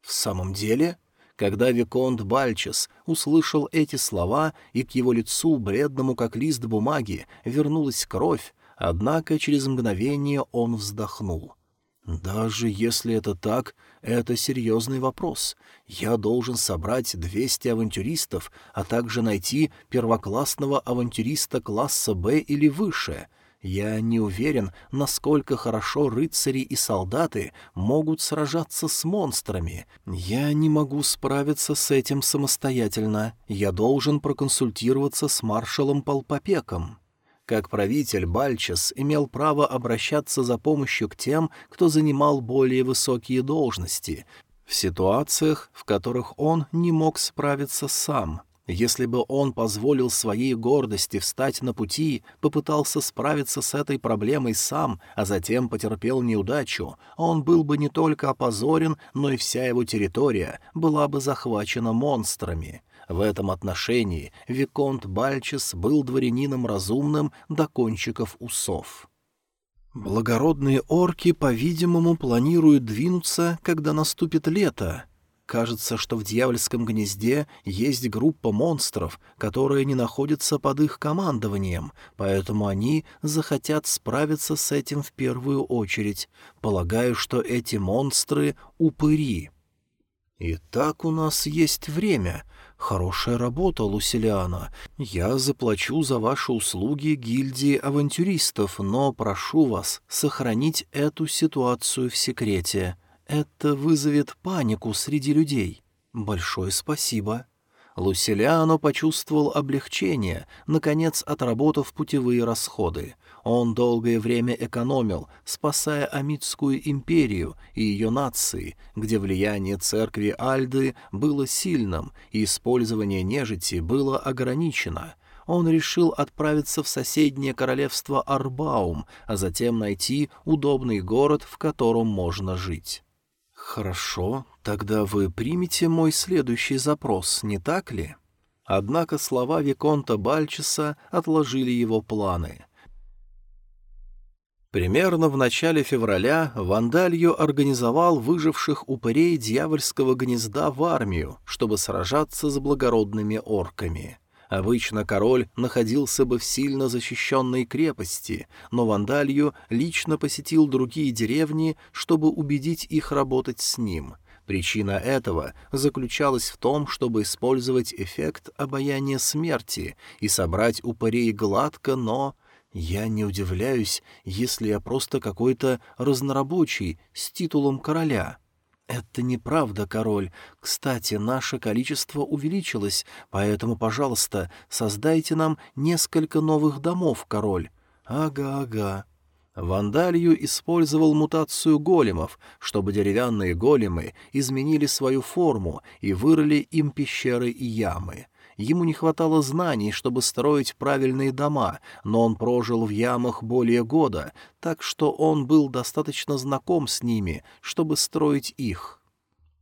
[SPEAKER 1] В самом деле... Когда Виконт Бальчес услышал эти слова, и к его лицу, бледному как лист бумаги, вернулась кровь, однако через мгновение он вздохнул. «Даже если это так, это серьезный вопрос. Я должен собрать 200 авантюристов, а также найти первоклассного авантюриста класса «Б» или выше — я не уверен, насколько хорошо рыцари и солдаты могут сражаться с монстрами. Я не могу справиться с этим самостоятельно. Я должен проконсультироваться с маршалом Полпопеком. Как правитель, Бальчес имел право обращаться за помощью к тем, кто занимал более высокие должности, в ситуациях, в которых он не мог справиться сам — если бы он позволил своей гордости встать на пути, попытался справиться с этой проблемой сам, а затем потерпел неудачу, он был бы не только опозорен, но и вся его территория была бы захвачена монстрами. В этом отношении Виконт Бальчес был дворянином разумным до кончиков усов. Благородные орки, по-видимому, планируют двинуться, когда наступит лето. Кажется, что в дьявольском гнезде есть группа монстров, которые не находятся под их командованием, поэтому они захотят справиться с этим в первую очередь. Полагаю, что эти монстры — упыри. «Итак, у нас есть время. Хорошая работа, Лусилиана. Я заплачу за ваши услуги гильдии авантюристов, но прошу вас сохранить эту ситуацию в секрете. Это вызовет панику среди людей. Большое спасибо». Лусилиано почувствовал облегчение, наконец отработав путевые расходы. Он долгое время экономил, спасая Амитскую империю и ее нации, где влияние церкви Альды было сильным и использование нежити было ограничено. Он решил отправиться в соседнее королевство Арбаум, а затем найти удобный город, в котором можно жить. «Хорошо, тогда вы примете мой следующий запрос, не так ли?» Однако слова Виконта Бальчеса отложили его планы. Примерно в начале февраля Вандалью организовал выживших упырей дьявольского гнезда в армию, чтобы сражаться с благородными орками. Обычно король находился бы в сильно защищенной крепости, но Вандалью лично посетил другие деревни, чтобы убедить их работать с ним. Причина этого заключалась в том, чтобы использовать эффект обаяния смерти и собрать упырей гладко, но я не удивляюсь, если я просто какой-то разнорабочий с титулом короля. Это неправда, король. Кстати, наше количество увеличилось, поэтому, пожалуйста, создайте нам несколько новых домов, король. Ага, ага. Вандалью использовал мутацию големов, чтобы деревянные големы изменили свою форму и вырыли им пещеры и ямы. Ему не хватало знаний, чтобы строить правильные дома, но он прожил в ямах более года, так что он был достаточно знаком с ними, чтобы строить их.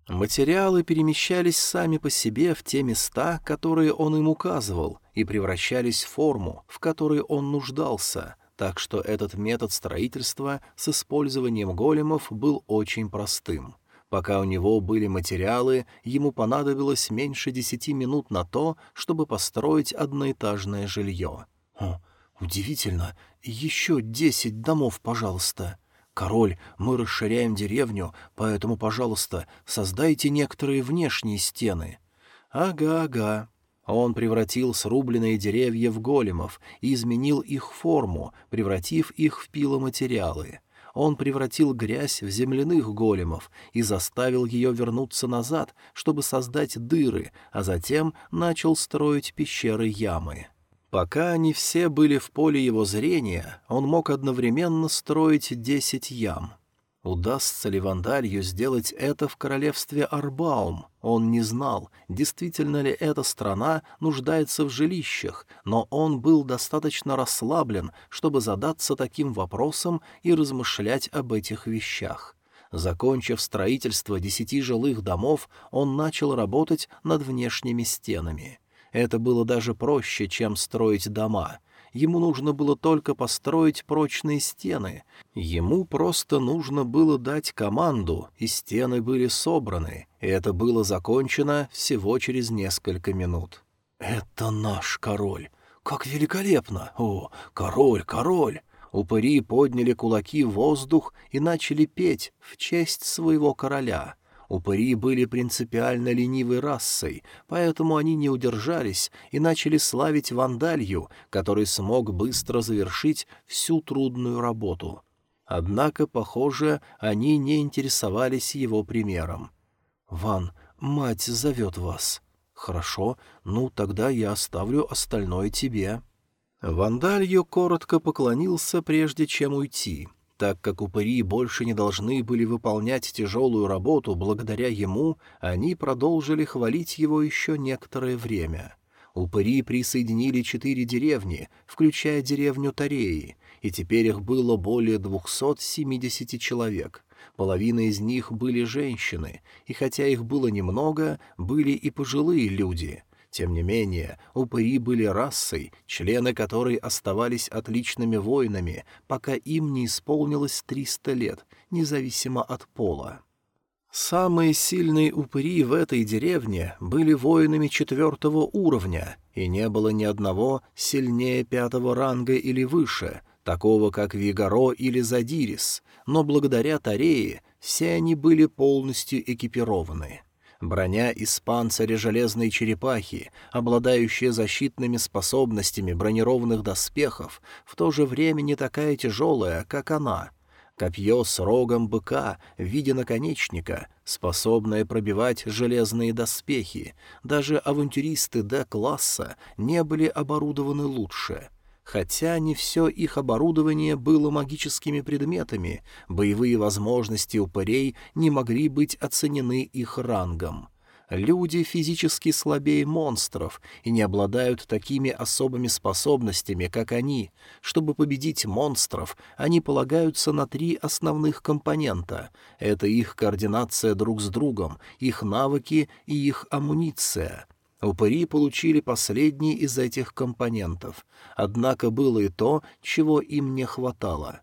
[SPEAKER 1] Материалы перемещались сами по себе в те места, которые он им указывал, и превращались в форму, в которой он нуждался, так что этот метод строительства с использованием големов был очень простым — Пока у него были материалы, ему понадобилось меньше десяти минут на то, чтобы построить одноэтажное жилье. О, удивительно. Еще десять домов, пожалуйста. Король, мы расширяем деревню, поэтому, пожалуйста, создайте некоторые внешние стены. Ага, ага. Он превратил срубленные деревья в големов и изменил их форму, превратив их в пиломатериалы он превратил грязь в земляных големов и заставил ее вернуться назад, чтобы создать дыры, а затем начал строить пещеры-ямы. Пока они все были в поле его зрения, он мог одновременно строить десять ям — Удастся ли Вандалью сделать это в королевстве Арбаум? Он не знал, действительно ли эта страна нуждается в жилищах, но он был достаточно расслаблен, чтобы задаться таким вопросом и размышлять об этих вещах. Закончив строительство десяти жилых домов, он начал работать над внешними стенами. Это было даже проще, чем строить дома — Ему нужно было только построить прочные стены. Ему просто нужно было дать команду, и стены были собраны, и это было закончено всего через несколько минут. «Это наш король! Как великолепно! О, король, король!» Упыри подняли кулаки в воздух и начали петь в честь своего короля — Упыри были принципиально ленивой расой, поэтому они не удержались и начали славить Вандалью, который смог быстро завершить всю трудную работу. Однако, похоже, они не интересовались его примером. «Ван, мать зовет вас». «Хорошо, ну тогда я оставлю остальное тебе». Вандалью коротко поклонился, прежде чем уйти — так как упыри больше не должны были выполнять тяжелую работу благодаря ему, они продолжили хвалить его еще некоторое время. Упыри присоединили четыре деревни, включая деревню Тареи, и теперь их было более 270 человек. Половина из них были женщины, и хотя их было немного, были и пожилые люди — Тем не менее, упыри были расой, члены которой оставались отличными воинами, пока им не исполнилось 300 лет, независимо от пола. Самые сильные упыри в этой деревне были воинами четвертого уровня, и не было ни одного сильнее пятого ранга или выше, такого как Вигаро или Задирис, но благодаря Тарее все они были полностью экипированы. Броня из панциря железной черепахи, обладающая защитными способностями бронированных доспехов, в то же время не такая тяжелая, как она. Копье с рогом быка в виде наконечника, способное пробивать железные доспехи. Даже авантюристы Д-класса не были оборудованы лучше — Хотя не все их оборудование было магическими предметами, боевые возможности упырей не могли быть оценены их рангом. Люди физически слабее монстров и не обладают такими особыми способностями, как они. Чтобы победить монстров, они полагаются на три основных компонента. Это их координация друг с другом, их навыки и их амуниция — Упыри получили последний из этих компонентов, однако было и то, чего им не хватало.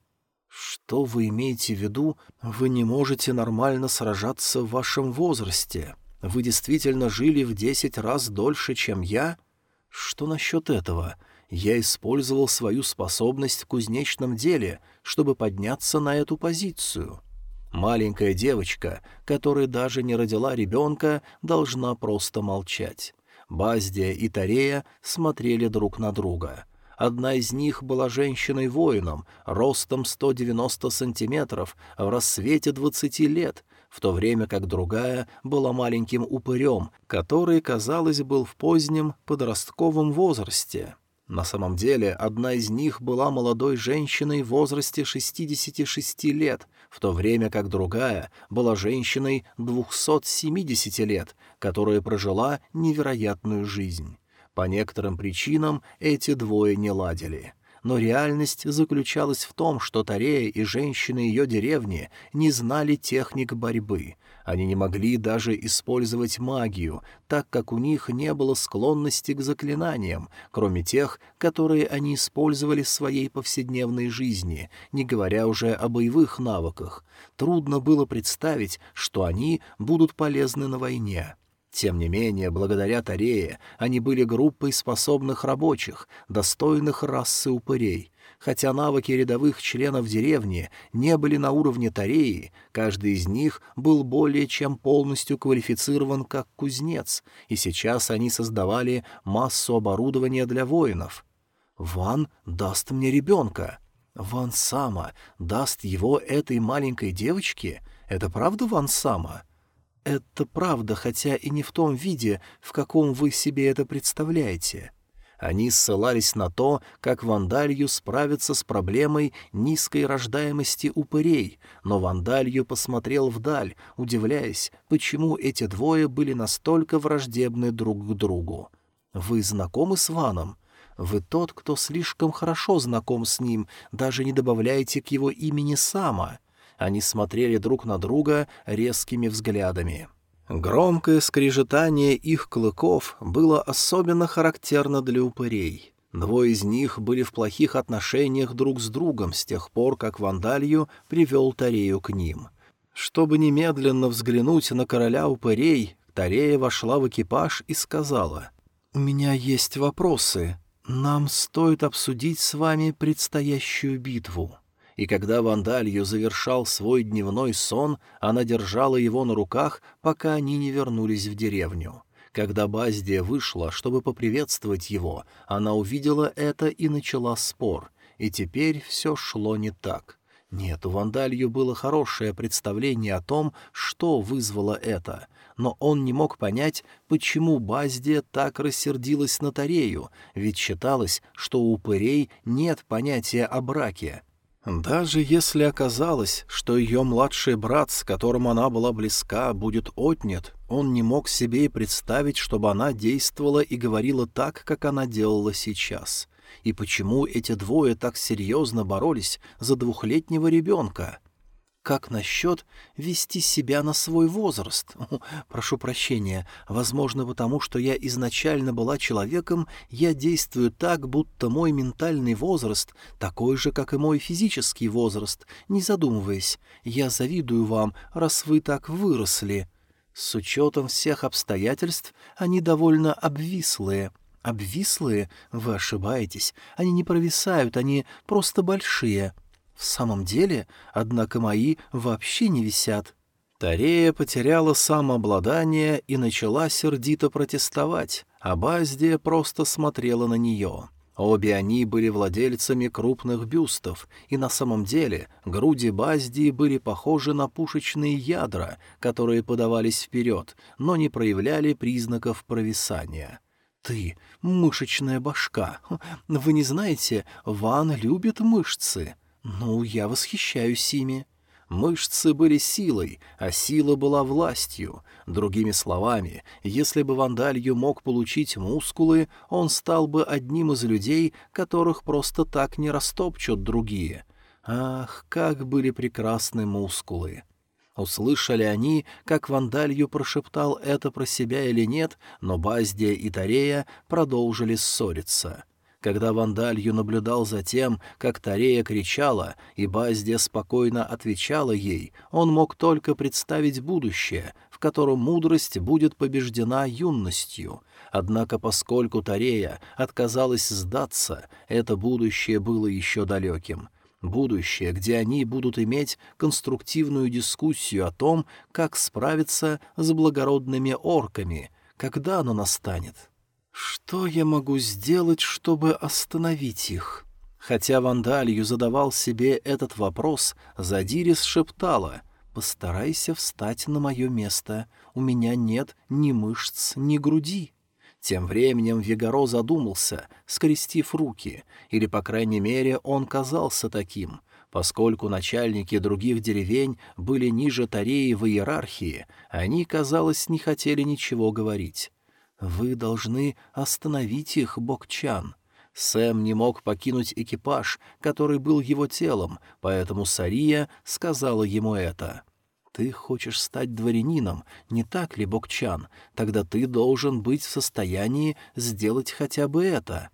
[SPEAKER 1] «Что вы имеете в виду? Вы не можете нормально сражаться в вашем возрасте. Вы действительно жили в десять раз дольше, чем я? Что насчет этого? Я использовал свою способность в кузнечном деле, чтобы подняться на эту позицию». Маленькая девочка, которая даже не родила ребенка, должна просто молчать. Баздия и Тарея смотрели друг на друга. Одна из них была женщиной-воином, ростом 190 сантиметров, в рассвете 20 лет, в то время как другая была маленьким упырем, который, казалось, был в позднем подростковом возрасте. На самом деле, одна из них была молодой женщиной в возрасте 66 лет, в то время как другая была женщиной 270 лет, которая прожила невероятную жизнь. По некоторым причинам эти двое не ладили. Но реальность заключалась в том, что Тарея и женщины ее деревни не знали техник борьбы — они не могли даже использовать магию, так как у них не было склонности к заклинаниям, кроме тех, которые они использовали в своей повседневной жизни, не говоря уже о боевых навыках. Трудно было представить, что они будут полезны на войне. Тем не менее, благодаря Тарее, они были группой способных рабочих, достойных расы упырей. Хотя навыки рядовых членов деревни не были на уровне Тареи, каждый из них был более чем полностью квалифицирован как кузнец, и сейчас они создавали массу оборудования для воинов. «Ван даст мне ребенка», Ван Сама даст его этой маленькой девочке? Это правда Ван Сама? Это правда, хотя и не в том виде, в каком вы себе это представляете. Они ссылались на то, как Вандалью справится с проблемой низкой рождаемости упырей, но Вандалью посмотрел вдаль, удивляясь, почему эти двое были настолько враждебны друг к другу. «Вы знакомы с Ваном?» Вы тот, кто слишком хорошо знаком с ним, даже не добавляете к его имени Сама. Они смотрели друг на друга резкими взглядами. Громкое скрежетание их клыков было особенно характерно для упырей. Двое из них были в плохих отношениях друг с другом с тех пор, как Вандалью привел Тарею к ним. Чтобы немедленно взглянуть на короля упырей, Тарея вошла в экипаж и сказала, «У меня есть вопросы. Нам стоит обсудить с вами предстоящую битву» и когда Вандалью завершал свой дневной сон, она держала его на руках, пока они не вернулись в деревню. Когда Баздия вышла, чтобы поприветствовать его, она увидела это и начала спор, и теперь все шло не так. Нет, у Вандалью было хорошее представление о том, что вызвало это, но он не мог понять, почему Баздия так рассердилась на Тарею, ведь считалось, что у упырей нет понятия о браке — даже если оказалось, что ее младший брат, с которым она была близка, будет отнят, он не мог себе и представить, чтобы она действовала и говорила так, как она делала сейчас. И почему эти двое так серьезно боролись за двухлетнего ребенка? Как насчет вести себя на свой возраст? Прошу прощения, возможно, потому что я изначально была человеком, я действую так, будто мой ментальный возраст такой же, как и мой физический возраст, не задумываясь. Я завидую вам, раз вы так выросли. С учетом всех обстоятельств они довольно обвислые. Обвислые? Вы ошибаетесь. Они не провисают, они просто большие. В самом деле, однако мои вообще не висят. Тарея потеряла самообладание и начала сердито протестовать, а Баздия просто смотрела на нее. Обе они были владельцами крупных бюстов, и на самом деле груди Баздии были похожи на пушечные ядра, которые подавались вперед, но не проявляли признаков провисания. «Ты — мышечная башка. Вы не знаете, Ван любит мышцы. Ну, я восхищаюсь ими. Мышцы были силой, а сила была властью. Другими словами, если бы Вандалью мог получить мускулы, он стал бы одним из людей, которых просто так не растопчут другие. Ах, как были прекрасны мускулы! Услышали они, как Вандалью прошептал это про себя или нет, но Баздия и Тарея продолжили ссориться. Когда Вандалью наблюдал за тем, как Тарея кричала, и Баздия спокойно отвечала ей, он мог только представить будущее, в котором мудрость будет побеждена юностью. Однако поскольку Тарея отказалась сдаться, это будущее было еще далеким. Будущее, где они будут иметь конструктивную дискуссию о том, как справиться с благородными орками, когда оно настанет. Что я могу сделать, чтобы остановить их? Хотя Вандалью задавал себе этот вопрос, Задирис шептала «Постарайся встать на мое место, у меня нет ни мышц, ни груди». Тем временем Вегаро задумался, скрестив руки, или, по крайней мере, он казался таким. Поскольку начальники других деревень были ниже Тареи в иерархии, они, казалось, не хотели ничего говорить. «Вы должны остановить их, Бокчан». Сэм не мог покинуть экипаж, который был его телом, поэтому Сария сказала ему это. «Ты хочешь стать дворянином, не так ли, Бокчан? Тогда ты должен быть в состоянии сделать хотя бы это».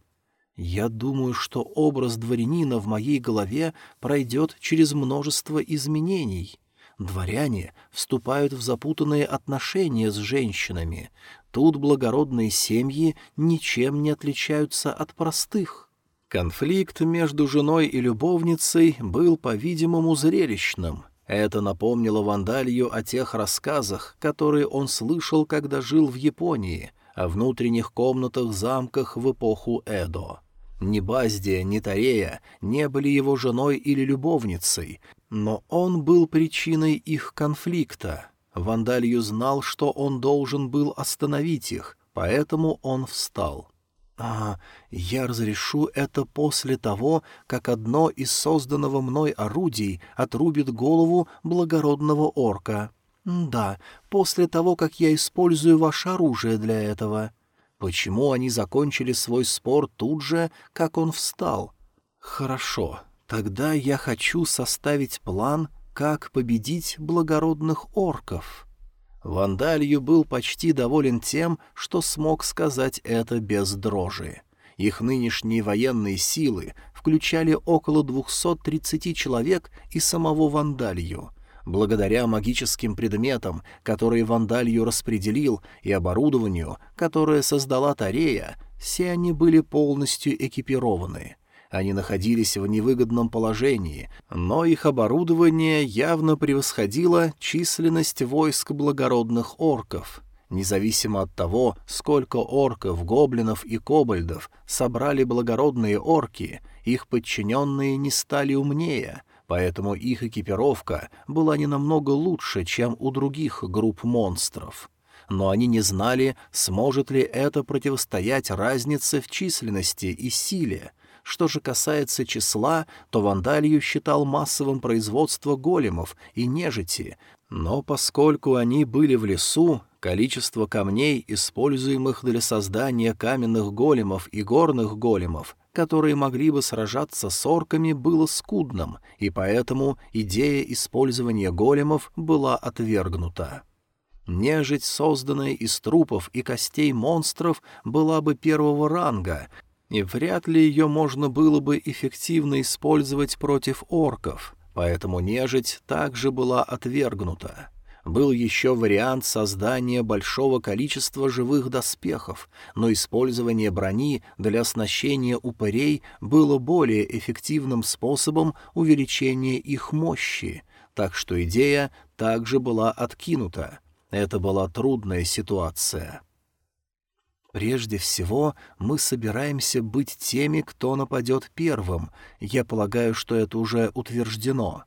[SPEAKER 1] «Я думаю, что образ дворянина в моей голове пройдет через множество изменений». Дворяне вступают в запутанные отношения с женщинами. Тут благородные семьи ничем не отличаются от простых. Конфликт между женой и любовницей был, по-видимому, зрелищным. Это напомнило Вандалью о тех рассказах, которые он слышал, когда жил в Японии, о внутренних комнатах-замках в эпоху Эдо. Ни Баздия, ни Тарея не были его женой или любовницей, но он был причиной их конфликта. Вандалью знал, что он должен был остановить их, поэтому он встал. «А, я разрешу это после того, как одно из созданного мной орудий отрубит голову благородного орка. Да, после того, как я использую ваше оружие для этого». Почему они закончили свой спор тут же, как он встал? «Хорошо, тогда я хочу составить план, как победить благородных орков. Вандалью был почти доволен тем, что смог сказать это без дрожи. Их нынешние военные силы включали около 230 человек и самого Вандалью. Благодаря магическим предметам, которые Вандалью распределил, и оборудованию, которое создала Тарея, все они были полностью экипированы — они находились в невыгодном положении, но их оборудование явно превосходило численность войск благородных орков. Независимо от того, сколько орков, гоблинов и кобальдов собрали благородные орки, их подчиненные не стали умнее, поэтому их экипировка была не намного лучше, чем у других групп монстров. Но они не знали, сможет ли это противостоять разнице в численности и силе, что же касается числа, то Вандалью считал массовым производство големов и нежити, но поскольку они были в лесу, количество камней, используемых для создания каменных големов и горных големов, которые могли бы сражаться с орками, было скудным, и поэтому идея использования големов была отвергнута. Нежить, созданная из трупов и костей монстров, была бы первого ранга, и вряд ли ее можно было бы эффективно использовать против орков, поэтому нежить также была отвергнута. Был еще вариант создания большого количества живых доспехов, но использование брони для оснащения упырей было более эффективным способом увеличения их мощи, так что идея также была откинута. Это была трудная ситуация. Прежде всего, мы собираемся быть теми, кто нападет первым. Я полагаю, что это уже утверждено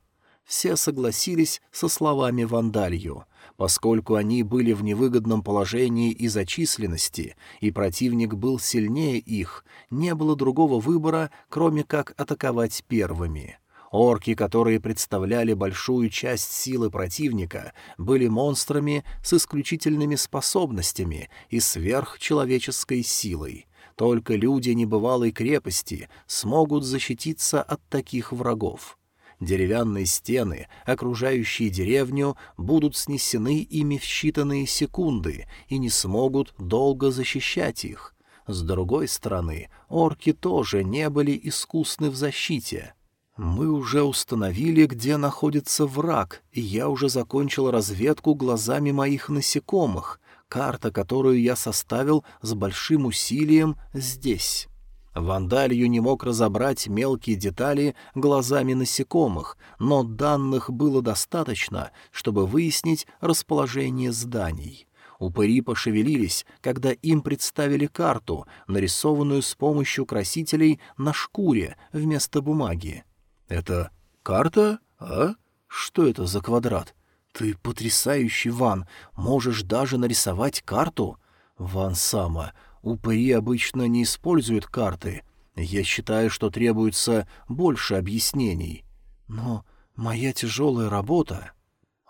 [SPEAKER 1] все согласились со словами Вандалью, поскольку они были в невыгодном положении из-за численности, и противник был сильнее их, не было другого выбора, кроме как атаковать первыми. Орки, которые представляли большую часть силы противника, были монстрами с исключительными способностями и сверхчеловеческой силой. Только люди небывалой крепости смогут защититься от таких врагов. Деревянные стены, окружающие деревню, будут снесены ими в считанные секунды и не смогут долго защищать их. С другой стороны, орки тоже не были искусны в защите. Мы уже установили, где находится враг, и я уже закончил разведку глазами моих насекомых. Карта, которую я составил с большим усилием, здесь. Вандалью не мог разобрать мелкие детали глазами насекомых, но данных было достаточно, чтобы выяснить расположение зданий. Упыри пошевелились, когда им представили карту, нарисованную с помощью красителей на шкуре вместо бумаги. «Это карта, а? Что это за квадрат? Ты потрясающий, Ван, можешь даже нарисовать карту?» «Ван Сама, Упыри обычно не используют карты. Я считаю, что требуется больше объяснений. Но моя тяжелая работа...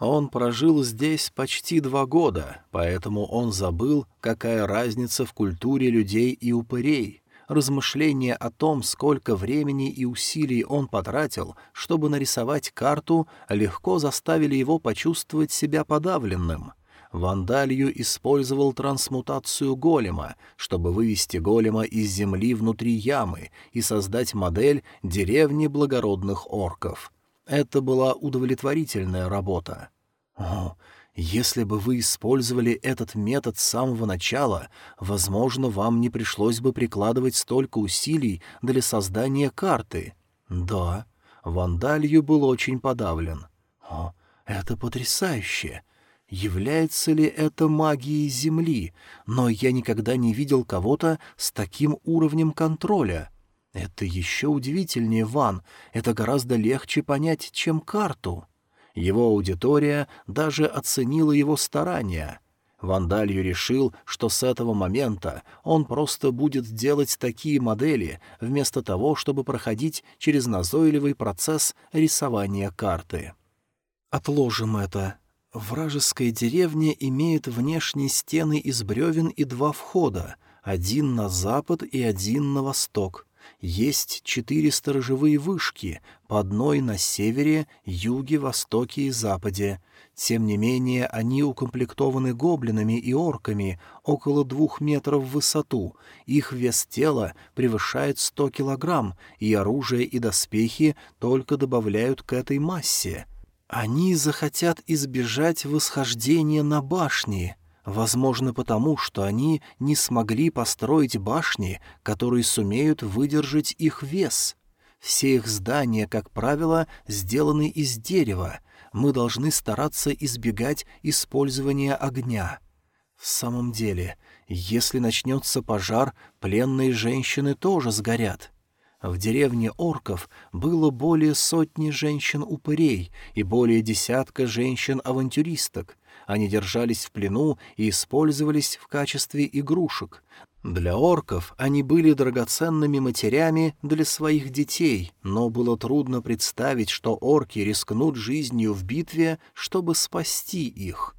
[SPEAKER 1] Он прожил здесь почти два года, поэтому он забыл, какая разница в культуре людей и упырей. Размышления о том, сколько времени и усилий он потратил, чтобы нарисовать карту, легко заставили его почувствовать себя подавленным. Вандалью использовал трансмутацию голема, чтобы вывести голема из земли внутри ямы и создать модель деревни благородных орков. Это была удовлетворительная работа. О, если бы вы использовали этот метод с самого начала, возможно, вам не пришлось бы прикладывать столько усилий для создания карты. Да, Вандалью был очень подавлен. О, это потрясающе! Является ли это магией Земли? Но я никогда не видел кого-то с таким уровнем контроля. Это еще удивительнее, Ван. Это гораздо легче понять, чем карту. Его аудитория даже оценила его старания. Вандалью решил, что с этого момента он просто будет делать такие модели, вместо того, чтобы проходить через назойливый процесс рисования карты. «Отложим это», Вражеская деревня имеет внешние стены из бревен и два входа, один на запад и один на восток. Есть четыре сторожевые вышки, по одной на севере, юге, востоке и западе. Тем не менее, они укомплектованы гоблинами и орками около двух метров в высоту, их вес тела превышает сто килограмм, и оружие и доспехи только добавляют к этой массе — они захотят избежать восхождения на башни, возможно потому, что они не смогли построить башни, которые сумеют выдержать их вес. Все их здания, как правило, сделаны из дерева. Мы должны стараться избегать использования огня. В самом деле, если начнется пожар, пленные женщины тоже сгорят. В деревне орков было более сотни женщин-упырей и более десятка женщин-авантюристок. Они держались в плену и использовались в качестве игрушек. Для орков они были драгоценными матерями для своих детей, но было трудно представить, что орки рискнут жизнью в битве, чтобы спасти их.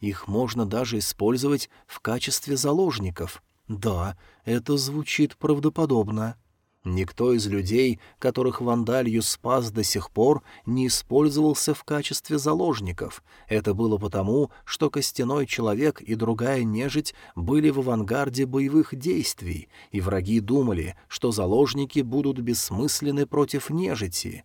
[SPEAKER 1] Их можно даже использовать в качестве заложников. Да, это звучит правдоподобно. Никто из людей, которых Вандалью спас до сих пор, не использовался в качестве заложников. Это было потому, что костяной человек и другая нежить были в авангарде боевых действий, и враги думали, что заложники будут бессмысленны против нежити.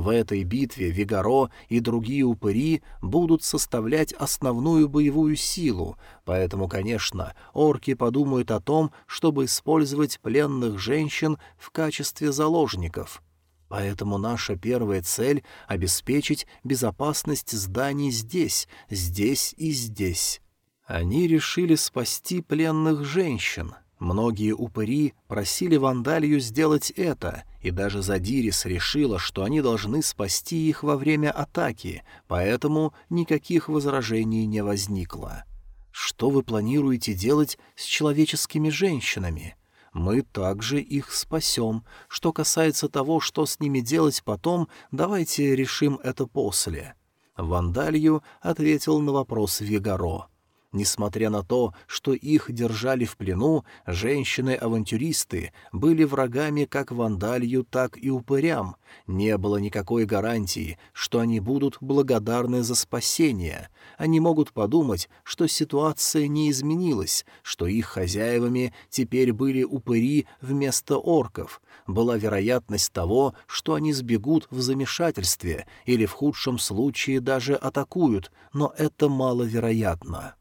[SPEAKER 1] В этой битве Вигаро и другие упыри будут составлять основную боевую силу, поэтому, конечно, орки подумают о том, чтобы использовать пленных женщин в качестве заложников. Поэтому наша первая цель — обеспечить безопасность зданий здесь, здесь и здесь. Они решили спасти пленных женщин — Многие упыри просили Вандалью сделать это, и даже Задирис решила, что они должны спасти их во время атаки, поэтому никаких возражений не возникло. Что вы планируете делать с человеческими женщинами? Мы также их спасем. Что касается того, что с ними делать потом, давайте решим это после. Вандалью ответил на вопрос Вигаро. Несмотря на то, что их держали в плену, женщины-авантюристы были врагами как вандалью, так и упырям. Не было никакой гарантии, что они будут благодарны за спасение. Они могут подумать, что ситуация не изменилась, что их хозяевами теперь были упыри вместо орков. Была вероятность того, что они сбегут в замешательстве или в худшем случае даже атакуют, но это маловероятно.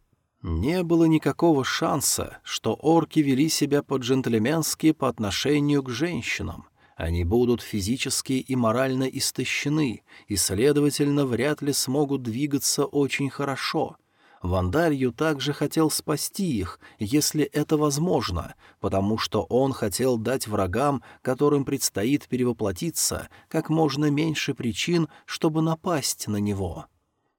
[SPEAKER 1] Не было никакого шанса, что орки вели себя по-джентльменски по отношению к женщинам. Они будут физически и морально истощены, и, следовательно, вряд ли смогут двигаться очень хорошо. Вандарью также хотел спасти их, если это возможно, потому что он хотел дать врагам, которым предстоит перевоплотиться, как можно меньше причин, чтобы напасть на него.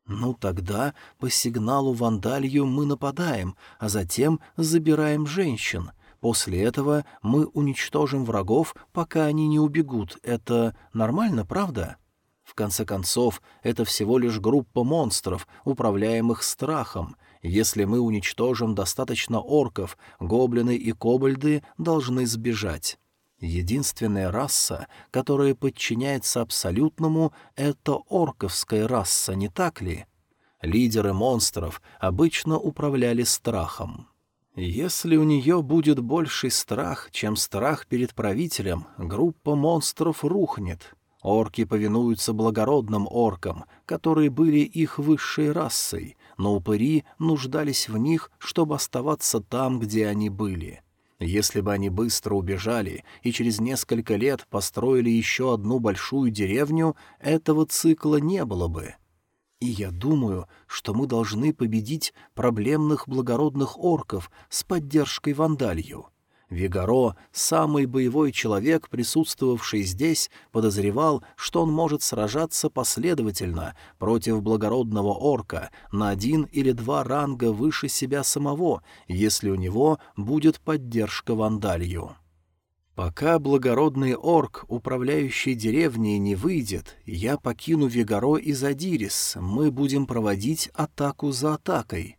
[SPEAKER 1] «Ну тогда по сигналу вандалью мы нападаем, а затем забираем женщин. После этого мы уничтожим врагов, пока они не убегут. Это нормально, правда?» В конце концов, это всего лишь группа монстров, управляемых страхом. Если мы уничтожим достаточно орков, гоблины и кобальды должны сбежать. Единственная раса, которая подчиняется абсолютному, — это орковская раса, не так ли? Лидеры монстров обычно управляли страхом. Если у нее будет больший страх, чем страх перед правителем, группа монстров рухнет. Орки повинуются благородным оркам, которые были их высшей расой, но упыри нуждались в них, чтобы оставаться там, где они были. Если бы они быстро убежали и через несколько лет построили еще одну большую деревню, этого цикла не было бы. И я думаю, что мы должны победить проблемных благородных орков с поддержкой вандалью. Вигаро, самый боевой человек, присутствовавший здесь, подозревал, что он может сражаться последовательно против благородного орка на один или два ранга выше себя самого, если у него будет поддержка вандалью. Пока благородный орк, управляющий деревней, не выйдет, я покину Вигаро и Задирис, мы будем проводить атаку за атакой.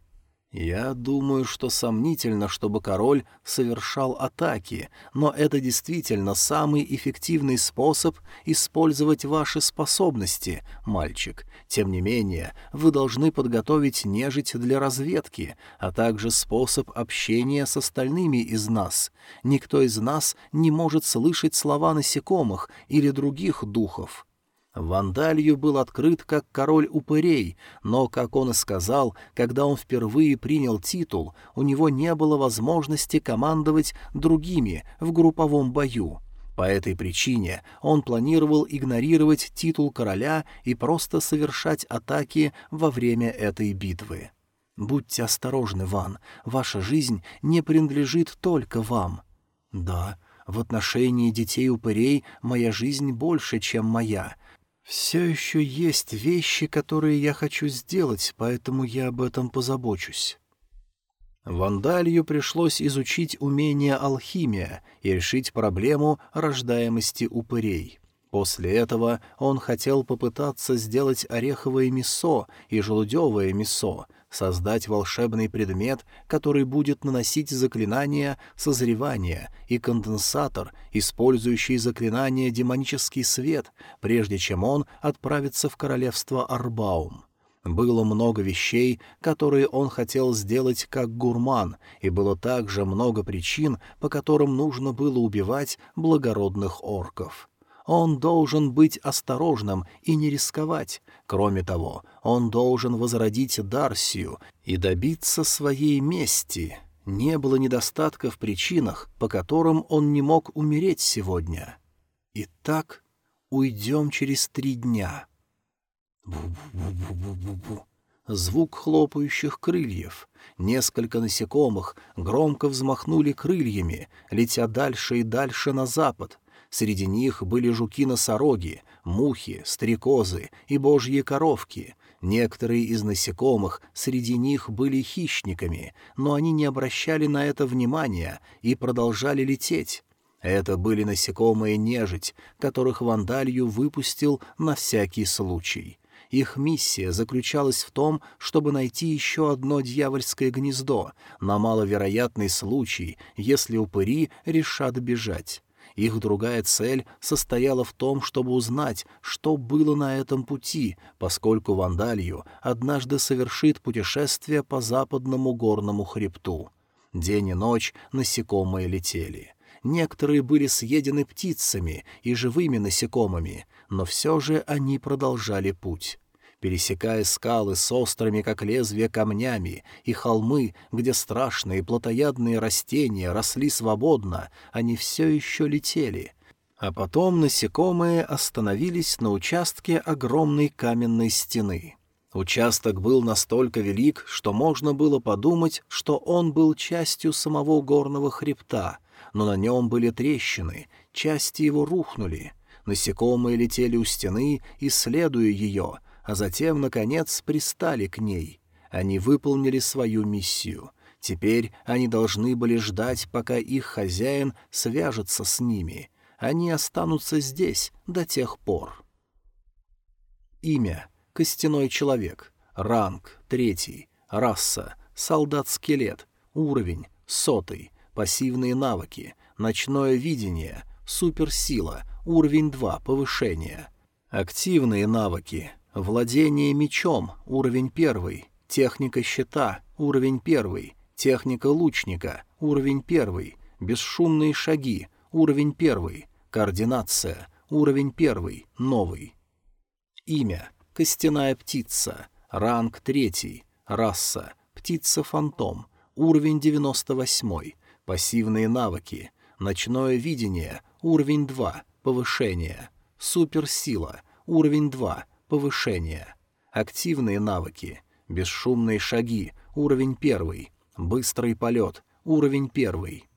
[SPEAKER 1] Я думаю, что сомнительно, чтобы король совершал атаки, но это действительно самый эффективный способ использовать ваши способности, мальчик. Тем не менее, вы должны подготовить нежить для разведки, а также способ общения с остальными из нас. Никто из нас не может слышать слова насекомых или других духов. Вандалью был открыт как король упырей, но, как он и сказал, когда он впервые принял титул, у него не было возможности командовать другими в групповом бою. По этой причине он планировал игнорировать титул короля и просто совершать атаки во время этой битвы. «Будьте осторожны, Ван, ваша жизнь не принадлежит только вам». «Да, в отношении детей-упырей моя жизнь больше, чем моя», «Все еще есть вещи, которые я хочу сделать, поэтому я об этом позабочусь». Вандалью пришлось изучить умение алхимия и решить проблему рождаемости упырей. После этого он хотел попытаться сделать ореховое мясо и желудевое мясо, создать волшебный предмет, который будет наносить заклинания созревания, и конденсатор, использующий заклинание демонический свет, прежде чем он отправится в королевство Арбаум. Было много вещей, которые он хотел сделать как гурман, и было также много причин, по которым нужно было убивать благородных орков. Он должен быть осторожным и не рисковать. Кроме того, он должен возродить Дарсию и добиться своей мести. Не было недостатка в причинах, по которым он не мог умереть сегодня. Итак, уйдем через три дня. Бу-бу-бу-бу-бу-бу. Звук хлопающих крыльев. Несколько насекомых громко взмахнули крыльями, летя дальше и дальше на запад — Среди них были жуки-носороги, мухи, стрекозы и божьи коровки. Некоторые из насекомых среди них были хищниками, но они не обращали на это внимания и продолжали лететь. Это были насекомые нежить, которых Вандалью выпустил на всякий случай. Их миссия заключалась в том, чтобы найти еще одно дьявольское гнездо на маловероятный случай, если упыри решат бежать. Их другая цель состояла в том, чтобы узнать, что было на этом пути, поскольку Вандалью однажды совершит путешествие по западному горному хребту. День и ночь насекомые летели. Некоторые были съедены птицами и живыми насекомыми, но все же они продолжали путь пересекая скалы с острыми, как лезвие, камнями, и холмы, где страшные плотоядные растения росли свободно, они все еще летели. А потом насекомые остановились на участке огромной каменной стены. Участок был настолько велик, что можно было подумать, что он был частью самого горного хребта, но на нем были трещины, части его рухнули. Насекомые летели у стены, исследуя ее, а затем, наконец, пристали к ней. Они выполнили свою миссию. Теперь они должны были ждать, пока их хозяин свяжется с ними. Они останутся здесь до тех пор. Имя. Костяной человек. Ранг. Третий. Раса. Солдат-скелет. Уровень. Сотый. Пассивные навыки. Ночное видение. Суперсила. Уровень 2. Повышение. Активные навыки. Владение мечом — уровень первый. Техника щита — уровень первый. Техника лучника — уровень первый. Бесшумные шаги — уровень первый. Координация — уровень первый, новый. Имя — Костяная птица. Ранг третий. Раса — Птица-фантом. Уровень 98. Пассивные навыки. Ночное видение. Уровень 2. Повышение. Суперсила. Уровень 2 Повышение. Активные навыки. Бесшумные шаги. Уровень первый. Быстрый полет. Уровень первый.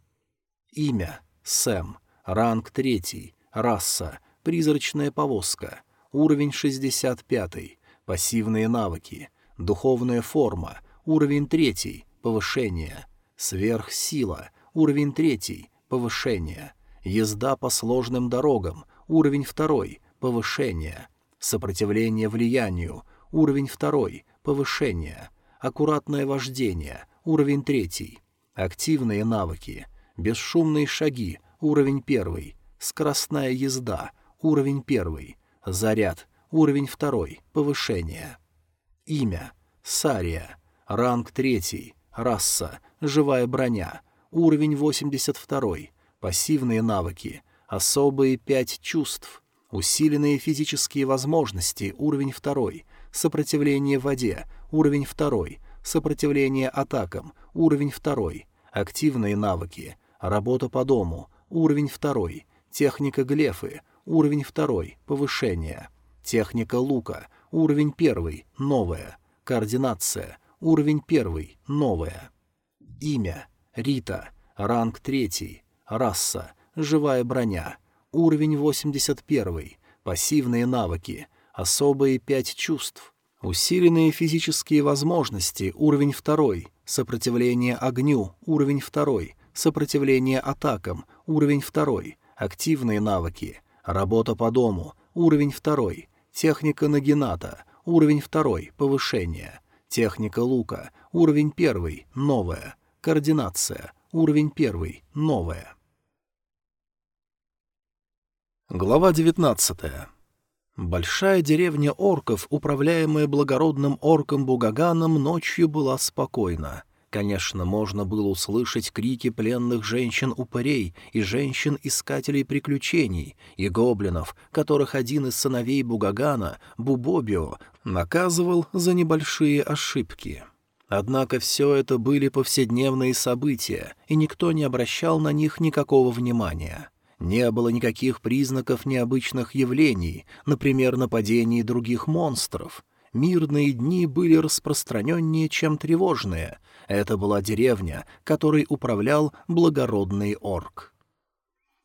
[SPEAKER 1] Имя. Сэм. Ранг третий. Раса. Призрачная повозка. Уровень 65. Пассивные навыки. Духовная форма. Уровень третий. Повышение. Сверхсила. Уровень третий. Повышение. Езда по сложным дорогам. Уровень второй. Повышение. Сопротивление влиянию. Уровень второй. Повышение. Аккуратное вождение. Уровень третий. Активные навыки. Бесшумные шаги. Уровень первый. Скоростная езда. Уровень первый. Заряд. Уровень второй. Повышение. Имя. Сария. Ранг третий. Раса. Живая броня. Уровень 82. Пассивные навыки. Особые пять чувств. Усиленные физические возможности, уровень второй. Сопротивление воде, уровень второй. Сопротивление атакам, уровень второй. Активные навыки. Работа по дому, уровень второй. Техника глефы, уровень второй. Повышение. Техника лука, уровень первый. Новая. Координация, уровень первый. Новая. Имя. Рита. Ранг третий. Раса. Живая броня Уровень 81. Пассивные навыки. Особые пять чувств. Усиленные физические возможности. Уровень 2. Сопротивление огню. Уровень 2. Сопротивление атакам. Уровень 2. Активные навыки. Работа по дому. Уровень второй. Техника нагината. Уровень второй. Повышение. Техника лука. Уровень первый. Новая. Координация. Уровень первый. Новая. Глава девятнадцатая. Большая деревня орков, управляемая благородным орком Бугаганом, ночью была спокойна. Конечно, можно было услышать крики пленных женщин-упырей и женщин-искателей приключений, и гоблинов, которых один из сыновей Бугагана, Бубобио, наказывал за небольшие ошибки. Однако все это были повседневные события, и никто не обращал на них никакого внимания. Не было никаких признаков необычных явлений, например, нападений других монстров. Мирные дни были распространеннее, чем тревожные. Это была деревня, которой управлял благородный орк.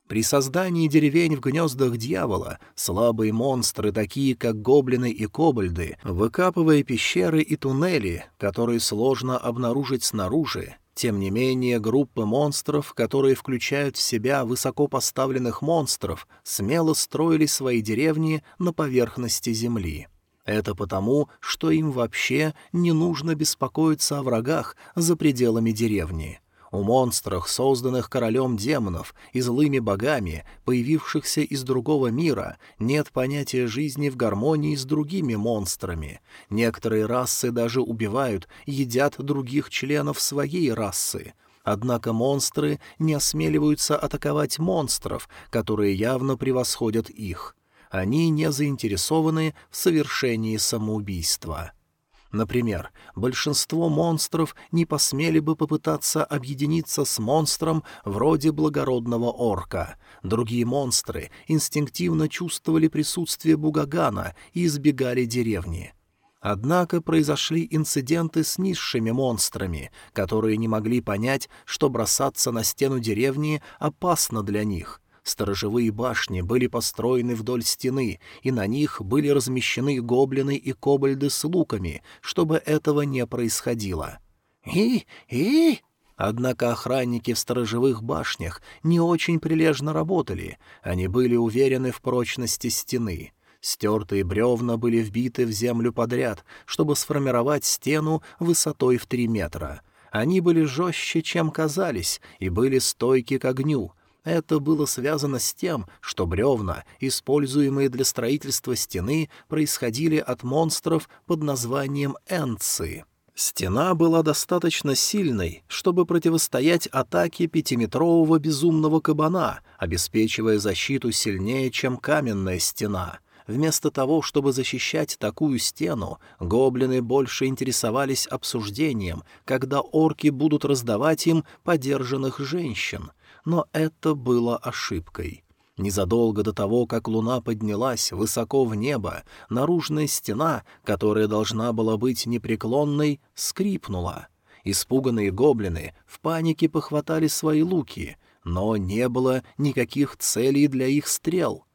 [SPEAKER 1] При создании деревень в гнездах дьявола слабые монстры, такие как гоблины и кобальды, выкапывая пещеры и туннели, которые сложно обнаружить снаружи, тем не менее, группы монстров, которые включают в себя высоко поставленных монстров, смело строили свои деревни на поверхности земли. Это потому, что им вообще не нужно беспокоиться о врагах за пределами деревни. У монстров, созданных королем демонов и злыми богами, появившихся из другого мира, нет понятия жизни в гармонии с другими монстрами. Некоторые расы даже убивают, едят других членов своей расы. Однако монстры не осмеливаются атаковать монстров, которые явно превосходят их. Они не заинтересованы в совершении самоубийства. Например, большинство монстров не посмели бы попытаться объединиться с монстром вроде благородного орка. Другие монстры инстинктивно чувствовали присутствие Бугагана и избегали деревни. Однако произошли инциденты с низшими монстрами, которые не могли понять, что бросаться на стену деревни опасно для них, Сторожевые башни были построены вдоль стены, и на них были размещены гоблины и кобальды с луками, чтобы этого не происходило. «И... и...» Однако охранники в сторожевых башнях не очень прилежно работали, они были уверены в прочности стены. Стертые бревна были вбиты в землю подряд, чтобы сформировать стену высотой в три метра. Они были жестче, чем казались, и были стойки к огню — это было связано с тем, что бревна, используемые для строительства стены, происходили от монстров под названием энцы. Стена была достаточно сильной, чтобы противостоять атаке пятиметрового безумного кабана, обеспечивая защиту сильнее, чем каменная стена. Вместо того, чтобы защищать такую стену, гоблины больше интересовались обсуждением, когда орки будут раздавать им подержанных женщин — но это было ошибкой. Незадолго до того, как луна поднялась высоко в небо, наружная стена, которая должна была быть непреклонной, скрипнула. Испуганные гоблины в панике похватали свои луки, но не было никаких целей для их стрел.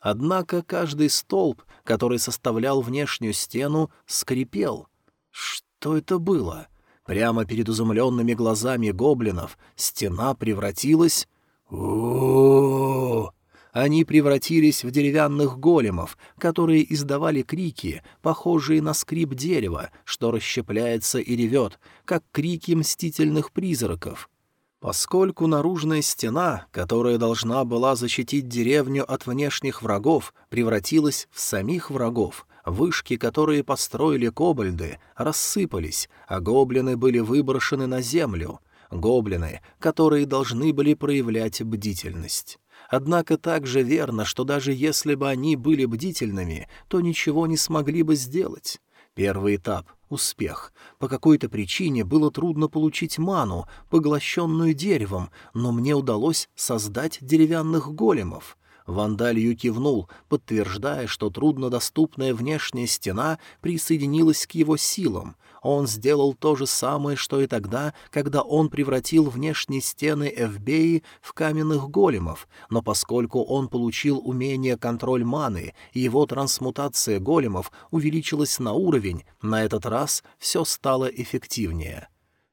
[SPEAKER 1] Однако каждый столб, который составлял внешнюю стену, скрипел. Что это было? Прямо перед изумленными глазами гоблинов стена превратилась... о Они превратились в деревянных големов, которые издавали крики, похожие на скрип дерева, что расщепляется и ревет, как крики мстительных призраков. Поскольку наружная стена, которая должна была защитить деревню от внешних врагов, превратилась в самих врагов, Вышки, которые построили кобальды, рассыпались, а гоблины были выброшены на землю. Гоблины, которые должны были проявлять бдительность. Однако также верно, что даже если бы они были бдительными, то ничего не смогли бы сделать. Первый этап — успех. По какой-то причине было трудно получить ману, поглощенную деревом, но мне удалось создать деревянных големов. Вандалью кивнул, подтверждая, что труднодоступная внешняя стена присоединилась к его силам. Он сделал то же самое, что и тогда, когда он превратил внешние стены Эвбеи в каменных големов, но поскольку он получил умение контроль маны, его трансмутация големов увеличилась на уровень, на этот раз все стало эффективнее.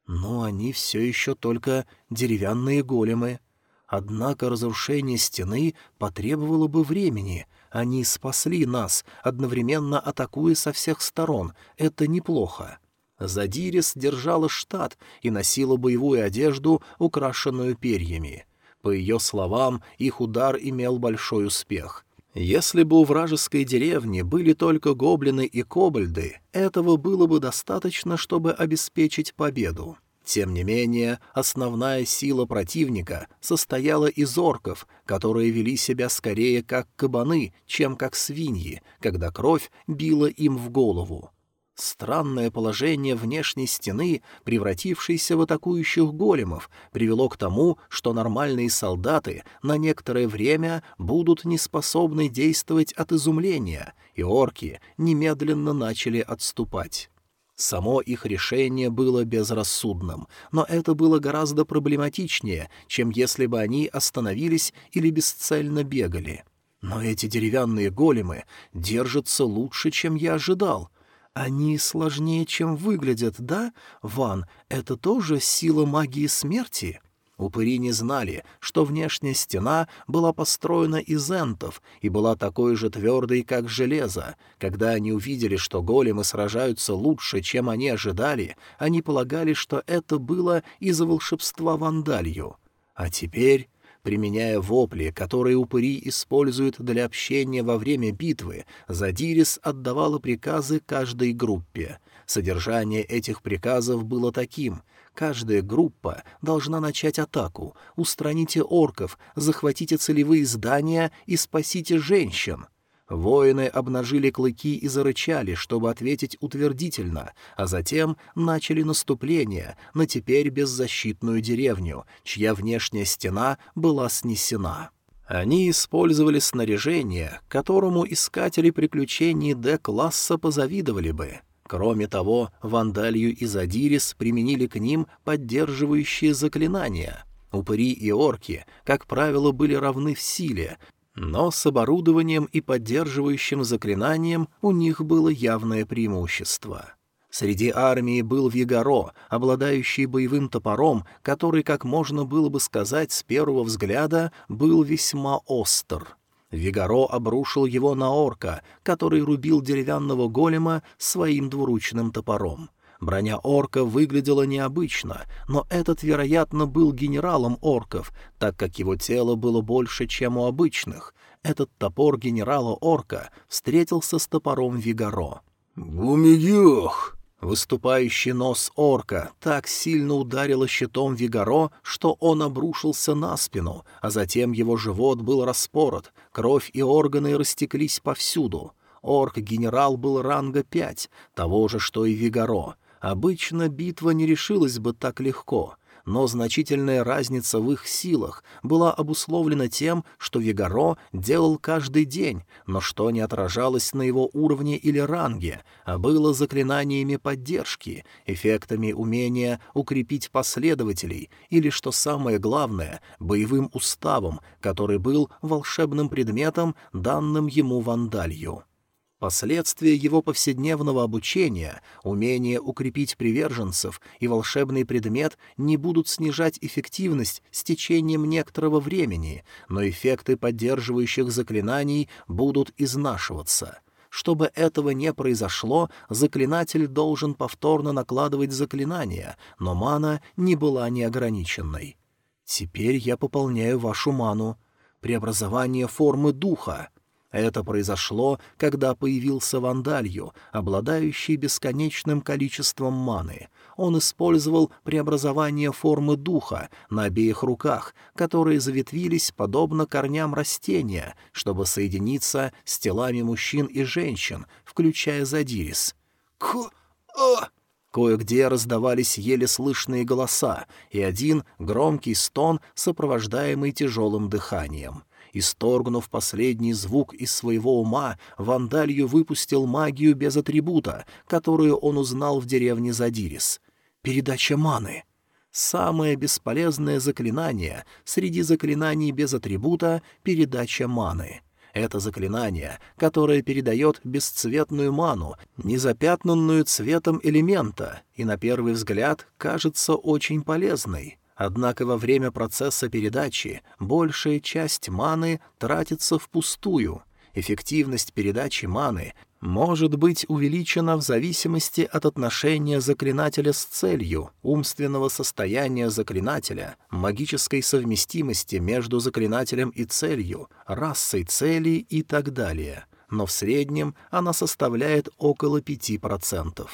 [SPEAKER 1] Но они все еще только деревянные големы. Однако разрушение стены потребовало бы времени. Они спасли нас, одновременно атакуя со всех сторон. Это неплохо. Задирис держала штат и носила боевую одежду, украшенную перьями. По ее словам, их удар имел большой успех. Если бы у вражеской деревни были только гоблины и кобальды, этого было бы достаточно, чтобы обеспечить победу. Тем не менее, основная сила противника состояла из орков, которые вели себя скорее как кабаны, чем как свиньи, когда кровь била им в голову. Странное положение внешней стены, превратившейся в атакующих големов, привело к тому, что нормальные солдаты на некоторое время будут неспособны действовать от изумления, и орки немедленно начали отступать. Само их решение было безрассудным, но это было гораздо проблематичнее, чем если бы они остановились или бесцельно бегали. Но эти деревянные големы держатся лучше, чем я ожидал. Они сложнее, чем выглядят, да, Ван? Это тоже сила магии смерти?» Упыри не знали, что внешняя стена была построена из энтов и была такой же твердой, как железо. Когда они увидели, что големы сражаются лучше, чем они ожидали, они полагали, что это было из-за волшебства вандалью. А теперь Применяя вопли, которые упыри используют для общения во время битвы, Задирис отдавала приказы каждой группе. Содержание этих приказов было таким — Каждая группа должна начать атаку. Устраните орков, захватите целевые здания и спасите женщин. Воины обнажили клыки и зарычали, чтобы ответить утвердительно, а затем начали наступление на теперь беззащитную деревню, чья внешняя стена была снесена. Они использовали снаряжение, которому искатели приключений Д-класса позавидовали бы. Кроме того, Вандалью и Задирис применили к ним поддерживающие заклинания. Упыри и орки, как правило, были равны в силе, но с оборудованием и поддерживающим заклинанием у них было явное преимущество. Среди армии был Вигаро, обладающий боевым топором, который, как можно было бы сказать с первого взгляда, был весьма остр. Вигаро обрушил его на орка, который рубил деревянного голема своим двуручным топором. Броня орка выглядела необычно, но этот, вероятно, был генералом орков, так как его тело было больше, чем у обычных. Этот топор генерала орка встретился с топором Вигаро. «Гумидюх!» Выступающий нос орка так сильно ударило щитом Вигаро, что он обрушился на спину, а затем его живот был распорот, кровь и органы растеклись повсюду. Орк-генерал был ранга пять, того же, что и Вигаро. Обычно битва не решилась бы так легко — но значительная разница в их силах была обусловлена тем, что Вигаро делал каждый день, но что не отражалось на его уровне или ранге, а было заклинаниями поддержки, эффектами умения укрепить последователей или, что самое главное, боевым уставом, который был волшебным предметом, данным ему вандалью. Последствия его повседневного обучения, умение укрепить приверженцев и волшебный предмет не будут снижать эффективность с течением некоторого времени, но эффекты поддерживающих заклинаний будут изнашиваться. Чтобы этого не произошло, заклинатель должен повторно накладывать заклинания, но мана не была неограниченной. «Теперь я пополняю вашу ману. Преобразование формы духа», это произошло, когда появился Вандалью, обладающий бесконечным количеством маны. Он использовал преобразование формы духа на обеих руках, которые заветвились подобно корням растения, чтобы соединиться с телами мужчин и женщин, включая Задирис. «Ку... а...» Кое-где раздавались еле слышные голоса, и один громкий стон, сопровождаемый тяжелым дыханием. Исторгнув последний звук из своего ума, Вандалью выпустил магию без атрибута, которую он узнал в деревне Задирис. Передача маны. Самое бесполезное заклинание среди заклинаний без атрибута — передача маны. Это заклинание, которое передает бесцветную ману, не запятнанную цветом элемента, и на первый взгляд кажется очень полезной. Однако во время процесса передачи большая часть маны тратится впустую. Эффективность передачи маны может быть увеличена в зависимости от отношения заклинателя с целью, умственного состояния заклинателя, магической совместимости между заклинателем и целью, расой цели и так далее. Но в среднем она составляет около 5%.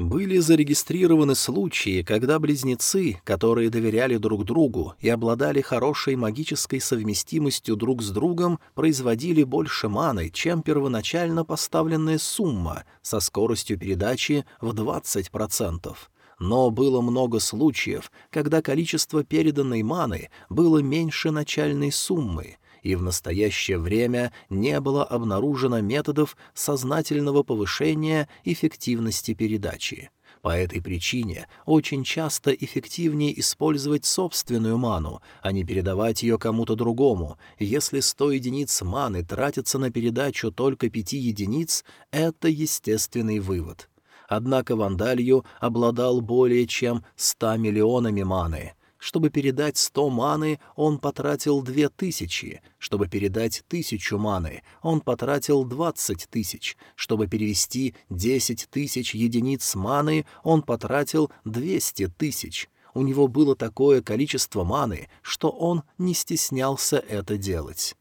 [SPEAKER 1] Были зарегистрированы случаи, когда близнецы, которые доверяли друг другу и обладали хорошей магической совместимостью друг с другом, производили больше маны, чем первоначально поставленная сумма со скоростью передачи в 20%. Но было много случаев, когда количество переданной маны было меньше начальной суммы, и в настоящее время не было обнаружено методов сознательного повышения эффективности передачи. По этой причине очень часто эффективнее использовать собственную ману, а не передавать ее кому-то другому. Если 100 единиц маны тратятся на передачу только 5 единиц, это естественный вывод. Однако Вандалью обладал более чем 100 миллионами маны — чтобы передать сто маны, он потратил две тысячи. Чтобы передать тысячу маны, он потратил двадцать тысяч. Чтобы перевести десять тысяч единиц маны, он потратил двести тысяч. У него было такое количество маны, что он не стеснялся это делать.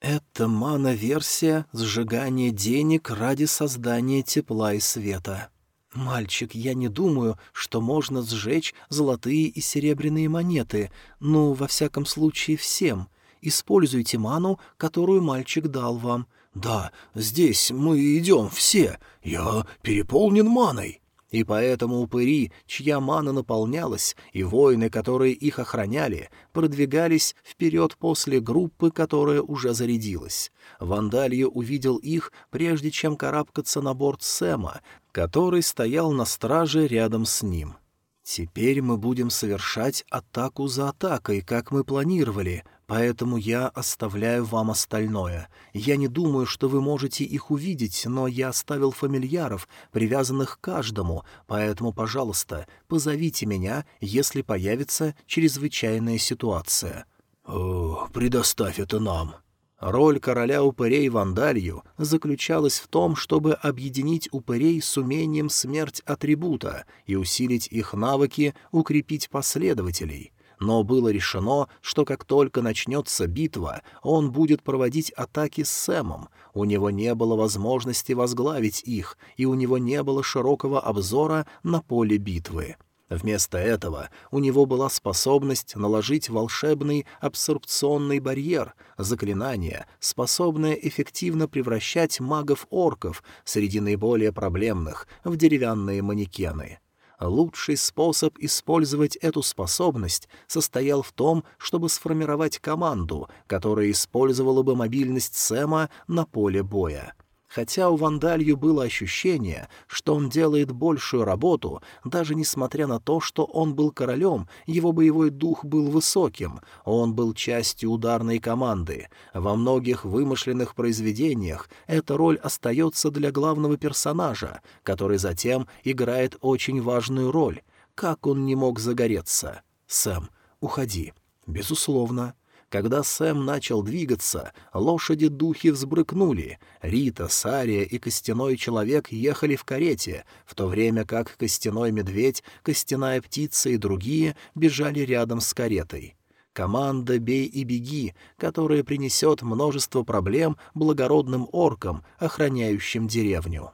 [SPEAKER 1] Это мана-версия сжигания денег ради создания тепла и света. «Мальчик, я не думаю, что можно сжечь золотые и серебряные монеты, ну, во всяком случае, всем. Используйте ману, которую мальчик дал вам». «Да, здесь мы идем все. Я переполнен маной». И поэтому упыри, чья мана наполнялась, и воины, которые их охраняли, продвигались вперед после группы, которая уже зарядилась. Вандалью увидел их, прежде чем карабкаться на борт Сэма, который стоял на страже рядом с ним. «Теперь мы будем совершать атаку за атакой, как мы планировали, поэтому я оставляю вам остальное. Я не думаю, что вы можете их увидеть, но я оставил фамильяров, привязанных к каждому, поэтому, пожалуйста, позовите меня, если появится чрезвычайная ситуация». «О, предоставь это нам», Роль короля упырей Вандалью заключалась в том, чтобы объединить упырей с умением смерть атрибута и усилить их навыки, укрепить последователей. Но было решено, что как только начнется битва, он будет проводить атаки с Сэмом. У него не было возможности возглавить их, и у него не было широкого обзора на поле битвы. Вместо этого у него была способность наложить волшебный абсорбционный барьер, заклинание, способное эффективно превращать магов-орков среди наиболее проблемных в деревянные манекены. Лучший способ использовать эту способность состоял в том, чтобы сформировать команду, которая использовала бы мобильность Сэма на поле боя. Хотя у Вандалью было ощущение, что он делает большую работу, даже несмотря на то, что он был королем, его боевой дух был высоким, он был частью ударной команды. Во многих вымышленных произведениях эта роль остается для главного персонажа, который затем играет очень важную роль. Как он не мог загореться? «Сэм, уходи». «Безусловно». Когда Сэм начал двигаться, лошади-духи взбрыкнули. Рита, Сария и Костяной Человек ехали в карете, в то время как Костяной Медведь, Костяная Птица и другие бежали рядом с каретой. Команда «Бей и беги», которая принесет множество проблем благородным оркам, охраняющим деревню.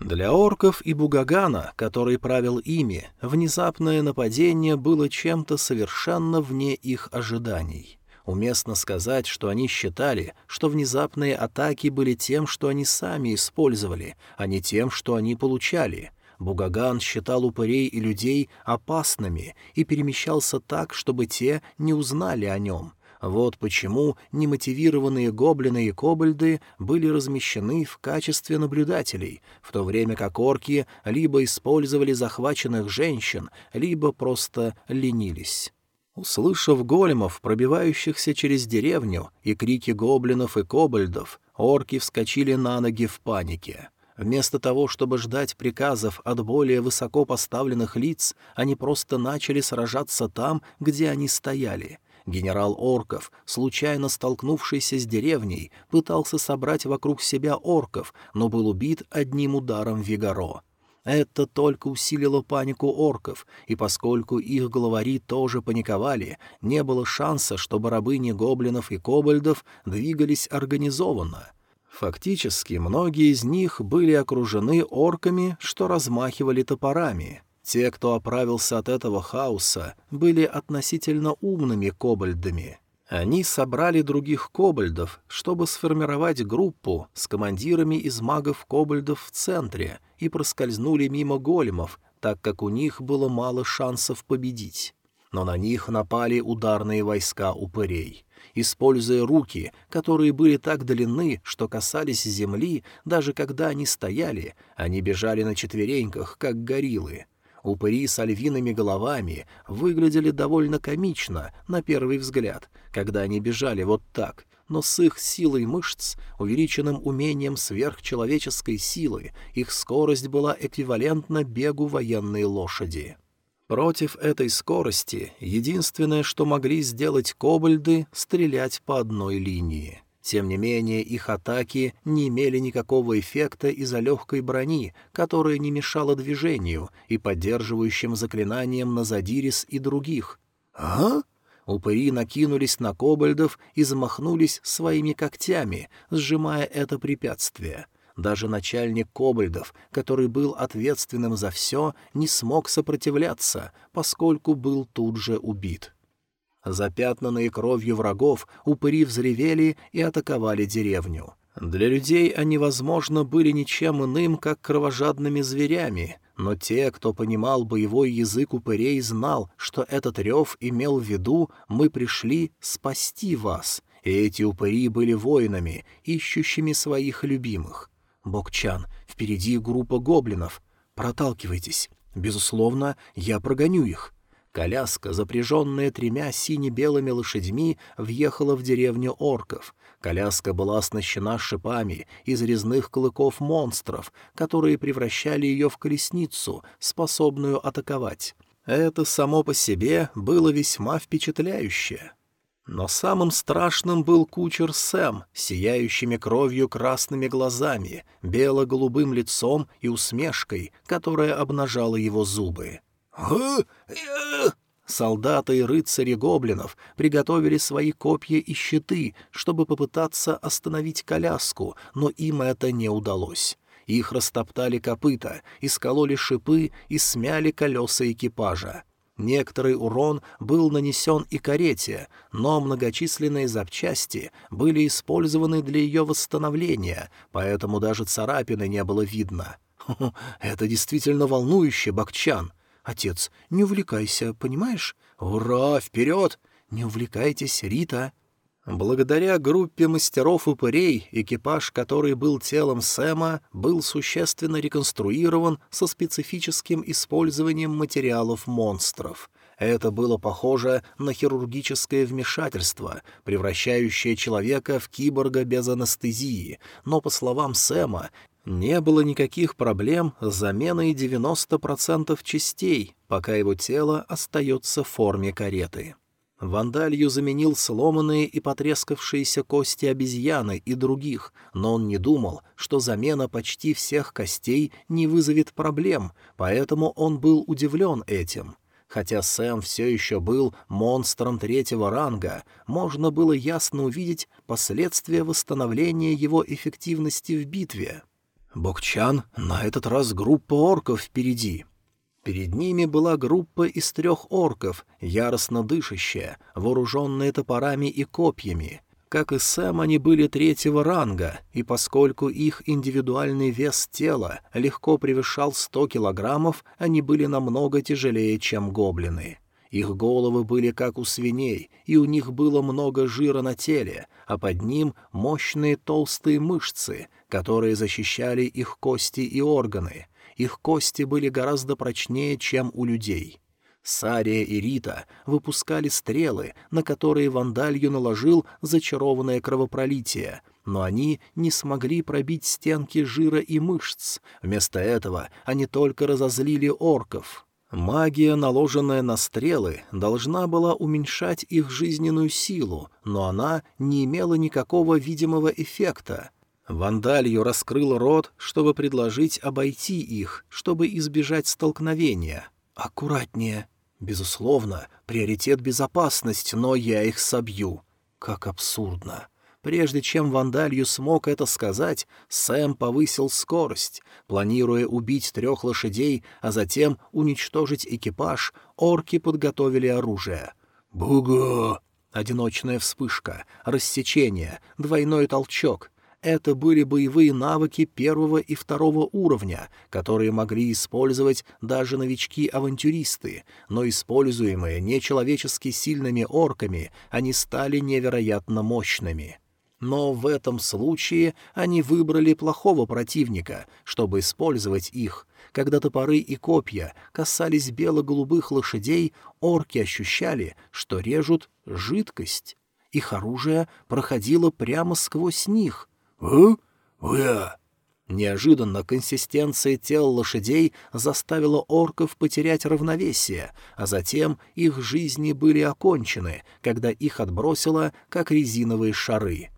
[SPEAKER 1] Для орков и Бугагана, который правил ими, внезапное нападение было чем-то совершенно вне их ожиданий. Уместно сказать, что они считали, что внезапные атаки были тем, что они сами использовали, а не тем, что они получали. Бугаган считал упырей и людей опасными и перемещался так, чтобы те не узнали о нем. Вот почему немотивированные гоблины и кобальды были размещены в качестве наблюдателей, в то время как орки либо использовали захваченных женщин, либо просто ленились. Услышав големов, пробивающихся через деревню, и крики гоблинов и кобальдов, орки вскочили на ноги в панике. Вместо того, чтобы ждать приказов от более высоко поставленных лиц, они просто начали сражаться там, где они стояли. Генерал Орков, случайно столкнувшийся с деревней, пытался собрать вокруг себя орков, но был убит одним ударом Вигаро. Это только усилило панику орков, и поскольку их главари тоже паниковали, не было шанса, чтобы рабыни гоблинов и кобальдов двигались организованно. Фактически, многие из них были окружены орками, что размахивали топорами. Те, кто оправился от этого хаоса, были относительно умными кобальдами. Они собрали других кобальдов, чтобы сформировать группу с командирами из магов-кобальдов в центре — и проскользнули мимо големов, так как у них было мало шансов победить. Но на них напали ударные войска упырей. Используя руки, которые были так длинны, что касались земли, даже когда они стояли, они бежали на четвереньках, как гориллы. Упыри с альвиными головами выглядели довольно комично, на первый взгляд, когда они бежали вот так, но с их силой мышц, увеличенным умением сверхчеловеческой силы, их скорость была эквивалентна бегу военной лошади. Против этой скорости единственное, что могли сделать кобальды, стрелять по одной линии. Тем не менее, их атаки не имели никакого эффекта из-за легкой брони, которая не мешала движению и поддерживающим заклинаниям Назадирис и других. «А?» Упыри накинулись на кобальдов и замахнулись своими когтями, сжимая это препятствие. Даже начальник кобальдов, который был ответственным за все, не смог сопротивляться, поскольку был тут же убит. Запятнанные кровью врагов, упыри взревели и атаковали деревню. Для людей они, возможно, были ничем иным, как кровожадными зверями, но те, кто понимал боевой язык упырей, знал, что этот рев имел в виду «мы пришли спасти вас», и эти упыри были воинами, ищущими своих любимых. «Бокчан, впереди группа гоблинов. Проталкивайтесь. Безусловно, я прогоню их». Коляска, запряженная тремя сине-белыми лошадьми, въехала в деревню орков. Коляска была оснащена шипами из резных клыков монстров, которые превращали ее в колесницу, способную атаковать. Это само по себе было весьма впечатляюще. Но самым страшным был кучер Сэм, сияющими кровью красными глазами, бело-голубым лицом и усмешкой, которая обнажала его зубы. Солдаты и рыцари гоблинов приготовили свои копья и щиты, чтобы попытаться остановить коляску, но им это не удалось. Их растоптали копыта, искололи шипы и смяли колеса экипажа. Некоторый урон был нанесен и карете, но многочисленные запчасти были использованы для ее восстановления, поэтому даже царапины не было видно. «Это действительно волнующе, Бакчан!» «Отец, не увлекайся, понимаешь? Ура, вперед! Не увлекайтесь, Рита!» Благодаря группе мастеров-упырей, экипаж, который был телом Сэма, был существенно реконструирован со специфическим использованием материалов монстров. Это было похоже на хирургическое вмешательство, превращающее человека в киборга без анестезии, но, по словам Сэма, не было никаких проблем с заменой 90% частей, пока его тело остается в форме кареты. Вандалью заменил сломанные и потрескавшиеся кости обезьяны и других, но он не думал, что замена почти всех костей не вызовет проблем, поэтому он был удивлен этим. Хотя Сэм все еще был монстром третьего ранга, можно было ясно увидеть последствия восстановления его эффективности в битве. Бокчан, на этот раз группа орков впереди. Перед ними была группа из трех орков, яростно дышащая, вооруженная топорами и копьями. Как и Сэм, они были третьего ранга, и поскольку их индивидуальный вес тела легко превышал сто килограммов, они были намного тяжелее, чем гоблины. Их головы были как у свиней, и у них было много жира на теле, а под ним мощные толстые мышцы, которые защищали их кости и органы. Их кости были гораздо прочнее, чем у людей. Сария и Рита выпускали стрелы, на которые Вандалью наложил зачарованное кровопролитие, но они не смогли пробить стенки жира и мышц. Вместо этого они только разозлили орков. Магия, наложенная на стрелы, должна была уменьшать их жизненную силу, но она не имела никакого видимого эффекта. Вандалью раскрыл рот, чтобы предложить обойти их, чтобы избежать столкновения. «Аккуратнее. Безусловно, приоритет безопасность, но я их собью». Как абсурдно. Прежде чем Вандалью смог это сказать, Сэм повысил скорость. Планируя убить трех лошадей, а затем уничтожить экипаж, орки подготовили оружие. «Буга!» Одиночная вспышка, рассечение, двойной толчок. Это были боевые навыки первого и второго уровня, которые могли использовать даже новички-авантюристы, но используемые нечеловечески сильными орками, они стали невероятно мощными. Но в этом случае они выбрали плохого противника, чтобы использовать их. Когда топоры и копья касались бело-голубых лошадей, орки ощущали, что режут жидкость. Их оружие проходило прямо сквозь них. «А? Уя!» Неожиданно консистенция тел лошадей заставила орков потерять равновесие, а затем их жизни были окончены, когда их отбросило, как резиновые шары.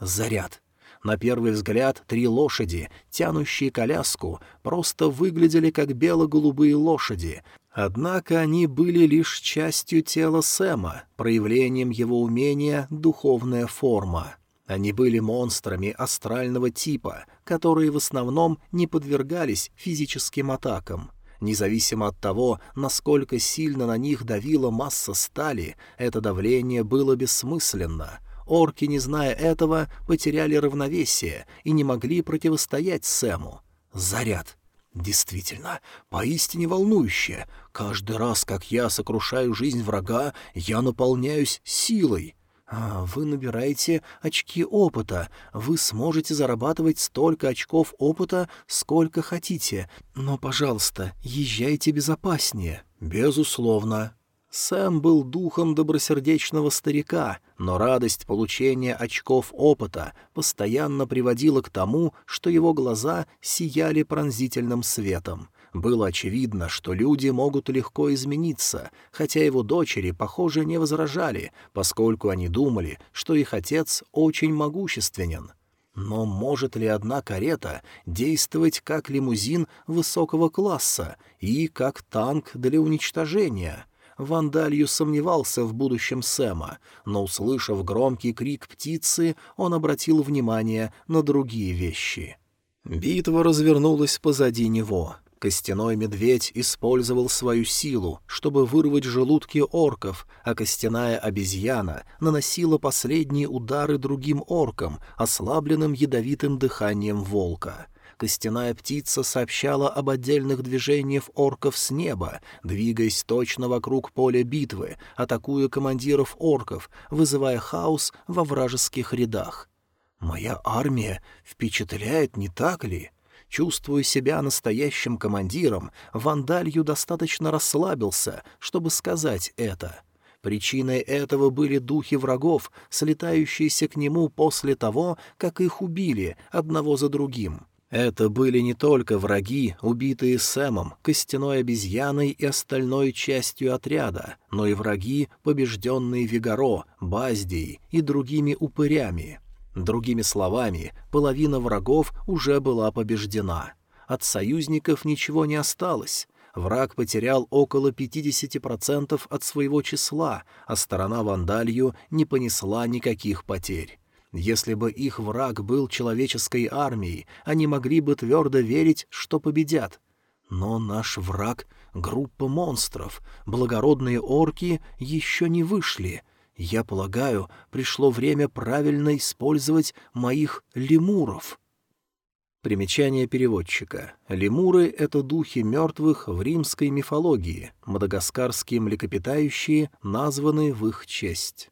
[SPEAKER 1] Заряд. На первый взгляд три лошади, тянущие коляску, просто выглядели как бело-голубые лошади, однако они были лишь частью тела Сэма, проявлением его умения «духовная форма». Они были монстрами астрального типа, которые в основном не подвергались физическим атакам. Независимо от того, насколько сильно на них давила масса стали, это давление было бессмысленно — Орки, не зная этого, потеряли равновесие и не могли противостоять Сэму. Заряд. Действительно, поистине волнующе. Каждый раз, как я сокрушаю жизнь врага, я наполняюсь силой. А, вы набираете очки опыта. Вы сможете зарабатывать столько очков опыта, сколько хотите. Но, пожалуйста, езжайте безопаснее. Безусловно. Сэм был духом добросердечного старика, но радость получения очков опыта постоянно приводила к тому, что его глаза сияли пронзительным светом. Было очевидно, что люди могут легко измениться, хотя его дочери, похоже, не возражали, поскольку они думали, что их отец очень могущественен. Но может ли одна карета действовать как лимузин высокого класса и как танк для уничтожения — Вандалью сомневался в будущем Сэма, но, услышав громкий крик птицы, он обратил внимание на другие вещи. Битва развернулась позади него. Костяной медведь использовал свою силу, чтобы вырвать желудки орков, а костяная обезьяна наносила последние удары другим оркам, ослабленным ядовитым дыханием волка — костяная птица сообщала об отдельных движениях орков с неба, двигаясь точно вокруг поля битвы, атакуя командиров орков, вызывая хаос во вражеских рядах. «Моя армия впечатляет, не так ли?» Чувствуя себя настоящим командиром, Вандалью достаточно расслабился, чтобы сказать это. Причиной этого были духи врагов, слетающиеся к нему после того, как их убили одного за другим. Это были не только враги, убитые Сэмом, костяной обезьяной и остальной частью отряда, но и враги, побежденные Вигаро, Баздией и другими упырями. Другими словами, половина врагов уже была побеждена. От союзников ничего не осталось. Враг потерял около 50% от своего числа, а сторона Вандалью не понесла никаких потерь. Если бы их враг был человеческой армией, они могли бы твердо верить, что победят. Но наш враг — группа монстров, благородные орки еще не вышли. Я полагаю, пришло время правильно использовать моих лемуров. Примечание переводчика. Лемуры — это духи мертвых в римской мифологии, мадагаскарские млекопитающие, названы в их честь.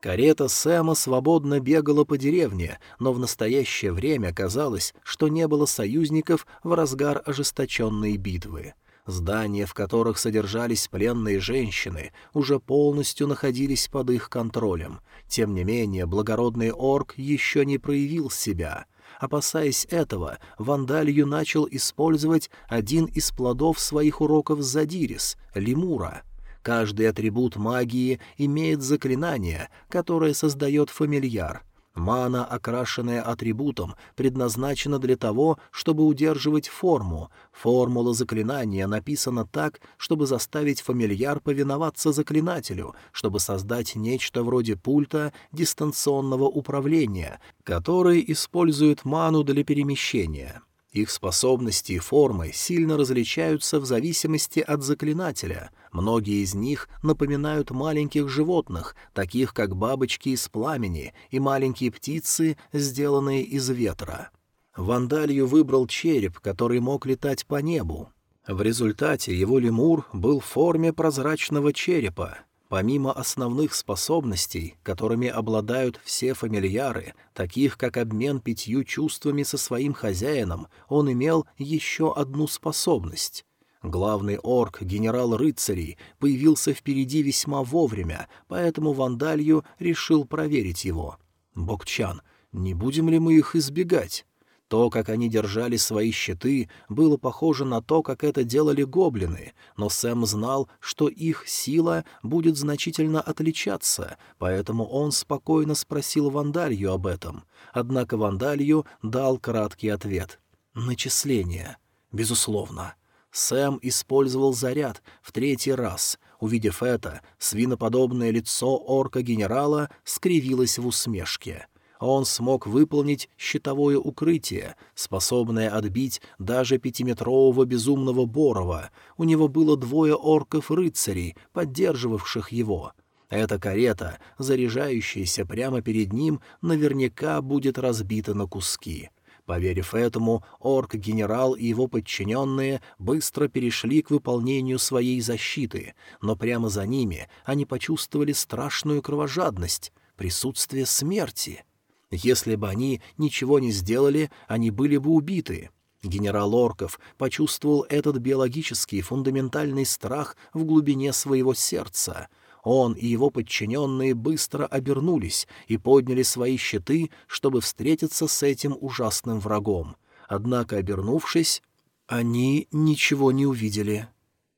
[SPEAKER 1] Карета Сэма свободно бегала по деревне, но в настоящее время казалось, что не было союзников в разгар ожесточенной битвы. Здания, в которых содержались пленные женщины, уже полностью находились под их контролем. Тем не менее, благородный орк еще не проявил себя. Опасаясь этого, Вандалью начал использовать один из плодов своих уроков Задирис — лемура. Каждый атрибут магии имеет заклинание, которое создает фамильяр — Мана, окрашенная атрибутом, предназначена для того, чтобы удерживать форму. Формула заклинания написана так, чтобы заставить фамильяр повиноваться заклинателю, чтобы создать нечто вроде пульта дистанционного управления, который использует ману для перемещения. Их способности и формы сильно различаются в зависимости от заклинателя. Многие из них напоминают маленьких животных, таких как бабочки из пламени и маленькие птицы, сделанные из ветра. Вандалью выбрал череп, который мог летать по небу. В результате его лемур был в форме прозрачного черепа, Помимо основных способностей, которыми обладают все фамильяры, таких как обмен пятью чувствами со своим хозяином, он имел еще одну способность. Главный орк, генерал рыцарей, появился впереди весьма вовремя, поэтому Вандалью решил проверить его. «Бокчан, не будем ли мы их избегать?» То, как они держали свои щиты, было похоже на то, как это делали гоблины, но Сэм знал, что их сила будет значительно отличаться, поэтому он спокойно спросил Вандалью об этом. Однако Вандалью дал краткий ответ. «Начисление. Безусловно». Сэм использовал заряд в третий раз. Увидев это, свиноподобное лицо орка-генерала скривилось в усмешке — он смог выполнить щитовое укрытие, способное отбить даже пятиметрового безумного Борова. У него было двое орков-рыцарей, поддерживавших его. Эта карета, заряжающаяся прямо перед ним, наверняка будет разбита на куски. Поверив этому, орк-генерал и его подчиненные быстро перешли к выполнению своей защиты, но прямо за ними они почувствовали страшную кровожадность, присутствие смерти — если бы они ничего не сделали, они были бы убиты. Генерал Орков почувствовал этот биологический фундаментальный страх в глубине своего сердца. Он и его подчиненные быстро обернулись и подняли свои щиты, чтобы встретиться с этим ужасным врагом. Однако, обернувшись, они ничего не увидели.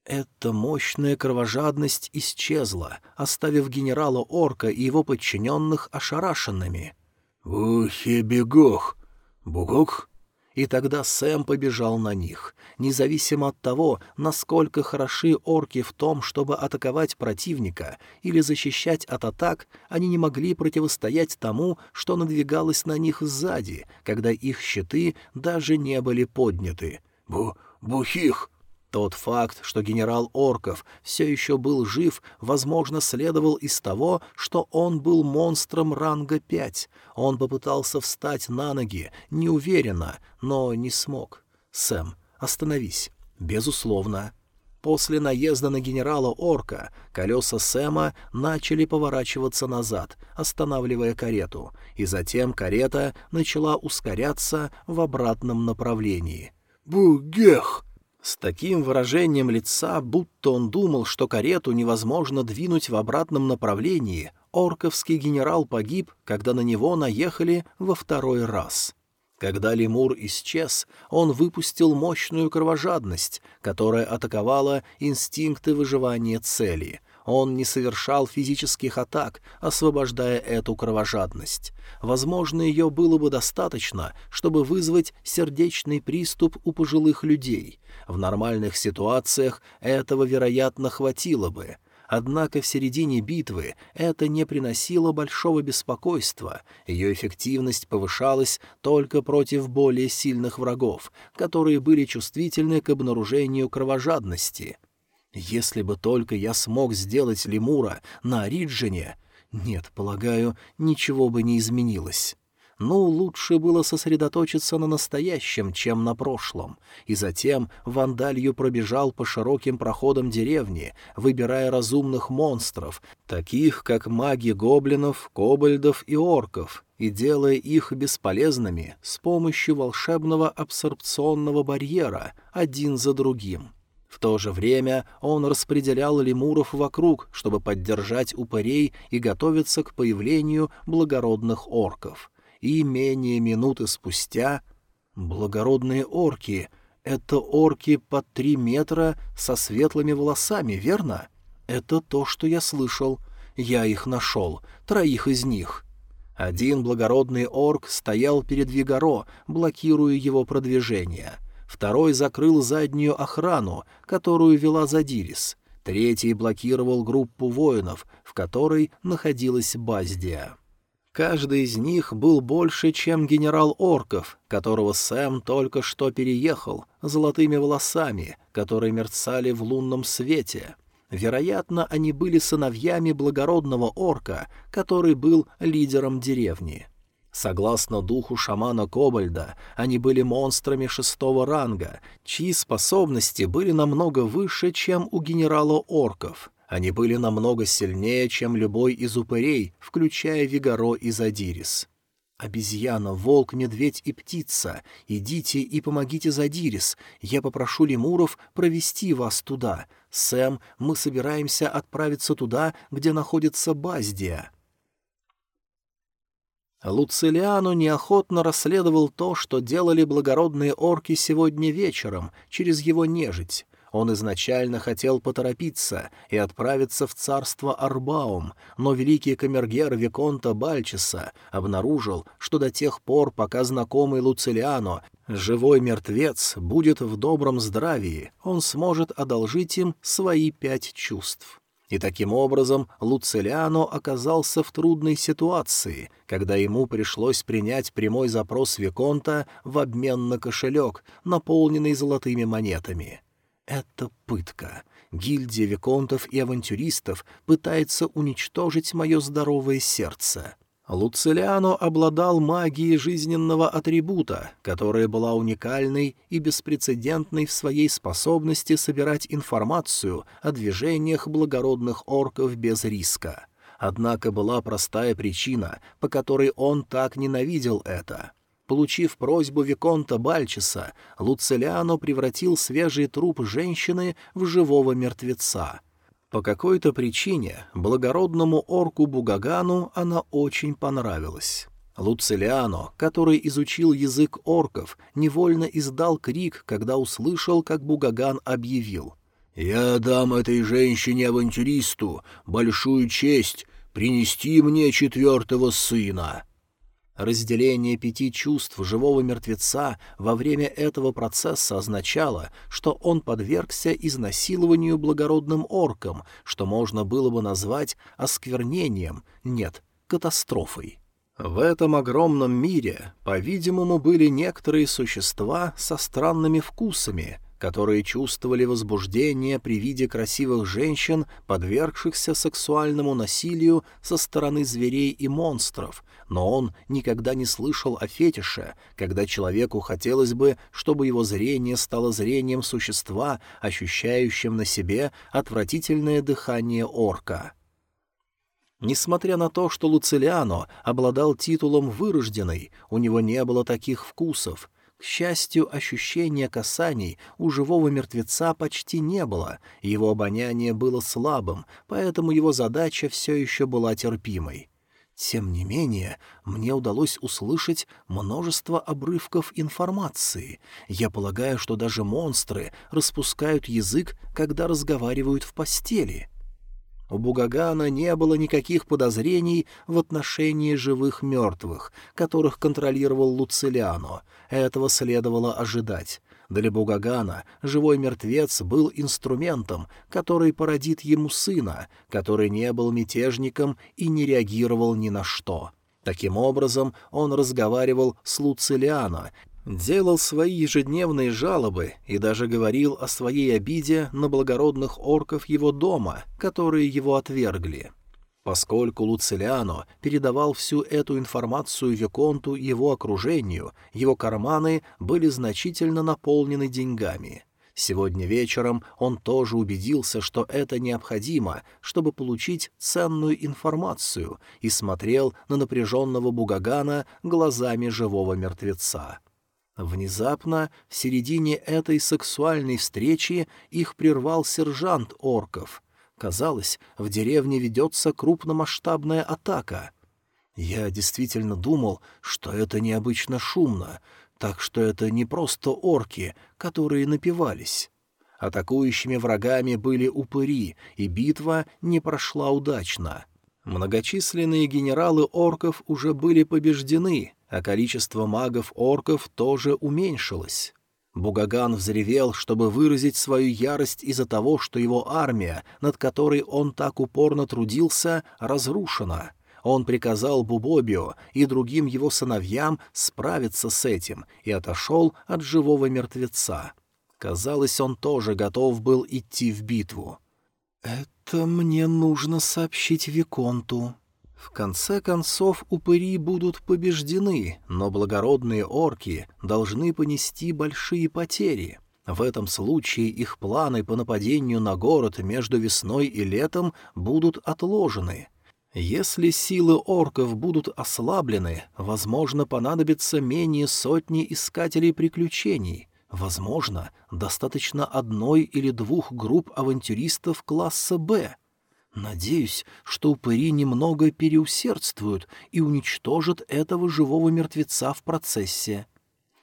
[SPEAKER 1] Эта мощная кровожадность исчезла, оставив генерала Орка и его подчиненных ошарашенными — «Ухи-бегух! Бугук!» И тогда Сэм побежал на них. Независимо от того, насколько хороши орки в том, чтобы атаковать противника или защищать от атак, они не могли противостоять тому, что надвигалось на них сзади, когда их щиты даже не были подняты. «Бу... бухих!» Тот факт, что генерал Орков все еще был жив, возможно, следовал из того, что он был монстром ранга 5. Он попытался встать на ноги, неуверенно, но не смог. «Сэм, остановись». «Безусловно». После наезда на генерала Орка колеса Сэма начали поворачиваться назад, останавливая карету, и затем карета начала ускоряться в обратном направлении. «Бугех!» С таким выражением лица, будто он думал, что карету невозможно двинуть в обратном направлении, орковский генерал погиб, когда на него наехали во второй раз. Когда лемур исчез, он выпустил мощную кровожадность, которая атаковала инстинкты выживания цели — он не совершал физических атак, освобождая эту кровожадность. Возможно, ее было бы достаточно, чтобы вызвать сердечный приступ у пожилых людей. В нормальных ситуациях этого, вероятно, хватило бы. Однако в середине битвы это не приносило большого беспокойства, ее эффективность повышалась только против более сильных врагов, которые были чувствительны к обнаружению кровожадности — если бы только я смог сделать лемура на Ориджине... Нет, полагаю, ничего бы не изменилось. Но лучше было сосредоточиться на настоящем, чем на прошлом, и затем Вандалью пробежал по широким проходам деревни, выбирая разумных монстров, таких как маги гоблинов, кобальдов и орков, и делая их бесполезными с помощью волшебного абсорбционного барьера один за другим — В то же время он распределял лемуров вокруг, чтобы поддержать упырей и готовиться к появлению благородных орков. И менее минуты спустя... Благородные орки — это орки под три метра со светлыми волосами, верно? Это то, что я слышал. Я их нашел, троих из них. Один благородный орк стоял перед Вигаро, блокируя его продвижение. Второй закрыл заднюю охрану, которую вела Задирис. Третий блокировал группу воинов, в которой находилась Баздия. Каждый из них был больше, чем генерал Орков, которого Сэм только что переехал, золотыми волосами, которые мерцали в лунном свете. Вероятно, они были сыновьями благородного орка, который был лидером деревни. Согласно духу шамана Кобальда, они были монстрами шестого ранга, чьи способности были намного выше, чем у генерала орков. Они были намного сильнее, чем любой из упырей, включая Вигаро и Задирис. «Обезьяна, волк, медведь и птица, идите и помогите Задирис. Я попрошу лемуров провести вас туда. Сэм, мы собираемся отправиться туда, где находится Баздия». Луцилиану неохотно расследовал то, что делали благородные орки сегодня вечером, через его нежить. Он изначально хотел поторопиться и отправиться в царство Арбаум, но великий камергер Виконта Бальчеса обнаружил, что до тех пор, пока знакомый Луцилиано, живой мертвец, будет в добром здравии, он сможет одолжить им свои пять чувств. И таким образом Луцилиано оказался в трудной ситуации, когда ему пришлось принять прямой запрос Виконта в обмен на кошелек, наполненный золотыми монетами. Это пытка. Гильдия виконтов и авантюристов пытается уничтожить мое здоровое сердце. Луцилиано обладал магией жизненного атрибута, которая была уникальной и беспрецедентной в своей способности собирать информацию о движениях благородных орков без риска. Однако была простая причина, по которой он так ненавидел это. Получив просьбу Виконта Бальчеса, Луцилиано превратил свежий труп женщины в живого мертвеца. По какой-то причине благородному орку Бугагану она очень понравилась. Луцилиано, который изучил язык орков, невольно издал крик, когда услышал, как Бугаган объявил. «Я дам этой женщине-авантюристу большую честь принести мне четвертого сына». Разделение пяти чувств живого мертвеца во время этого процесса означало, что он подвергся изнасилованию благородным оркам, что можно было бы назвать осквернением, нет, катастрофой. В этом огромном мире, по-видимому, были некоторые существа со странными вкусами — которые чувствовали возбуждение при виде красивых женщин, подвергшихся сексуальному насилию со стороны зверей и монстров, но он никогда не слышал о фетише, когда человеку хотелось бы, чтобы его зрение стало зрением существа, ощущающим на себе отвратительное дыхание орка. Несмотря на то, что Луцилиано обладал титулом «вырожденный», у него не было таких вкусов — к счастью, ощущения касаний у живого мертвеца почти не было, его обоняние было слабым, поэтому его задача все еще была терпимой. Тем не менее, мне удалось услышать множество обрывков информации. Я полагаю, что даже монстры распускают язык, когда разговаривают в постели. У Бугагана не было никаких подозрений в отношении живых-мертвых, которых контролировал Луцилиано. Этого следовало ожидать. Для Бугагана живой мертвец был инструментом, который породит ему сына, который не был мятежником и не реагировал ни на что. Таким образом, он разговаривал с Луцилиано делал свои ежедневные жалобы и даже говорил о своей обиде на благородных орков его дома, которые его отвергли. Поскольку Луцилиано передавал всю эту информацию Виконту и его окружению, его карманы были значительно наполнены деньгами. Сегодня вечером он тоже убедился, что это необходимо, чтобы получить ценную информацию, и смотрел на напряженного Бугагана глазами живого мертвеца. Внезапно, в середине этой сексуальной встречи, их прервал сержант орков. Казалось, в деревне ведется крупномасштабная атака. Я действительно думал, что это необычно шумно, так что это не просто орки, которые напивались. Атакующими врагами были упыри, и битва не прошла удачно. Многочисленные генералы орков уже были побеждены, а количество магов-орков тоже уменьшилось. Бугаган взревел, чтобы выразить свою ярость из-за того, что его армия, над которой он так упорно трудился, разрушена. Он приказал Бубобио и другим его сыновьям справиться с этим и отошел от живого мертвеца. Казалось, он тоже готов был идти в битву. «Это мне нужно сообщить Виконту». В конце концов, упыри будут побеждены, но благородные орки должны понести большие потери. В этом случае их планы по нападению на город между весной и летом будут отложены. Если силы орков будут ослаблены, возможно, понадобится менее сотни искателей приключений. Возможно, достаточно одной или двух групп авантюристов класса «Б». Надеюсь, что упыри немного переусердствуют и уничтожат этого живого мертвеца в процессе.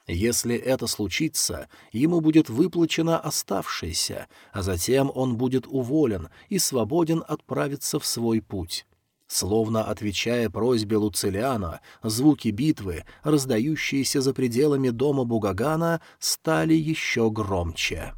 [SPEAKER 1] Если это случится, ему будет выплачено оставшееся, а затем он будет уволен и свободен отправиться в свой путь. Словно отвечая просьбе Луцилиана, звуки битвы, раздающиеся за пределами дома Бугагана, стали еще громче.